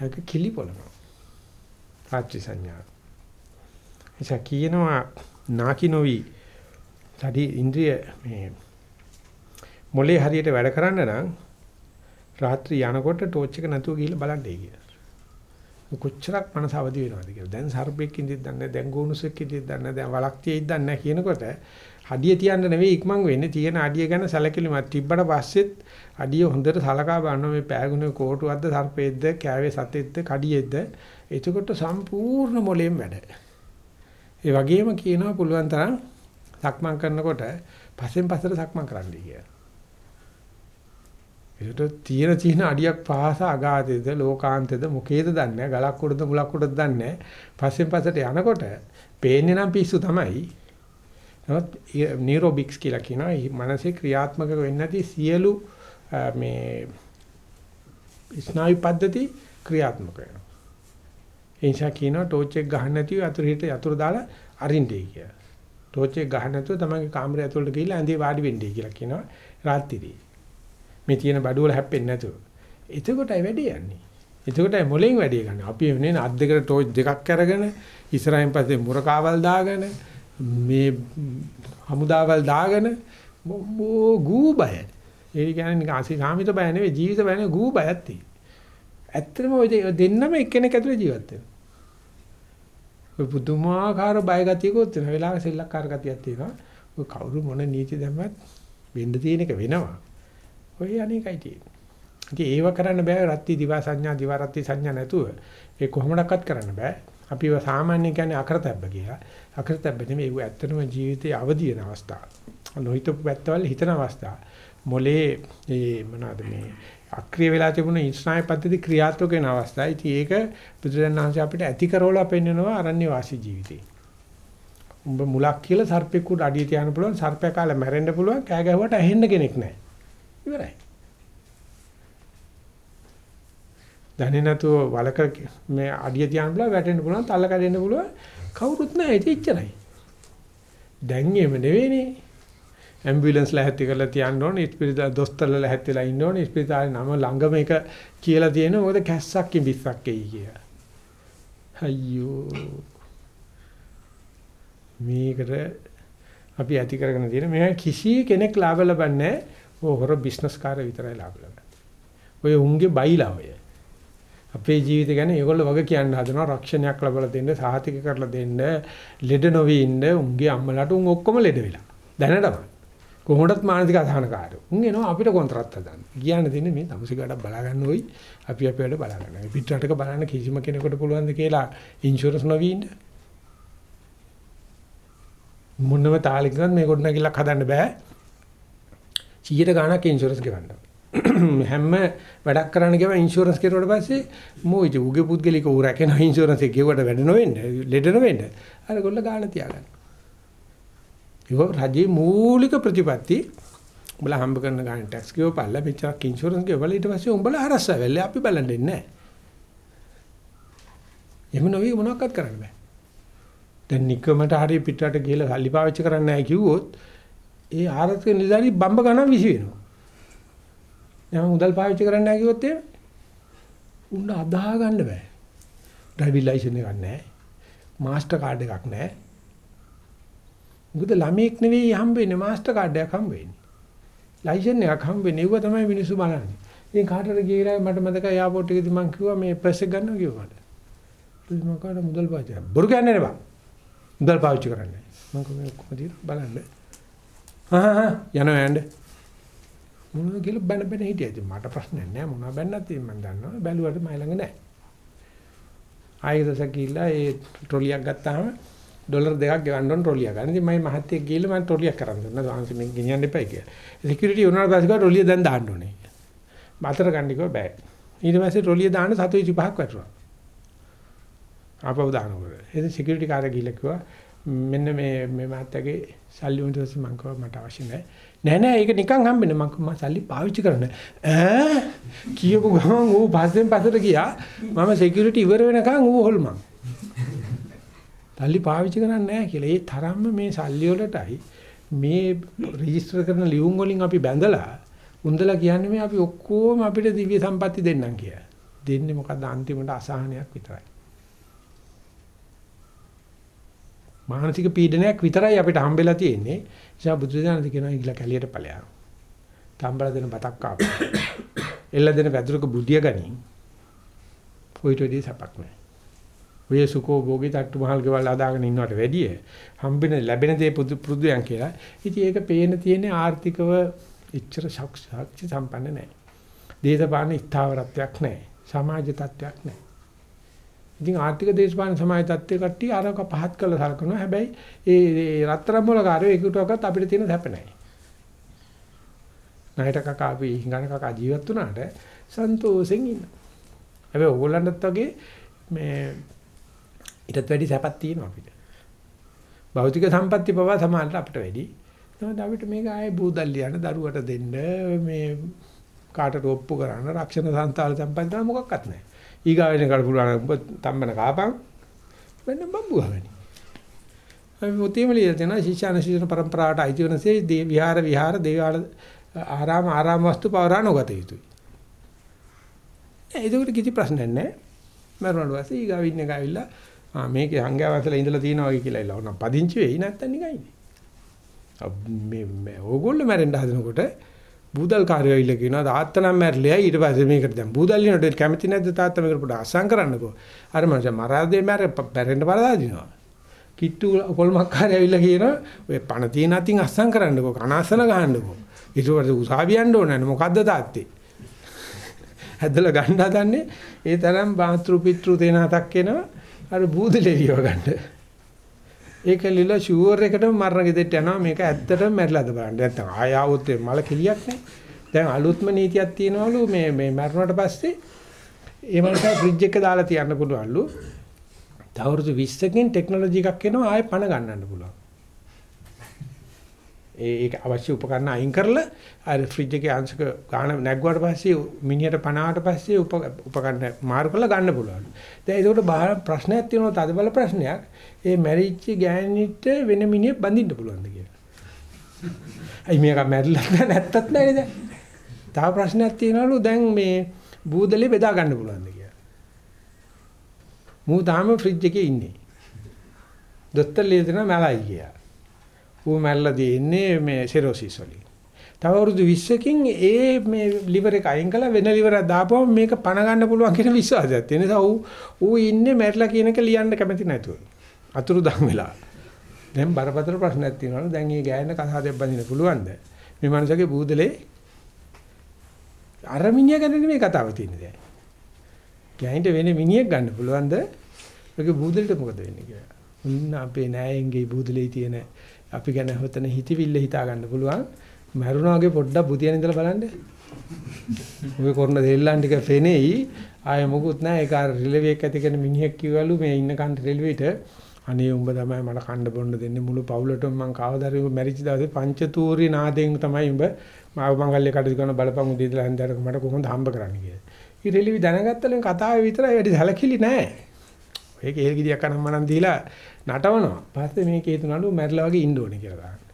හැක කිලි පොළනවා. රාත්‍රී සංඥා. එසා කියනවා නාකි නොවි සඩි ඉන්ද්‍රිය මේ මොලේ හරියට වැඩ කරන්න නම් රාත්‍රී යනකොට ටෝච් එක නැතුව ගිහිල්ලා බලන්නයි කියලා. කොච්චරක් මනස අවදි වෙනවද කියලා. දැන් සර්පෙක් ඉඳිද්ද දන්නේ දැන් ගෝනුසෙක් ඉඳිද්ද දන්නේ දැන් වලක් තියෙද්ද දන්නේ කියනකොට අඩිය තියන්න නෙවෙයි ඉක්මන් වෙන්නේ තියෙන අඩිය ගැන සැලකිලිමත් තිබ්බට පස්සෙත් අඩිය හොඳට සලකා බලනවා මේ පෑගුනේ කෝටුවක්ද සර්පෙද්ද කෑවේ සතෙද්ද කඩියෙද්ද එතකොට සම්පූර්ණ මොලේම වැඩ. ඒ වගේම කියනවා පුළුවන් තරම් සක්මන් කරනකොට පස්සෙන් පස්සට සක්මන් කරන්න කියලා. ඒකට තියෙන තියෙන අඩියක් පහස අගාතේද ලෝකාන්තේද මොකේද දන්නේ ගලක් උඩද මුලක් උඩද දන්නේ පස්සෙන් පස්සට යනකොට පේන්නේ නම් පිස්සු තමයි. නමුත් නියුරොබික්ස් කියලා කියනවා. මනසේ ක්‍රියාත්මක වෙන්නේ නැති සියලු මේ ස්නායු පද්ධති ක්‍රියාත්මක වෙනවා. ඒ නිසා කියනවා ටෝච් එක ගහන්න නැතිව අතුරු හිට යතුරු දාලා අරින්නේ කියලා. ටෝච් එක ගහන්න නැතුව තමන්ගේ කාමරය ඇතුළට ගිහිල්ලා ඇඳේ වාඩි වෙන්නේ කියලා කියනවා. රාත්‍රියේ මේ තියෙන බඩුවල හැප්පෙන්නේ නැතුව. එතකොටයි වැඩේ යන්නේ. එතකොටයි මොලෙන් වැඩේ ගන්න. අපි වෙන්නේ අත් දෙකට ටෝච් දෙකක් අරගෙන ඉස්සරහින් පස්සේ මුරකාවල් දාගෙන මේ හමුදාවල් දාගෙන මො ගූ බය. ඒ කියන්නේ නිකන් අසීසාමිත බය නෙවෙයි ජීවිත බය නෙවෙයි ගූ බයක් තියෙනවා. ඇත්තටම ඔය දෙන්නම එක්කෙනෙක් ඇතුලේ ජීවත් වෙනවා. ඔය පුදුමාකාර බය ගතියකුත් තියෙනවා. වෙලාවක සෙල්ලක්කාර ගතියක් තියෙනවා. ඔය කවුරු මොන නීති දැම්මත් වෙන්න තියෙන එක වෙනවා. ඔය අනේකයි තියෙන්නේ. ඉතින් ඒව කරන්න බෑ රත්ති දිවා සංඥා දිවා රත්ති සංඥා නැතුව ඒ කොහොමඩක්වත් කරන්න බෑ. අපිව සාමාන්‍ය කියන්නේ අකරතැබ්බ කියලා. අකරතැබ්බ නෙමෙයි ඒක ඇත්තටම ජීවිතයේ අවදි වෙන අවස්ථාව. නොහිතපු පැත්තවල හිතන අවස්ථාව. මොලේ මේ මොනවාද මේ අක්‍රිය වෙලා තිබුණ ඉස්නාය පද්ධති ක්‍රියාත්මක වෙන අවස්ථාව. ඉතින් ඒක බුදුරජාණන් අපිට ඇති කරවලා පෙන්නනවා අරණ්‍ය වාසී ජීවිතේ. උඹ මුලක් කියලා සර්පෙකුට අඩිය තියන්න පුළුවන් සර්පයා කාලා මැරෙන්න පුළුවන් කෑ ගැහුවට ඇහෙන්න කෙනෙක් නැහැ. ඉවරයි. දන්නේ නැතුව වලක මේ අඩිය තියන්න පුළුවන් වැටෙන්න පුළුවන් තල්ල කැඩෙන්න පුළුවන් කවුරුත් නැහැ ඒක එච්චරයි. දැන් එම නෙවෙයිනේ. ඇම්බියුලන්ස් ලැහැත්ති කරලා තියන්න ඕනේ ඉස්පිරිතාල දොස්තරලා ලැහැත්තිලා ඉන්න ඕනේ ඉස්පිරිතාලේ නම ළඟම එක කියලා තියෙනවා මොකද කැස්සක් කිඹිස්සක් එයි කියලා. අයියෝ මේකට අපි ඇති කරගෙන තියෙන මේ කිසි කෙනෙක් ලාභ ලබන්නේ නැහැ. හොර බිස්නස් කාර්ය විතරයි ලාභ ලබන්නේ. ඔය උන්ගේ බයිලා ඔය. අපේ ජීවිත ගැන ඒගොල්ලෝ වගේ කියන්න හදනවා රක්ෂණයක් ලැබලා දෙන්න, සාහතික කරලා දෙන්න, ලෙඩ නොවි ඉන්න උන්ගේ අම්මලාට උන් ඔක්කොම ලෙඩ වෙලා. දැනටම. කොහොමදත් මානසික අසහනකාරයෝ. උන් එනවා අපිට කොන්ත්‍රාත් හදන්න. කියන්න දෙන්නේ මේ තමුසිකාට බලා ගන්න ඕයි. අපි අපි වැඩ බලා ගන්න. පිටරටක බලන්න කිසිම කෙනෙකුට පුළුවන් ද කියලා ඉන්ෂුරන්ස් නොවි ඉන්න. මොනම තාලෙකවත් මේ ගොඩනැගිල්ලක් හදන්න බෑ. 100ට ගාණක් ඉන්ෂුරන්ස් ගෙවන්න. හැම වැඩක් කරන්න ගියම ඉන්ෂුරන්ස් කෙරුවට පස්සේ මොයිද උගේ පුද්ගලික ඌ රැකෙන ඉන්ෂුරන්ස් එක ගෙවුවට වැඩ නොවෙන්න, ලෙඩ නොවෙන්න. අර ගොල්ල ගාණ තියාගන්න. ඒක රජයේ මූලික ප්‍රතිපත්ති උඹලා හම්බ කරන ගාණ ටැක්ස් ගෙවපල්ලා මෙච්චරක් ඉන්ෂුරන්ස් ගෙවලා ඊට පස්සේ උඹලා හරස්සවෙල්ල අපි බලන්නේ නැහැ. එහෙම නොවි මොනවක්වත් කරන්න බෑ. දැන් නිකමට හරිය පිටරට ගිහලා සල්ලි පාවිච්චි කරන්න නැහැ කිව්වොත් ඒ ආරක්ෂක නිලධාරි බම්බ ගණන් විසි වෙනවා. දැන් මුදල් පාවිච්චි කරන්න නැහැ කිව්වොත් එහෙම උන්න අදාහ ගන්න බෑ. ඩ්‍රයිවිං ලයිසන් එකක් නැහැ. මාස්ටර් කාඩ් එකක් නැහැ. මොකද ළමෙක් නෙවෙයි හම්බෙන්නේ මාස්ටර් කාඩ් එකක් හම්බෙන්නේ. ලයිසන් එකක් හම්බෙන්නේ ඒව තමයි මිනිස්සු බලන්නේ. ඉතින් කාටද ගියලා මට මතකයි එයාපෝට් එකේදී මං කිව්වා මේ පර්ස් එක ගන්නවා කිව්වා මට. ඊට මම කාට මුදල් පාවිච්චි බොරු කියන්නේ නේ බං. මුදල් පාවිච්චි කරන්නේ. මම කොහොමද ඔක්කොම දීලා බලන්න. ආ ආ යනවා යන්නේ. මොනවද කියලා බැන බැන හිටියා. ඉතින් මට ප්‍රශ්නයක් නෑ මොනවා බැන්නත් මම දන්නවා. බැලුවට මයි ළඟ නෑ. ආයෙත් ගිහිල්ලා ඒ ට්‍රොලියක් ගත්තාම ඩොලර් දෙකක් ගෙවන්න ඕන ට්‍රොලිය ගන්න. ඉතින් මම මහත්තයෙක් ගිහිල්ලා මම ට්‍රොලියක් කරන් දුන්නා. වාංශ මේක ගෙනියන්න එපා කියලා. සිකියුරිටි උනාට පස්සේ කිව්වා ට්‍රොලිය දැන් දාන්න ඕනේ. මතර ගන්න කිව්වා බෑ. ඊට පස්සේ ට්‍රොලිය දාන්න 725ක් වැටුණා. ආපහු දානකොට. ඉතින් සිකියුරිටි කාර්ය ගිහිල්ලා කිව්වා මෙන්න මේ මේ මහත්තයාගේ සල්ලි උන්ට පස්සේ මං කිව්වා මට අවශ්‍ය නැහැ. නෑ නෑ ඒක නිකන් හම්බෙන්නේ මම මම සල්ලි පාවිච්චි කරන්න. ඈ කියපු ගමන් ඌ පස්සෙන් පස්සට ගියා. මම සිකියුරිටි ඉවර වෙනකන් ඌ හොල්මන්. සල්ලි පාවිච්චි කරන්නේ නැහැ කියලා. ඒ තරම්ම මේ සල්ලි වලටයි මේ රෙජිස්ටර් කරන ලියුම් වලින් අපි බැඳලා උන්දලා කියන්නේ මේ අපි ඔක්කොම අපිට දිව්‍ය සම්පatti දෙන්නම් කියලා. දෙන්නේ මොකද්ද අන්තිමට අසහනයක් විතරයි. මානසික පීඩනයක් විතරයි අපිට හම්බෙලා තියෙන්නේ. නිසා බුදුදහමද කියනවා ඉගිලා කැලියට ඵලයක්. තම්බල දෙන බතක් කාපු. එල්ල දෙන වැදුරක බුදිය ගනින්. කොයිට වෙදී සපක් නැහැ. ඔය සුකෝ භෝගී තට්ටු මහල් ගෙවල් හදාගෙන ඉන්නවට වැඩිය හම්බෙන ලැබෙන දේ පුදුයන් කියලා. ඉතින් ඒක පේන තියෙන්නේ ආර්ථිකව එච්චර ශක්ති සම්පන්න නැහැ. දේශපාලන ස්ථාවරත්වයක් නැහැ. සමාජ තත්ත්වයක් නැහැ. ඉතින් ආර්ථික දේශපාලන සමාජ තත්ත්වයේ කට්ටිය අරක පහත් කළ සලකනවා. හැබැයි ඒ රත්තරන් වල කාර්යය ඒකටවත් අපිට තියෙන සැප නැහැ. ණයට කකා අපි හිඟන කකා ජීවත් වුණාට සන්තෝෂෙන් ඉන්න. හැබැයි ඕගොල්ලන්ටත් වගේ මේ ඊටත් වැඩි සැපක් තියෙනවා අපිට. භෞතික සම්පatti පවා සමානට අපිට වැඩි. නමුත් අපිට මේක ආයේ බූදල්ලියන දරුවට දෙන්න මේ කාටට ඔප්පු කරන්න රක්ෂණ සංස්ථාවල සම්පන්න මොකක්වත් නැහැ. ඊගාවෙන් කඩ පුළුවන් ඔබ තම්බන කාපන් වෙන බම්බු ගහන්නේ. අපි මුතියම ලියලා තියෙනවා ශිෂ්‍යාන ශිෂ්‍යන પરම්පරාවට අයිති වෙනසේ දේ විහාර විහාර දේවාල ආරාම ආරාම වස්තු පවරා නොගත යුතුයි. ඒකට කිසි ප්‍රශ්නයක් නැහැ. මරුණාට පස්සේ ඊගාවින් එක ඇවිල්ලා ආ මේකේ සංඝයාසල ඉඳලා තියෙනවා වගේ කියලා ඉල්ලව නම් පදිංචි වෙයි නැත්තම් නිකන් ඉන්නේ. මේ ඕගොල්ලෝ මැරෙන්න හදනකොට බූදල් කාර්යය ඉල්ල කියනවා තාත්තා නම් මැරිලා ඊට පස්සේ මේකට දැන් බූදල් වෙනට කැමති නැද්ද තාත්තා මේකට පොඩ්ඩක් අසං කරන්නකෝ. අර මනුස්සයා මරාදේ මැර පැරෙන්න පරදාදිනවා. කිට්ටු කොල්මක් කාර්යය ඉල්ල කියනවා ඔය පණ තියෙන අතින් අසං කරන්නකෝ කනස්සන ගහන්නකෝ. ඊට පස්සේ උසාවි යන්න ඕනේ මොකද්ද තාත්තේ? හැදලා ගන්න හදන්නේ ඒ තරම් බාත්‍රු පිට්රු තේන හතක් එනවා අර බූදලේ ලියව ගන්න. ඒක ලියලා ෂුවර් එකටම මරණ ගෙදෙට්ට යනවා මේක ඇත්තටම මැරිලාද බලන්න. නැත්තම් ආය ආවොත් මල කෙලියක් නේ. දැන් අලුත්ම නීතියක් තියෙනවලු මේ මේ මරණයට පස්සේ ඒ මනස ෆ්‍රිජ් එක දාලා තියන්න පුළුවන්ලු. තවරුදු 20කින් ටෙක්නොලොජි එකක් එනවා ආයෙ පණ ගන්නන්න පුළුවන්. ඒ ඒක අවශ්‍ය උපකරණ අයින් කරලා අර ෆ්‍රිජ් එකේ අංශක ගාන නැග්ගුවාට පස්සේ මිනිහට පනාවට පස්සේ උපකරණ මාරු කරලා ගන්න පුළුවන්. දැන් ඒකට ප්‍රශ්නයක් තියෙනවා තදබල ප්‍රශ්නයක්. ඒ මැරිච්ච ගෑණිට වෙන මිනිහෙක් බඳින්න පුළුවන්ද කියලා. අයි මේක මැරිලා නැත්තත් නෑ නේද? තව ප්‍රශ්නයක් තියෙනවලු දැන් මේ බූදලේ බෙදා ගන්න පුළුවන්ද කියලා. මූ තාම ෆ්‍රිජ් එකේ ඉන්නේ. දොස්තර ලියන මලයි කියලා. ඌ මැල්ලා දෙන්නේ මේ සිරෝසිස් වලින්. තව අවුරුදු 20කින් ඒ මේ liver එක අයින් කළා වෙන liver එකක් දාපුවම මේක පණ ගන්න පුළුවන් කියන විශ්වාසයක් තියෙන නිසා ඌ ඌ ඉන්නේ මැරිලා කියන එක ලියන්න කැමති නැතුව. අතුරුදන් වෙලා. දැන් බරපතල ප්‍රශ්නයක් තියෙනවා. දැන් මේ ගෑනට කසාදයක් බඳින්න පුළුවන්ද? මේ මනුස්සගේ බූදලේ අර මිනිහා ගැන නෙමෙයි කතාව තියෙන්නේ දැන්. ගෑනිට වෙන මිනිහෙක් ගන්න පුළුවන්ද? ඒකේ බූදලට මොකද වෙන්නේ කියලා. උන්න අපේ නෑයෙන්ගේ බූදලේ තියෙන අපි ගැන හොතන හිතවිල්ල හිතා ගන්න පුළුවන්. මරුණා වගේ පොඩ්ඩක් බුතියන ඉඳලා බලන්න. ඔය කරන දෙල්ලන් ටික පෙනෙයි. ආයෙ මොකුත් නැහැ. ඒක අර රිලෙවියක් ඇති කරන මිනිහෙක් කිව්වලු මේ ඉන්න කන්ට රිලෙවිට අනේ උඹ තමයි මට කණ්ඩ බොන්න දෙන්නේ මුළු පවුලටම මං කවදාද උඹ මැරිච්ච දවසේ පංචතූරි නාදයෙන් තමයි උඹ මාව මංගල්‍ය කටයුතු කරන බලපං උදේ ඉඳලා හන්දරක මට කොහොමද හම්බ කරන්නේ කියලා. ඊ රිලෙවි දැනගත්තලෙන් කතාවේ විතරයි වැඩි සැලකිලි නැහැ. ඒක ඒල් ගිරියක් අනම් මනම් දීලා නටවනවා. පස්සේ මේක හේතුනලු මැරිලා වගේ ඉන්න ඕනේ කියලා ගන්න.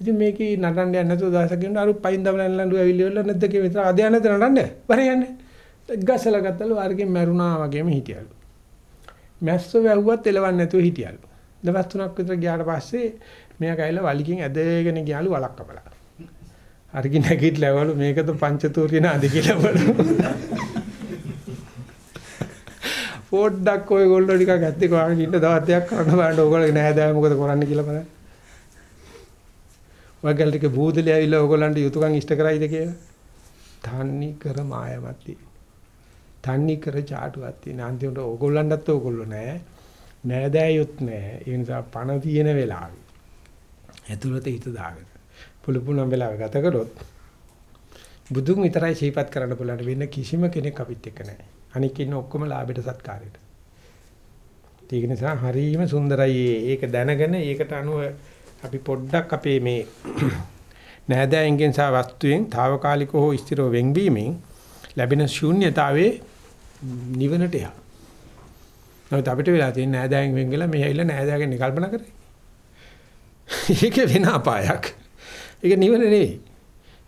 ඉතින් මේකේ නටන්න යන්නේ නැතුව දවසක් ගෙන්න අර පයින් දමලන් ලඬු ඇවිල්ලි වල නැද්ද කියලා විතර අද යන්නේ නටන්නේ. බරේ යන්නේ. ගස්සලා ගත්තලු අරකින් මැරුණා වගේම හිටියලු. මැස්සෝ වැව්වත් එලවන්නේ නැතුව හිටියලු. දවස් තුනක් විතර ගියාට පස්සේ මෙයා කයිලා වලිකින් ඇදගෙන ගියාලු වලක් කපලා. අරකින් නැගිටලා ඇවලු මේකද පංචතූරිය නාද කියලා බලමු. පොඩ්ඩක් ඔයගොල්ලෝ ටිකක් ඇත්තේ කොහාගෙන ඉන්න දවස් දෙකක් කරන්න බලන්න ඕගොල්ලෝ නෑ දැන් මොකද කරන්න කියලා බලන්න. ඔයගල් ටික බූදලේ ඇවිල්ලා ඕගොල්ලන්ට යුතුයකම් ඉෂ්ට කරයිද කියලා. තන්නේ කර මායමත් තියෙන. තන්නේ කර චාටුවක් තියෙන. අන්තිමට ඕගොල්ලන්ටත් ඕගොල්ලෝ නෑ. නෑදෑයොත් නෑ. ඒ නිසා පණ තියෙන වෙලාවේ. ඇතුළත හිත දාගෙන. පුළු පුළුවන් වෙලාව ගත කරොත් බුදුන් විතරයි ශීපත් කරන්න පුළුවන් වෙන කිසිම කෙනෙක් අපිත් එක්ක නෑ. අනික ඉන්න ඔක්කොම ලාභයට සත්කාරයට. ඒක නිසා හරීම සුන්දරයි ඒක දැනගෙන ඒකට අනුව අපි පොඩ්ඩක් අපේ මේ නෑදෑයන්ගෙන් සහ වස්තුවෙන් తాවකාලිකව හෝ ස්ථිරව වෙන්වීමෙන් ලැබෙන ශූන්‍යතාවයේ නිවනට යා. නමුත් අපිට වෙලා තියෙන නෑදෑයන් වෙන් වෙලා මේ ඇවිල්ලා නෑදෑයන් කල්පනා කරේ. ඒක වෙන අපායක්. ඒක නිවන නෙවෙයි.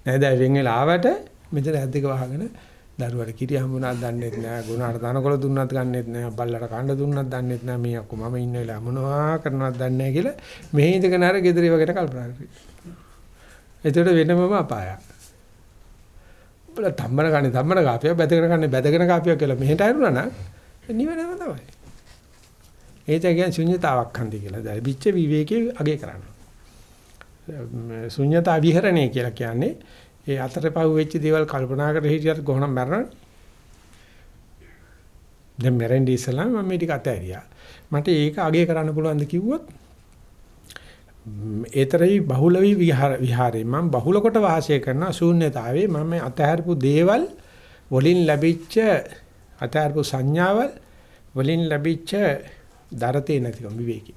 නෑදෑය වෙන් වෙලා ආවට මෙතන ඇද්දක වහගෙන දරුවට කිරි හම්බුණාද දන්නෙත් නෑ ගුණාට තනකොළ දුන්නත් ගන්නෙත් නෑ බල්ලට කණ්ඩ දුන්නත් දන්නෙත් නෑ මේ අක්කු මම ඉන්න වෙලාව මොනවා කරනවද දන්නේ නෑ කියලා මෙහි ඉඳගෙන අර ගෙදර වගේට කල්පනා කරේ. එතකොට වෙනමම අපායක්. බල ධම්මන කන්නේ ධම්මන කාපිය බැදගෙන කන්නේ බැදගෙන කාපිය කියලා මෙහෙට ආරුණා නම් නිවනම තමයි. ඒත කියන්නේ ශුන්‍යතාවක් හන්දි කියලා. දැන් පිච්ච විවේකයේ අගේ කරනවා. ශුන්‍යතා විහරණය කියලා කියන්නේ ඒ අතරපහුව වෙච්ච දේවල් කල්පනා කර හිටියට කොහොම මැරෙනවද? දැන් මැරෙන්නේ ඉස්සලා මම මේ ටික අතහැරියා. මට ඒක අගය කරන්න පුළුවන්ද කිව්වොත් ඒතරයි බහුලවි විහාරේ මම බහුල කොට වාසය කරන ශූන්‍යතාවේ මම අතහැරපු දේවල් වලින් ලැබිච්ච අතහැරපු සංඥාවල් වලින් ලැබිච්ච දරතේ නැතිකම විවේකී.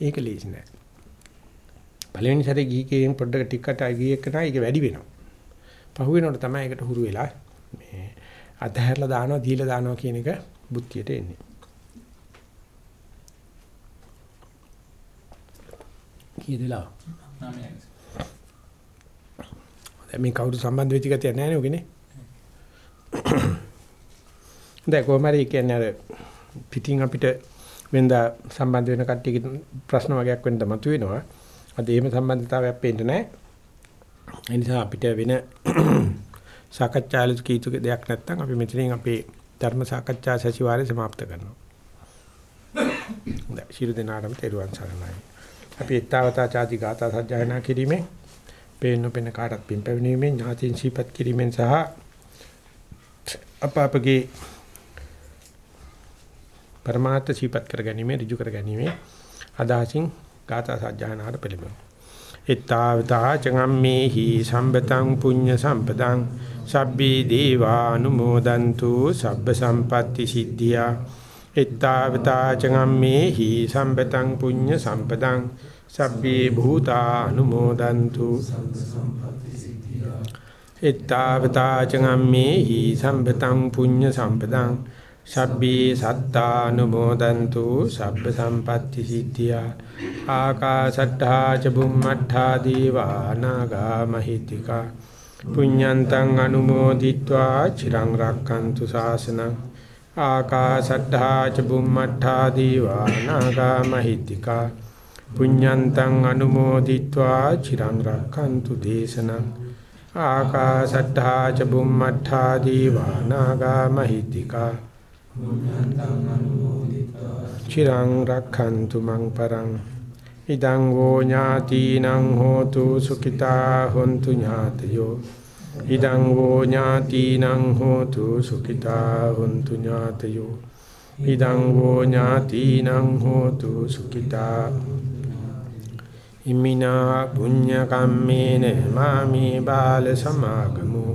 ඒක ලේසි නෑ. පළවෙනි සැරේ ගිහිකෙන් පොඩ්ඩක් ටිකකට ගියේකට ඒක වැඩි වෙනවා. පහු වෙනකොට තමයි ඒකට හුරු වෙලා මේ අතහැරලා දානවා දීලා දානවා කියන එක බුද්ධියට එන්නේ. කීයදලා? දැන් මේ කවුරු සම්බන්ධ වෙච්ච ගතිය නැහැ නේ ඔකනේ. දැන් කොහමරි කියන්නේ අර පිටින් අපිට වෙනදා සම්බන්ධ වෙන කට්ටියගේ ප්‍රශ්න වගේක් වෙන්න මතුවෙනවා. අද එහෙම සම්බන්ධතාවයක් පේන්න නැහැ. ඒ නිසා අපිට වෙන සාකච්ඡාලු කීතු දෙයක් නැත්නම් අපි මෙතනින් අපේ ධර්ම සාකච්ඡා සැසිවාරය સમાપ્ત කරනවා. හොඳයි. ශිරු දිනාටම තෙරුවන් සරණයි. අපි ඊතාවතා ചാති ගාථා සජ්ජායනා කිරීමේ පේන්න පෙන කාටත් පින් පැවණීමේ ඥාතින් සීපත් කිරීමෙන් සහ අප අපගේ પરමාර්ථ සීපත් කරගැනීමේ ඍජු කරගැනීමේ අදහසින් ගාථා සජ්ජායනාට පෙළඹෙමු. ඊතාවතා චගම්මේහි සම්බතං පුඤ්ඤ සම්පතං සබ්බී දීවානුමෝදන්තු සබ්බ සම්පatti සිද්ධියා ඊතාවතා චගම්මේහි සම්බතං පුඤ්ඤ සම්පතං සබ්බේ භූතා අනුමෝදන්තු ittavata චංගම්මේහි සම්පතං පුඤ්ඤ සම්පතං සබ්බේ සත්තානුමෝදන්තු සබ්බ සම්පත්ති සිද්ධියා ආකාශට්ඨා ච බුම්මට්ඨා දීවා නාග මහිත්‍තික පුඤ්ඤන්තං අනුමෝදිත්වා චිරං රක්칸තු ශාසනං. ආකාශට්ඨා ච බුම්මට්ඨා දීවා නාග මහිත්‍තික පුඤ්ඤන්තං අනුමෝදිත්වා චිරං රක්칸තු දේශනං. ආකාශට්ඨා ච බුම්මට්ඨා දීවා නාග මහිත්‍තිකා චිරං රක්ඛන්තු මං පරං ඉදං ෝ ඥාතිනං හෝතු සුඛිතා හොන්තු ඥාතයෝ ඉදං ෝ ඥාතිනං හෝතු සුඛිතා හොන්තු ඥාතයෝ ඉදං ෝ ඥාතිනං හෝතු සුඛිතා ඉමිනා පුඤ්ඤ කම්මේන මාමි බාල සමාගමෝ